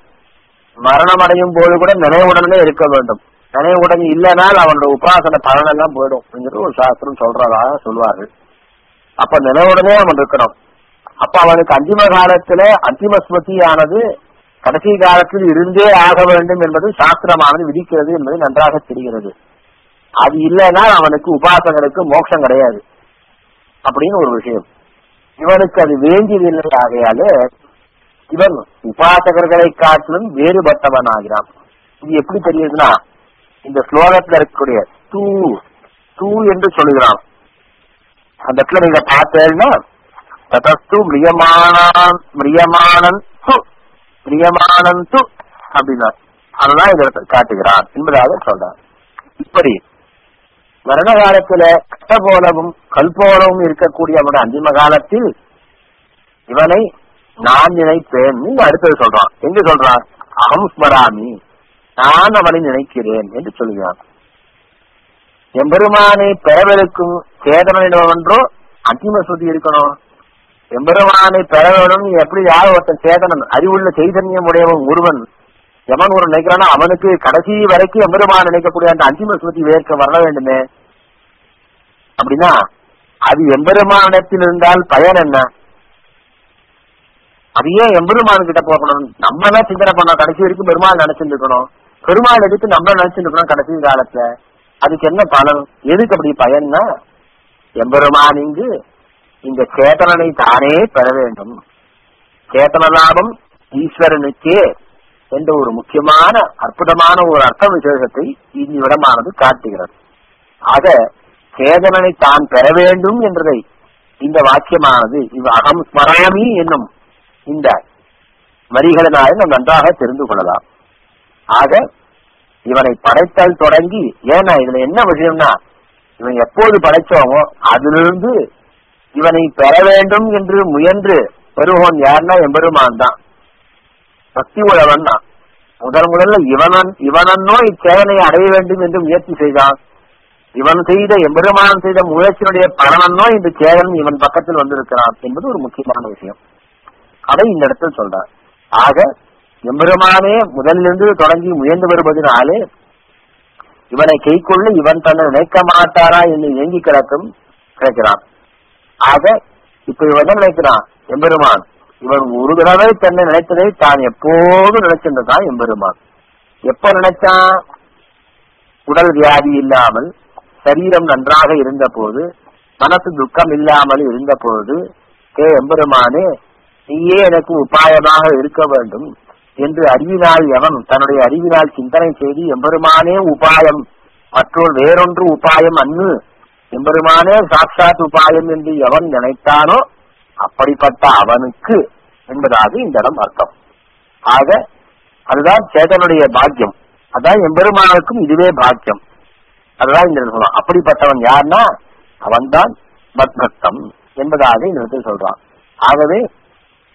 மரணம் அடையும் போது கூட நினைவுடனே இருக்க வேண்டும். நினைவுடன் இல்லைனால் அவனோட உபாசன பலன் எல்லாம் போயிடும் அப்படிங்கிறது ஒரு சாஸ்திரம் சொல்றதாக சொல்வார்கள். அப்ப நினைவுடனே அவன் இருக்கணும். அப்ப அவனுக்கு அந்திம காலத்துல அந்திம ஸ்மృతిயானது கடைசி காலத்தில் இருந்தே ஆக வேண்டும் என்பது சாஸ்திரமானது விதிக்கிறது என்பது நன்றாக தெரிகிறது. அது இல்லைன்னா அவனுக்கு உபாசகனுக்கு மோட்சம் கிடையாது. அப்படின்னு ஒரு விஷயம். இவனுக்கு அது வேண்டியதில்லை ஆகையாலே இவன் உபாசகர்களை காட்டிலும் வேறுபட்டவன் ஆகிறான் இது எப்படி தெரியுதுன்னா இந்த ஸ்லோகத்துல இருக்கக்கூடிய தூ தூ என்று சொல்லுகிறான் அந்த இடத்துல நீங்க பார்த்தேன்னா ததஸ்து மிரியமானான் மிரியமானன் து மிரியமானன் து அப்படின்னா அதுதான் இந்த இடத்துல காட்டுகிறான் என்பதாக சொல்றான். இப்படி மரண காலத்துல கட்டபோலவும் கல்போலவும் இருக்கக்கூடிய அவனுடைய அந்திம காலத்தில் இவனை நான் நினைப்பேன். அடுத்தது சொல்றான். எங்க சொல்றான்? அகம் ஸ்மராமி. நான் அவனை நினைக்கிறேன் என்று சொல்கிறான். எம்பெருமானை பெறவிருக்கும் சேதனன்றோ அந்திம சுத்தி இருக்கணும். எம்பெருமானை பெற வேணும் எப்படி யார் ஒருத்தன் சேதனன் அறிவுள்ள சைதன்யம் உடையவன் ஒருவன் எவன் ஒரு நினைக்கிறானோ அவனுக்கு கடைசி வரைக்கும் எம்பெருமான் நினைக்கக்கூடிய அந்த அந்திம சுத்தி வேர்க்க வர வேண்டுமே. அப்படின்னா அது எம்பெருமானத்தில் இருந்தால் பயன் என்ன? அது ஏன் எம்பெருமான் கிட்ட போகணும். நம்ம தான் சிந்தனை பண்ணோம் கடைசி வரைக்கும் பெருமாள் நினைச்சிட்டு இருக்கணும் பெருமாள் எடுத்து நம்ம நினைச்சிருக்கிறோம் கடைசி காலத்துல. அதுக்கு என்ன பலன்? எதுக்கு அப்படி பயன்னா எம்பெருமான் இங்கு இந்த சேதனனை தானே பெற வேண்டும். சேத்தன லாபம் ஈஸ்வரனுக்கே என்ற ஒரு முக்கியமான அற்புதமான ஒரு அர்த்த விசேஷத்தை இவ்விடமானது காட்டுகிறது. ஆக சேதனனை தான் பெற வேண்டும் என்றதை இந்த வாக்கியமானது இவ் அகம் ஸ்மராமி என்னும் இந்த வரிகளினாலே நாம் நன்றாக தெரிந்து கொள்ளலாம். ஆக இவனை படைத்தல் தொடங்கி ஏன்னா இதுல என்ன விஷயம்னா இவன் எப்போது படைச்சோமோ அதிலிருந்து இவனை பெற வேண்டும் என்று முயன்று பெருகோன் யாருன்னா எம்பெருமான் தான். பக்தி உழவன் தான். முதல் முதல்ல இவனன் இவனன்னோ இச்சேவனை அடைய வேண்டும் என்று முயற்சி செய்தான். இவன் செய்த எம்பெருமான் செய்த முயற்சியினுடைய பலனன்னோ இந்த சேவன் இவன் பக்கத்தில் வந்திருக்கிறான் என்பது ஒரு முக்கியமான விஷயம். அதை இந்த இடத்தில் சொல்றார். ஆக எம்பெருமானே முதலிலிருந்து தொடங்கி முயன்று வருவதனாலே இவனை கைக்கொள்ள இவன் தன்னை நினைக்க மாட்டாரா என்று இயங்கி கிடக்கும் கிடைக்கிறான். ஆக இப்ப இவன் என்ன நினைக்கிறான்? எம்பெருமான். இவன் ஒரு தடவை தன்னை நினைத்ததை தான் எப்போதும் நினைச்சிருந்தான் எம்பெருமான். எப்ப நினைச்சான் உடல் வியாதி இல்லாமல் சரீரம் நன்றாக இருந்த போது மனசு துக்கம் இல்லாமல் இருந்த பொழுது ஏ எம்பெருமானே நீயே எனக்கு உபாயமாக இருக்க வேண்டும். என்று அறிவினால் எவன்? தன்னுடைய அறிவினால் சிந்தனை செய்து எம்பெருமானே உபாயம். மற்றொரு வேறொன்று உபாயம் அன்னு எம்பெருமானே சாட்சாத் உபாயம் என்று எவன் நினைத்தானோ அப்படிப்பட்ட அவனுக்கு என்பதாக இந்த இடம் அர்த்தம். ஆக அதுதான் சேதனுடைய பாக்கியம். அதான் எம்பெருமானுக்கும் இதுவே பாக்கியம். அதுதான் இந்த சொல்லலாம் அப்படிப்பட்டவன் யார்னா அவன்தான் மத்பக்தம் என்பதாக இந்த இடத்தில் சொல்றான். ஆகவே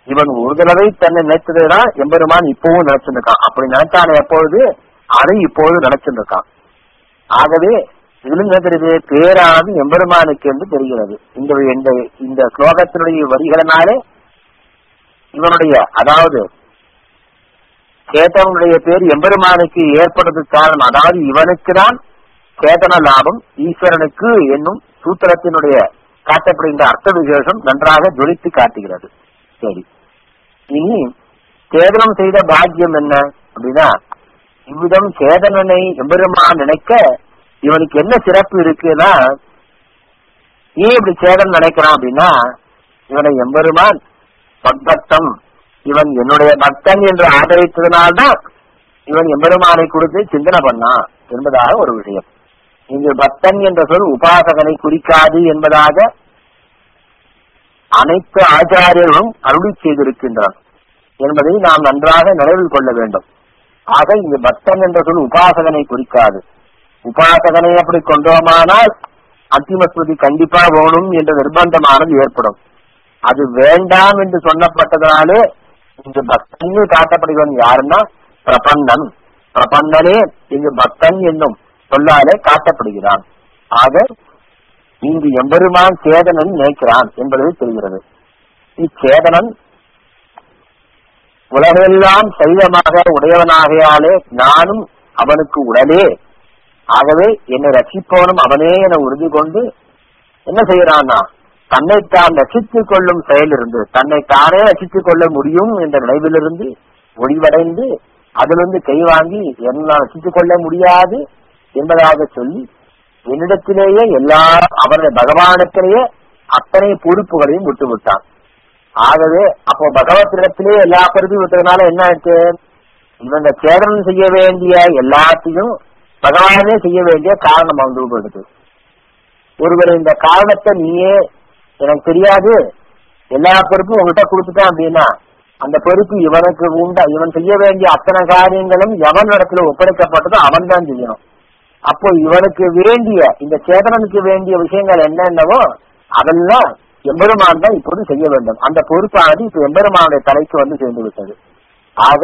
இவன் ஒரு தடவை தன்னை நினைத்ததுதான் எம்பெருமான் இப்பவும் நினைச்சிருக்கான். அப்படி நினைச்சான எப்பொழுது அதை இப்போது நினைச்சிருக்கான். ஆகவே இதுல என்ன தெரியுது பேரானது எம்பெருமானுக்கு என்று தெரிகிறது. இந்த இந்த இந்த ஸ்லோகத்தினுடைய வரிகளினாலே இவனுடைய அதாவது கேட்டவனுடைய பேர் எம்பெருமானுக்கு ஏற்படுறதுக்கு காரணம் அதாவது இவனுக்கு தான் சேதன லாபம் ஈஸ்வரனுக்கு என்னும் சூத்திரத்தினுடைய காட்டப்படுகின்ற அர்த்த விசேஷம் நன்றாக ஜொலித்து காட்டுகிறது. சரி. இனி சேதனம் செய்த பாக்கியம் என்ன அப்படின்னா இவ்விதம் சேதனனை எம்பெருமா நினைக்க இவனுக்கு என்ன சிறப்பு இருக்குன்னா ஏன் இப்படி சேதன் நினைக்கிறான் அப்படின்னா இவனை எம்பெருமான் பக்தம் இவன் என்னுடைய பக்தன் என்று ஆதரித்ததனால்தான் இவன் எம்பெருமானை கொடுத்து சிந்தனை பண்ணான் என்பதாக ஒரு விஷயம். இங்கு பக்தன் என்ற சொல் உபாசகனை குறிக்காது என்பதாக அனைத்து ஆச்சாரியர்களும் அருளி செய்திருக்கின்றார் என்பதை நாம் நன்றாக நினைவில் கொள்ள வேண்டும். ஆக இங்கு பக்தன் என்ற சொல் உபாசகனை குறிக்காது. உபாசகனை அப்படி கொண்டோமானால் அத்திமஸ்மதி கண்டிப்பா வேணும் என்ற நிர்பந்தமானது ஏற்படும். அது வேண்டாம் என்று சொல்லப்பட்டதனாலே இங்கு பக்தன் காட்டப்படுகிறவன் யாருன்னா பிரபந்தன். பிரபந்தனே இங்கு பக்தன் என்னும் சொல்லாலே காட்டப்படுகிறான். ஆக இங்கு எம்பெருமான் சேதனன் நினைக்கிறான் என்பது தெரிகிறது இச்சேதனன் உலகெல்லாம் சைவமாக உடையவனாகையாலே நானும் அவனுக்கு உடலே. ஆகவே என்னை ரட்சிப்பவனும் அவனே என உறுதி கொண்டு என்ன செய்யறான்னா தன்னைத்தான் ரசித்துக் கொள்ளும் செயலிருந்து தன்னை தானே ரசித்துக் கொள்ள முடியும் என்ற நினைவிலிருந்து ஒளிவடைந்து அதிலிருந்து கை வாங்கி என்ன ரசித்துக் கொள்ள முடியாது என்பதாக சொல்லி என்னிடத்திலேயே எல்லா அவருடைய பகவானிடத்திலேயே அத்தனை பொறுப்புகளையும் விட்டு விட்டான் ஆகவே அப்போ பகவத்திடத்திலே எல்லா பொறுப்பையும் விட்டதுனால என்ன ஆயிடுச்சு இந்த சேதனம் செய்ய வேண்டிய எல்லாத்தையும் பகவானே செய்ய வேண்டிய காரணம் வந்து போயிடுது ஒருவர் இந்த காரணத்தை நீயே எனக்கு தெரியாது எல்லா பொறுப்பும் உங்ககிட்ட கொடுத்துட்டான் அப்படின்னா அந்த பொறுப்பு இவனுக்கு உண்டா? இவன் செய்ய வேண்டிய அத்தனை காரியங்களும் எவன் இடத்துல ஒப்படைக்கப்பட்டதோ அவன் தான் செய்யணும். அப்போ இவனுக்கு வேண்டிய இந்த சேதனனுக்கு வேண்டிய விஷயங்கள் என்னென்னவோ அதெல்லாம் எம்பெருமான் தான் இப்போது செய்ய வேண்டும். அந்த பொறுப்பானது இப்ப எம்பெருமானுடைய தலைக்கு வந்து சேர்ந்து விட்டது. ஆக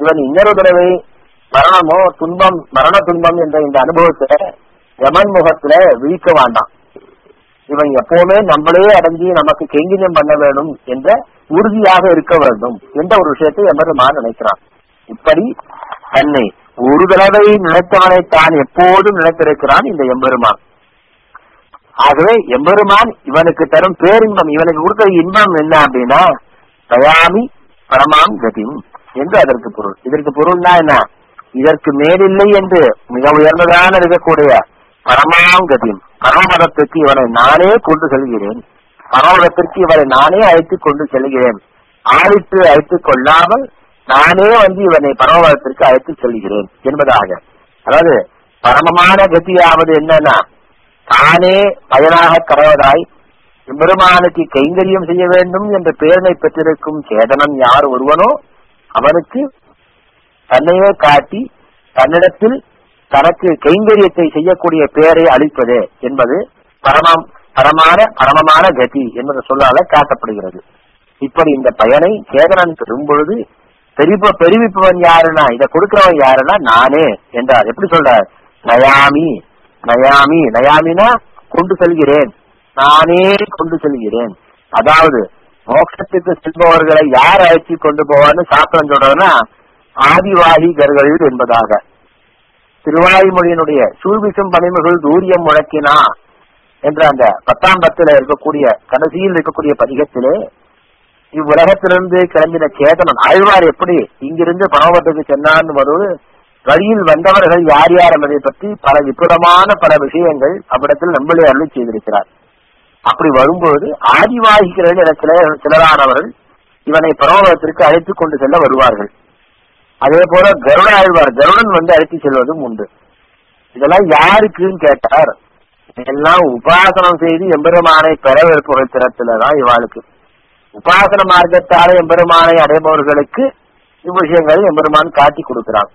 இவன் இன்னொரு தடவை மரணமோ துன்பம் மரண துன்பம் என்ற இந்த அனுபவத்தை யமன் முகத்துல விழிக்க வேண்டாம். இவன் எப்பவுமே நம்மளே அடைஞ்சி நமக்கு கெங்கிஞ்சம் பண்ண வேண்டும் என்ற உறுதியாக இருக்க வேண்டும் என்ற ஒரு விஷயத்தை எம்பெருமான் நினைக்கிறான். இப்படி தன்னை ஒரு தடவை நினைத்தவனை தான் எப்போதும் நினைத்திருக்கிறான் இந்த எம்பெருமான். ஆகவே எம்பெருமான் இவனுக்கு தரும் பேரின்பம் இவனுக்கு கொடுத்த இன்பம் என்ன அப்படின்னா தயாமி பரமாம் கதிம் என்று அதற்கு பொருள். இதற்கு பொருள்னா என்ன? இதற்கு மேலில்லை என்று மிக உயர்ந்ததான இருக்கக்கூடிய பரமாம் கதிம் பரமபதத்திற்கு இவனை நானே கொண்டு செல்கிறேன். பரமபதத்திற்கு இவனை நானே அழைத்துக் கொண்டு செல்கிறேன். ஆழித்து அழைத்துக் கொள்ளாமல் நானே வந்து இவனை பரமபதத்திற்கு அழைத்து செல்கிறேன் என்பதாக. அதாவது பரமமான கதியாவது என்னன்னா தானே பயனாக கரவதாய் பெருமானுக்கு கைங்கரியம் செய்ய வேண்டும் என்ற பேரனை பெற்றிருக்கும் சேதனன் யார் ஒருவனோ அவனுக்கு தன்னையே காட்டி தன்னிடத்தில் தனக்கு கைங்கரியத்தை செய்யக்கூடிய பெயரை அளிப்பது என்பது பரமம் பரமான பரமமான கதி என்பதை சொல்லால காட்டப்படுகிறது. இப்படி இந்த பயனை சேதனன் பெறும் பொழுது பெரிப்ப பெருவிப்பவன் யாருன்னா இதை கொடுக்கிறவன் யாருன்னா நானே என்றார். எப்படி சொல்றார்? நயாமி நயாமி நயாமினா கொண்டு செல்கிறேன். நானே கொண்டு செல்கிறேன். அதாவது மோட்சத்துக்கு செல்பவர்களை யார் அழைச்சி கொண்டு போவான்னு சாஸ்திரம் சொல்றதுன்னா ஆதிவாகிகர்கள் என்பதாக. திருவாய்மொழியினுடைய சூழ்விசும் பணிமகள் தூரியம் முழக்கினா என்ற அந்த பத்தாம் பத்துல இருக்கக்கூடிய கடைசியில் இருக்கக்கூடிய பதிகத்திலே இவ்வுலகத்திலிருந்து கிளம்பின சேதனன் ஆழ்வார் எப்படி இங்கிருந்து பரவத்துக்கு சென்னான்னு வருவது? வழியில் வந்தவர்கள் யார் யார் என்பதை பற்றி பல விபுலமான பல விஷயங்கள் அவ்விடத்தில் நம்மளே அருளி செய்திருக்கிறார். அப்படி வரும்போது ஆதிவாகிகள் என சில சிலரானவர்கள் இவனை பரமபதத்திற்கு அழைத்துக் கொண்டு செல்ல வருவார்கள். அதே போல கருட ஆழ்வார் கருடன் வந்து அழைத்து செல்வதும் உண்டு. இதெல்லாம் யாருக்குன்னு கேட்டார். எல்லாம் உபாசனம் செய்து எம்பெருமானை பெற திறத்துலதான் இவாளுக்கு. உபாசன மார்க்கத்தால எம்பெருமானை அடைபவர்களுக்கு இவ்விஷயங்கள் எம்பெருமான் காட்டி கொடுக்கிறான்.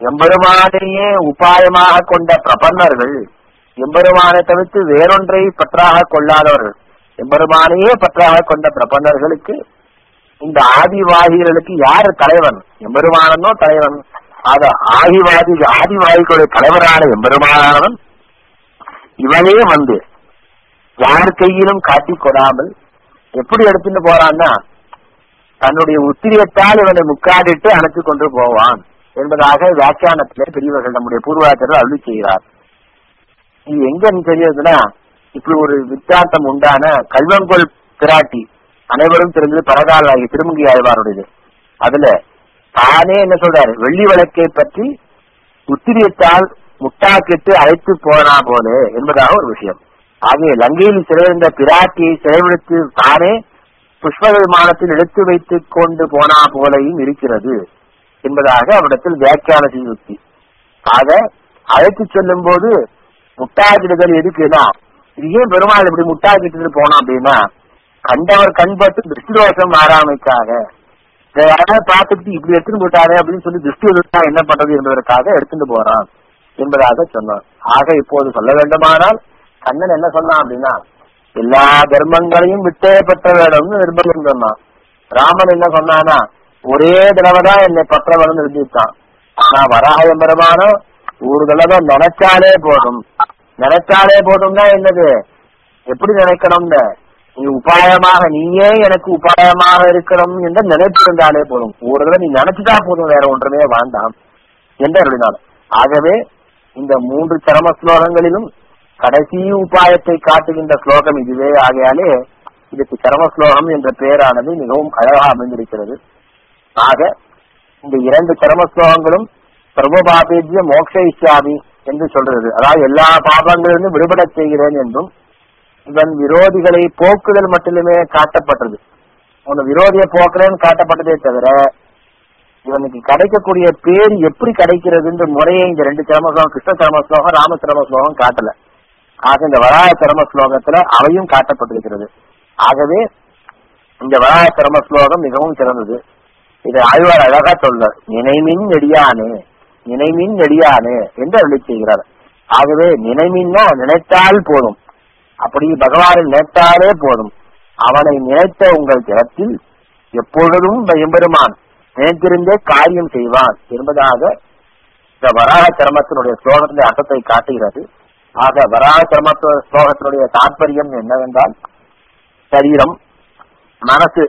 எம்பெருமானையே உபாயமாக கொண்ட பிரபன்னர்கள் எம்பெருமானை தவிர்த்து வேறொன்றை பற்றாக கொள்ளாதவர்கள் எம்பெருமானையே பற்றாக கொண்ட பிரபன்னர்களுக்கு இந்த ஆதிவாதிகளுக்கு யாரு தலைவன்? எம்பெருமானனோ தலைவன். அது ஆதிவாதி ஆதிவாதிகளுடைய தலைவரான எம்பெருமானவன் இவனே வந்து யார் கையிலும் காட்டிக் கொடாமல் எப்படி எடுத்துட்டு போறான்னா தன்னுடைய உத்திரியத்தால் இவனை முக்காடிட்டு அணைத்து கொண்டு போவான் என்பதாக வியாக்கியானத்திலே பெரியவர்கள் நம்முடைய பூர்வாச்சாரர் அருள் செய்கிறார். இது எங்க எனக்கு தெரியுதுன்னா இப்படி ஒரு வித்தாந்தம் உண்டான கல்வங்கோல் பிராட்டி அனைவரும் தெரிஞ்சது பரகால திருமங்கி ஆழ்வாருடையது. அதுல தானே என்ன சொல்றாரு? வெள்ளி வழக்கை பற்றி உத்திரியத்தால் முட்டாக்கிட்டு அழைத்து போனா போலே என்பதாக ஒரு விஷயம். ஆகிய லங்கையில் சிறையிருந்த பிராட்டியை சிறைவிடுத்து தானே புஷ்ப விமானத்தில் எடுத்து வைத்துக் கொண்டு போனா போலையும் இருக்கிறது என்பதாக அவரிடத்தில் வியாக்கியான செய்தி ஆக அழைத்து செல்லும் போது முட்டாக்கிடுதல் எதுக்குன்னா இது ஏன் பெருமாள் இப்படி முட்டாக்கிட்டு போனோம் அப்படின்னா கண்டவர் கண்பட்டு திருஷ்டி தோஷம் மாறாமைக்காக யாராவது பார்த்துட்டு இப்படி எடுத்துட்டு போயிட்டாரு அப்படின்னு சொல்லி திருஷ்டி விழுத்தா என்ன பண்றது என்பதற்காக எடுத்துட்டு போறான் என்பதாக சொன்னார். ஆக இப்போது சொல்ல வேண்டுமானால் கண்ணன் என்ன சொன்னான் அப்படின்னா எல்லா தர்மங்களையும் விட்டே பெற்ற வேணும்னு நிர்பந்தம் சொன்னான். ராமன் என்ன சொன்னானா ஒரே தடவைதான் என்னை பற்ற வேணும்னு எழுதிட்டான் ஆனா வராக பெருமானம் ஒரு தடவை நினைச்சாலே போதும். நினைச்சாலே போதும்னா என்னது? எப்படி நினைக்கணும்னு? நீ உபாயமாக நீயே எனக்கு உபாயமாக இருக்கணும் என்று நினைப்பு இருந்தாலே போதும். ஒரு தடவை நீ நினைச்சுட்டா போதும் வேற ஒன்றுமே வேண்டாம் என்று அருளினார் ஆகவே இந்த மூன்று சரம ஸ்லோகங்களிலும் கடைசி உபாயத்தை காட்டுகின்ற ஸ்லோகம் இதுவே. ஆகையாலே இதுக்கு சரம ஸ்லோகம் என்ற பெயரானது மிகவும் அழகாக அமைந்திருக்கிறது. ஆக இந்த இரண்டு சரம ஸ்லோகங்களும் சர்வபாபேஜ்ய மோக்ஷ இஷ்யாமி என்று சொல்றது. அதாவது எல்லா பாபங்களிலிருந்து விடுபட செய்கிறேன் என்றும் இவன் விரோதிகளை போக்குதல் மட்டுமே காட்டப்பட்டது. உன் விரோதியை போக்குறேன்னு காட்டப்பட்டதே தவிர இவனுக்கு கிடைக்கக்கூடிய பேர் எப்படி கிடைக்கிறதுன்ற முறையை இந்த ரெண்டு சிரம ஸ்லோகம் கிருஷ்ண சிரம ஸ்லோகம் ராம சிரம ஸ்லோகம் காட்டல. ஆக இந்த வராய சிரம ஸ்லோகத்துல அவையும் காட்டப்பட்டிருக்கிறது. ஆகவே இந்த வராய சிரம ஸ்லோகம் மிகவும் சிறந்தது. இதை ஆழ்வார் அழகா சொல்றார். நினைமின் நெடியானே நினைமின் நெடியானே என்று அருளி செய்கிறார். ஆகவே நினைமின்னா நினைத்தால் போதும். அப்படி பகவானை நினைத்தாலே போதும். அவனை நினைத்த உங்கள் ஜனத்தில் எப்பொழுதும் எம்பெருமான் நினைத்திருந்தே காரியம் செய்வான் என்பதாக இந்த வராக சிரமத்தினுடைய ஸ்லோகத்தின் அர்த்தத்தை காட்டுகிறது. ஆக வராக சிரமத்து ஸ்லோகத்தினுடைய தாற்பயம் என்னவென்றால் சரீரம் மனசு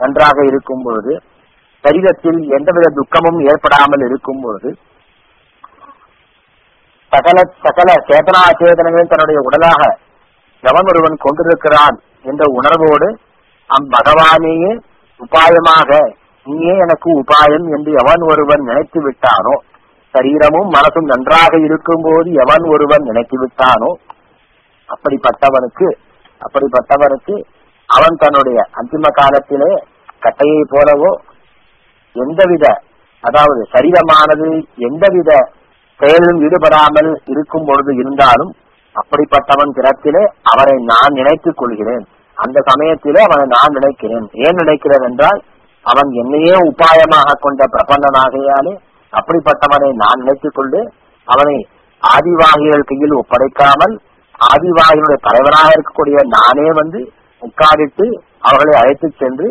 நன்றாக இருக்கும் பொழுது சரீரத்தில் எந்தவித துக்கமும் ஏற்படாமல் இருக்கும் பொழுது சகல சகல சேதனா சேதனங்கள் தன்னுடைய உடலாக எவன் ஒருவன் கொண்டிருக்கிறான் என்ற உணர்வோடு அம் பகவானேயே உபாயமாக நீயே எனக்கு உபாயம் என்று எவன் ஒருவன் நினைத்து விட்டானோ சரீரமும் மனசும் நன்றாக இருக்கும் போது எவன் ஒருவன் நினைத்து விட்டானோ அப்படிப்பட்டவனுக்கு அப்படிப்பட்டவனுக்கு அவன் தன்னுடைய அந்திம காலத்திலே கட்டையை போலவோ எந்தவித அதாவது சரீரமானது எந்தவித செயலிலும் ஈடுபடாமல் இருக்கும் பொழுது இருந்தாலும் அப்படிப்பட்டவன் திறத்திலே அவனை நான் நினைத்துக் கொள்கிறேன். அந்த சமயத்திலே அவனை நான் நினைக்கிறேன். ஏன் நினைக்கிறேன் என்றால் அவன் என்னையே உபாயமாக கொண்ட பிரபந்தனாகையாலே அப்படிப்பட்டவனை நான் நினைத்துக் கொண்டு அவனை ஆதிவாகிகள் கையில் ஒப்படைக்காமல் ஆதிவாகிகளுடைய தலைவனாக இருக்கக்கூடிய நானே வந்து உட்காரிட்டு அவர்களை அழைத்துச் சென்று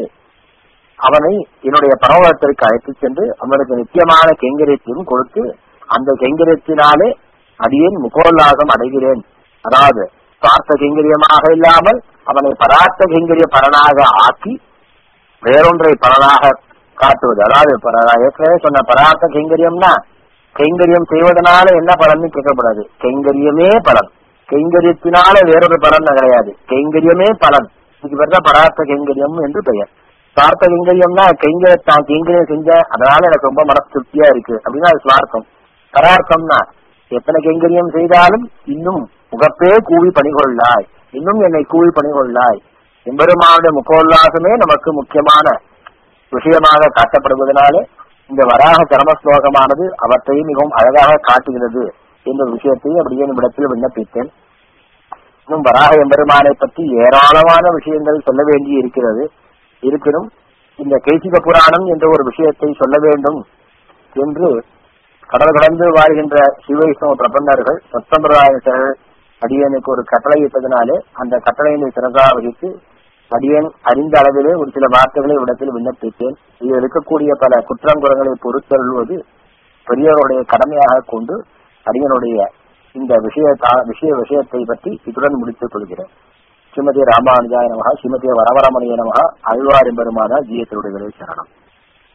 அவனை என்னுடைய பரவத்திற்கு அழைத்துச் சென்று அவனுக்கு நித்தியமான கெங்கரியத்தையும் கொடுத்து அந்த கெங்கரியத்தினாலே அடியேன் முகோல்லாகம் அடைகிறேன். அதாவது பார்த்த கைங்கரியமாக இல்லாமல் அவனை பராத்த கைங்கரிய பலனாக ஆக்கி வேறொன்றை பலனாக காட்டுவது. அதாவது பர- ஏற்கனவே சொன்ன பரார்த்த கைங்கரியம்னா கைங்கரியம் செய்வதனால என்ன பலன்னு கேட்கப்படாது. கைங்கரியமே பலன். கைங்கரியத்தினால வேறொரு பலன் கிடையாது. கைங்கரியமே பலன். இதுக்கு பேர் தான் பரார்த்த கைங்கரியம் என்று பெயர். பார்த்த கைங்கரியம்னா கைங்கரிய தான் கைங்கரியம் செஞ்ச அதனால எனக்கு ரொம்ப மன திருப்தியா இருக்கு அப்படின்னா அது சுவார்த்தம். பரார்த்தம்னா எத்தனை கைங்கரியம் செய்தாலும் இன்னும் முகப்பே கூவி பணிகொள்ளாய். இன்னும் என்னை கூவி பணிகொள்ளாய். எம்பெருமானுடைய முகோல்லாசமே நமக்கு முக்கியமான விஷயமாக காட்டப்படுவதனாலே இந்த வராக கர்ம ஸ்லோகமானது அவற்றையும் மிகவும் அழகாக காட்டுகிறது என்ற விஷயத்தை அப்படியே நம்மிடத்தில் விண்ணப்பித்தேன். இன்னும் வராக எம்பெருமானை பற்றி ஏராளமான விஷயங்கள் சொல்ல வேண்டி இருக்கிறது. இருப்பினும் இந்த கைசிக புராணம் என்ற ஒரு விஷயத்தை சொல்ல வேண்டும் என்று கடல் கடந்து வாழ்கின்ற சிவவைஷ்ணவ பிரபந்தர்கள் சத்தம்பிரதாயர்கள் அடியனுக்கு ஒரு கட்டளை இட்டதினாலே அந்த கட்டளையினை சிறந்தா வகித்து அடியன் அறிந்த அளவிலே ஒரு சில வார்த்தைகளை இடத்தில் விண்ணப்பித்தேன். இதில் இருக்கக்கூடிய பல குற்றங்குறங்களை பொறுத்தருள்வது பெரியவருடைய கடமையாக கொண்டு அடியனுடைய இந்த விஷய விஷய விஷயத்தை பற்றி இத்துடன் முடித்துக் கொள்கிறேன். ஸ்ரீமதி ராமானுஜாய நமகா ஸ்ரீமதி வரவரமணிய நமகா அழ்வார் பெருமானா ஜீயத்தினுடைய சரணம்.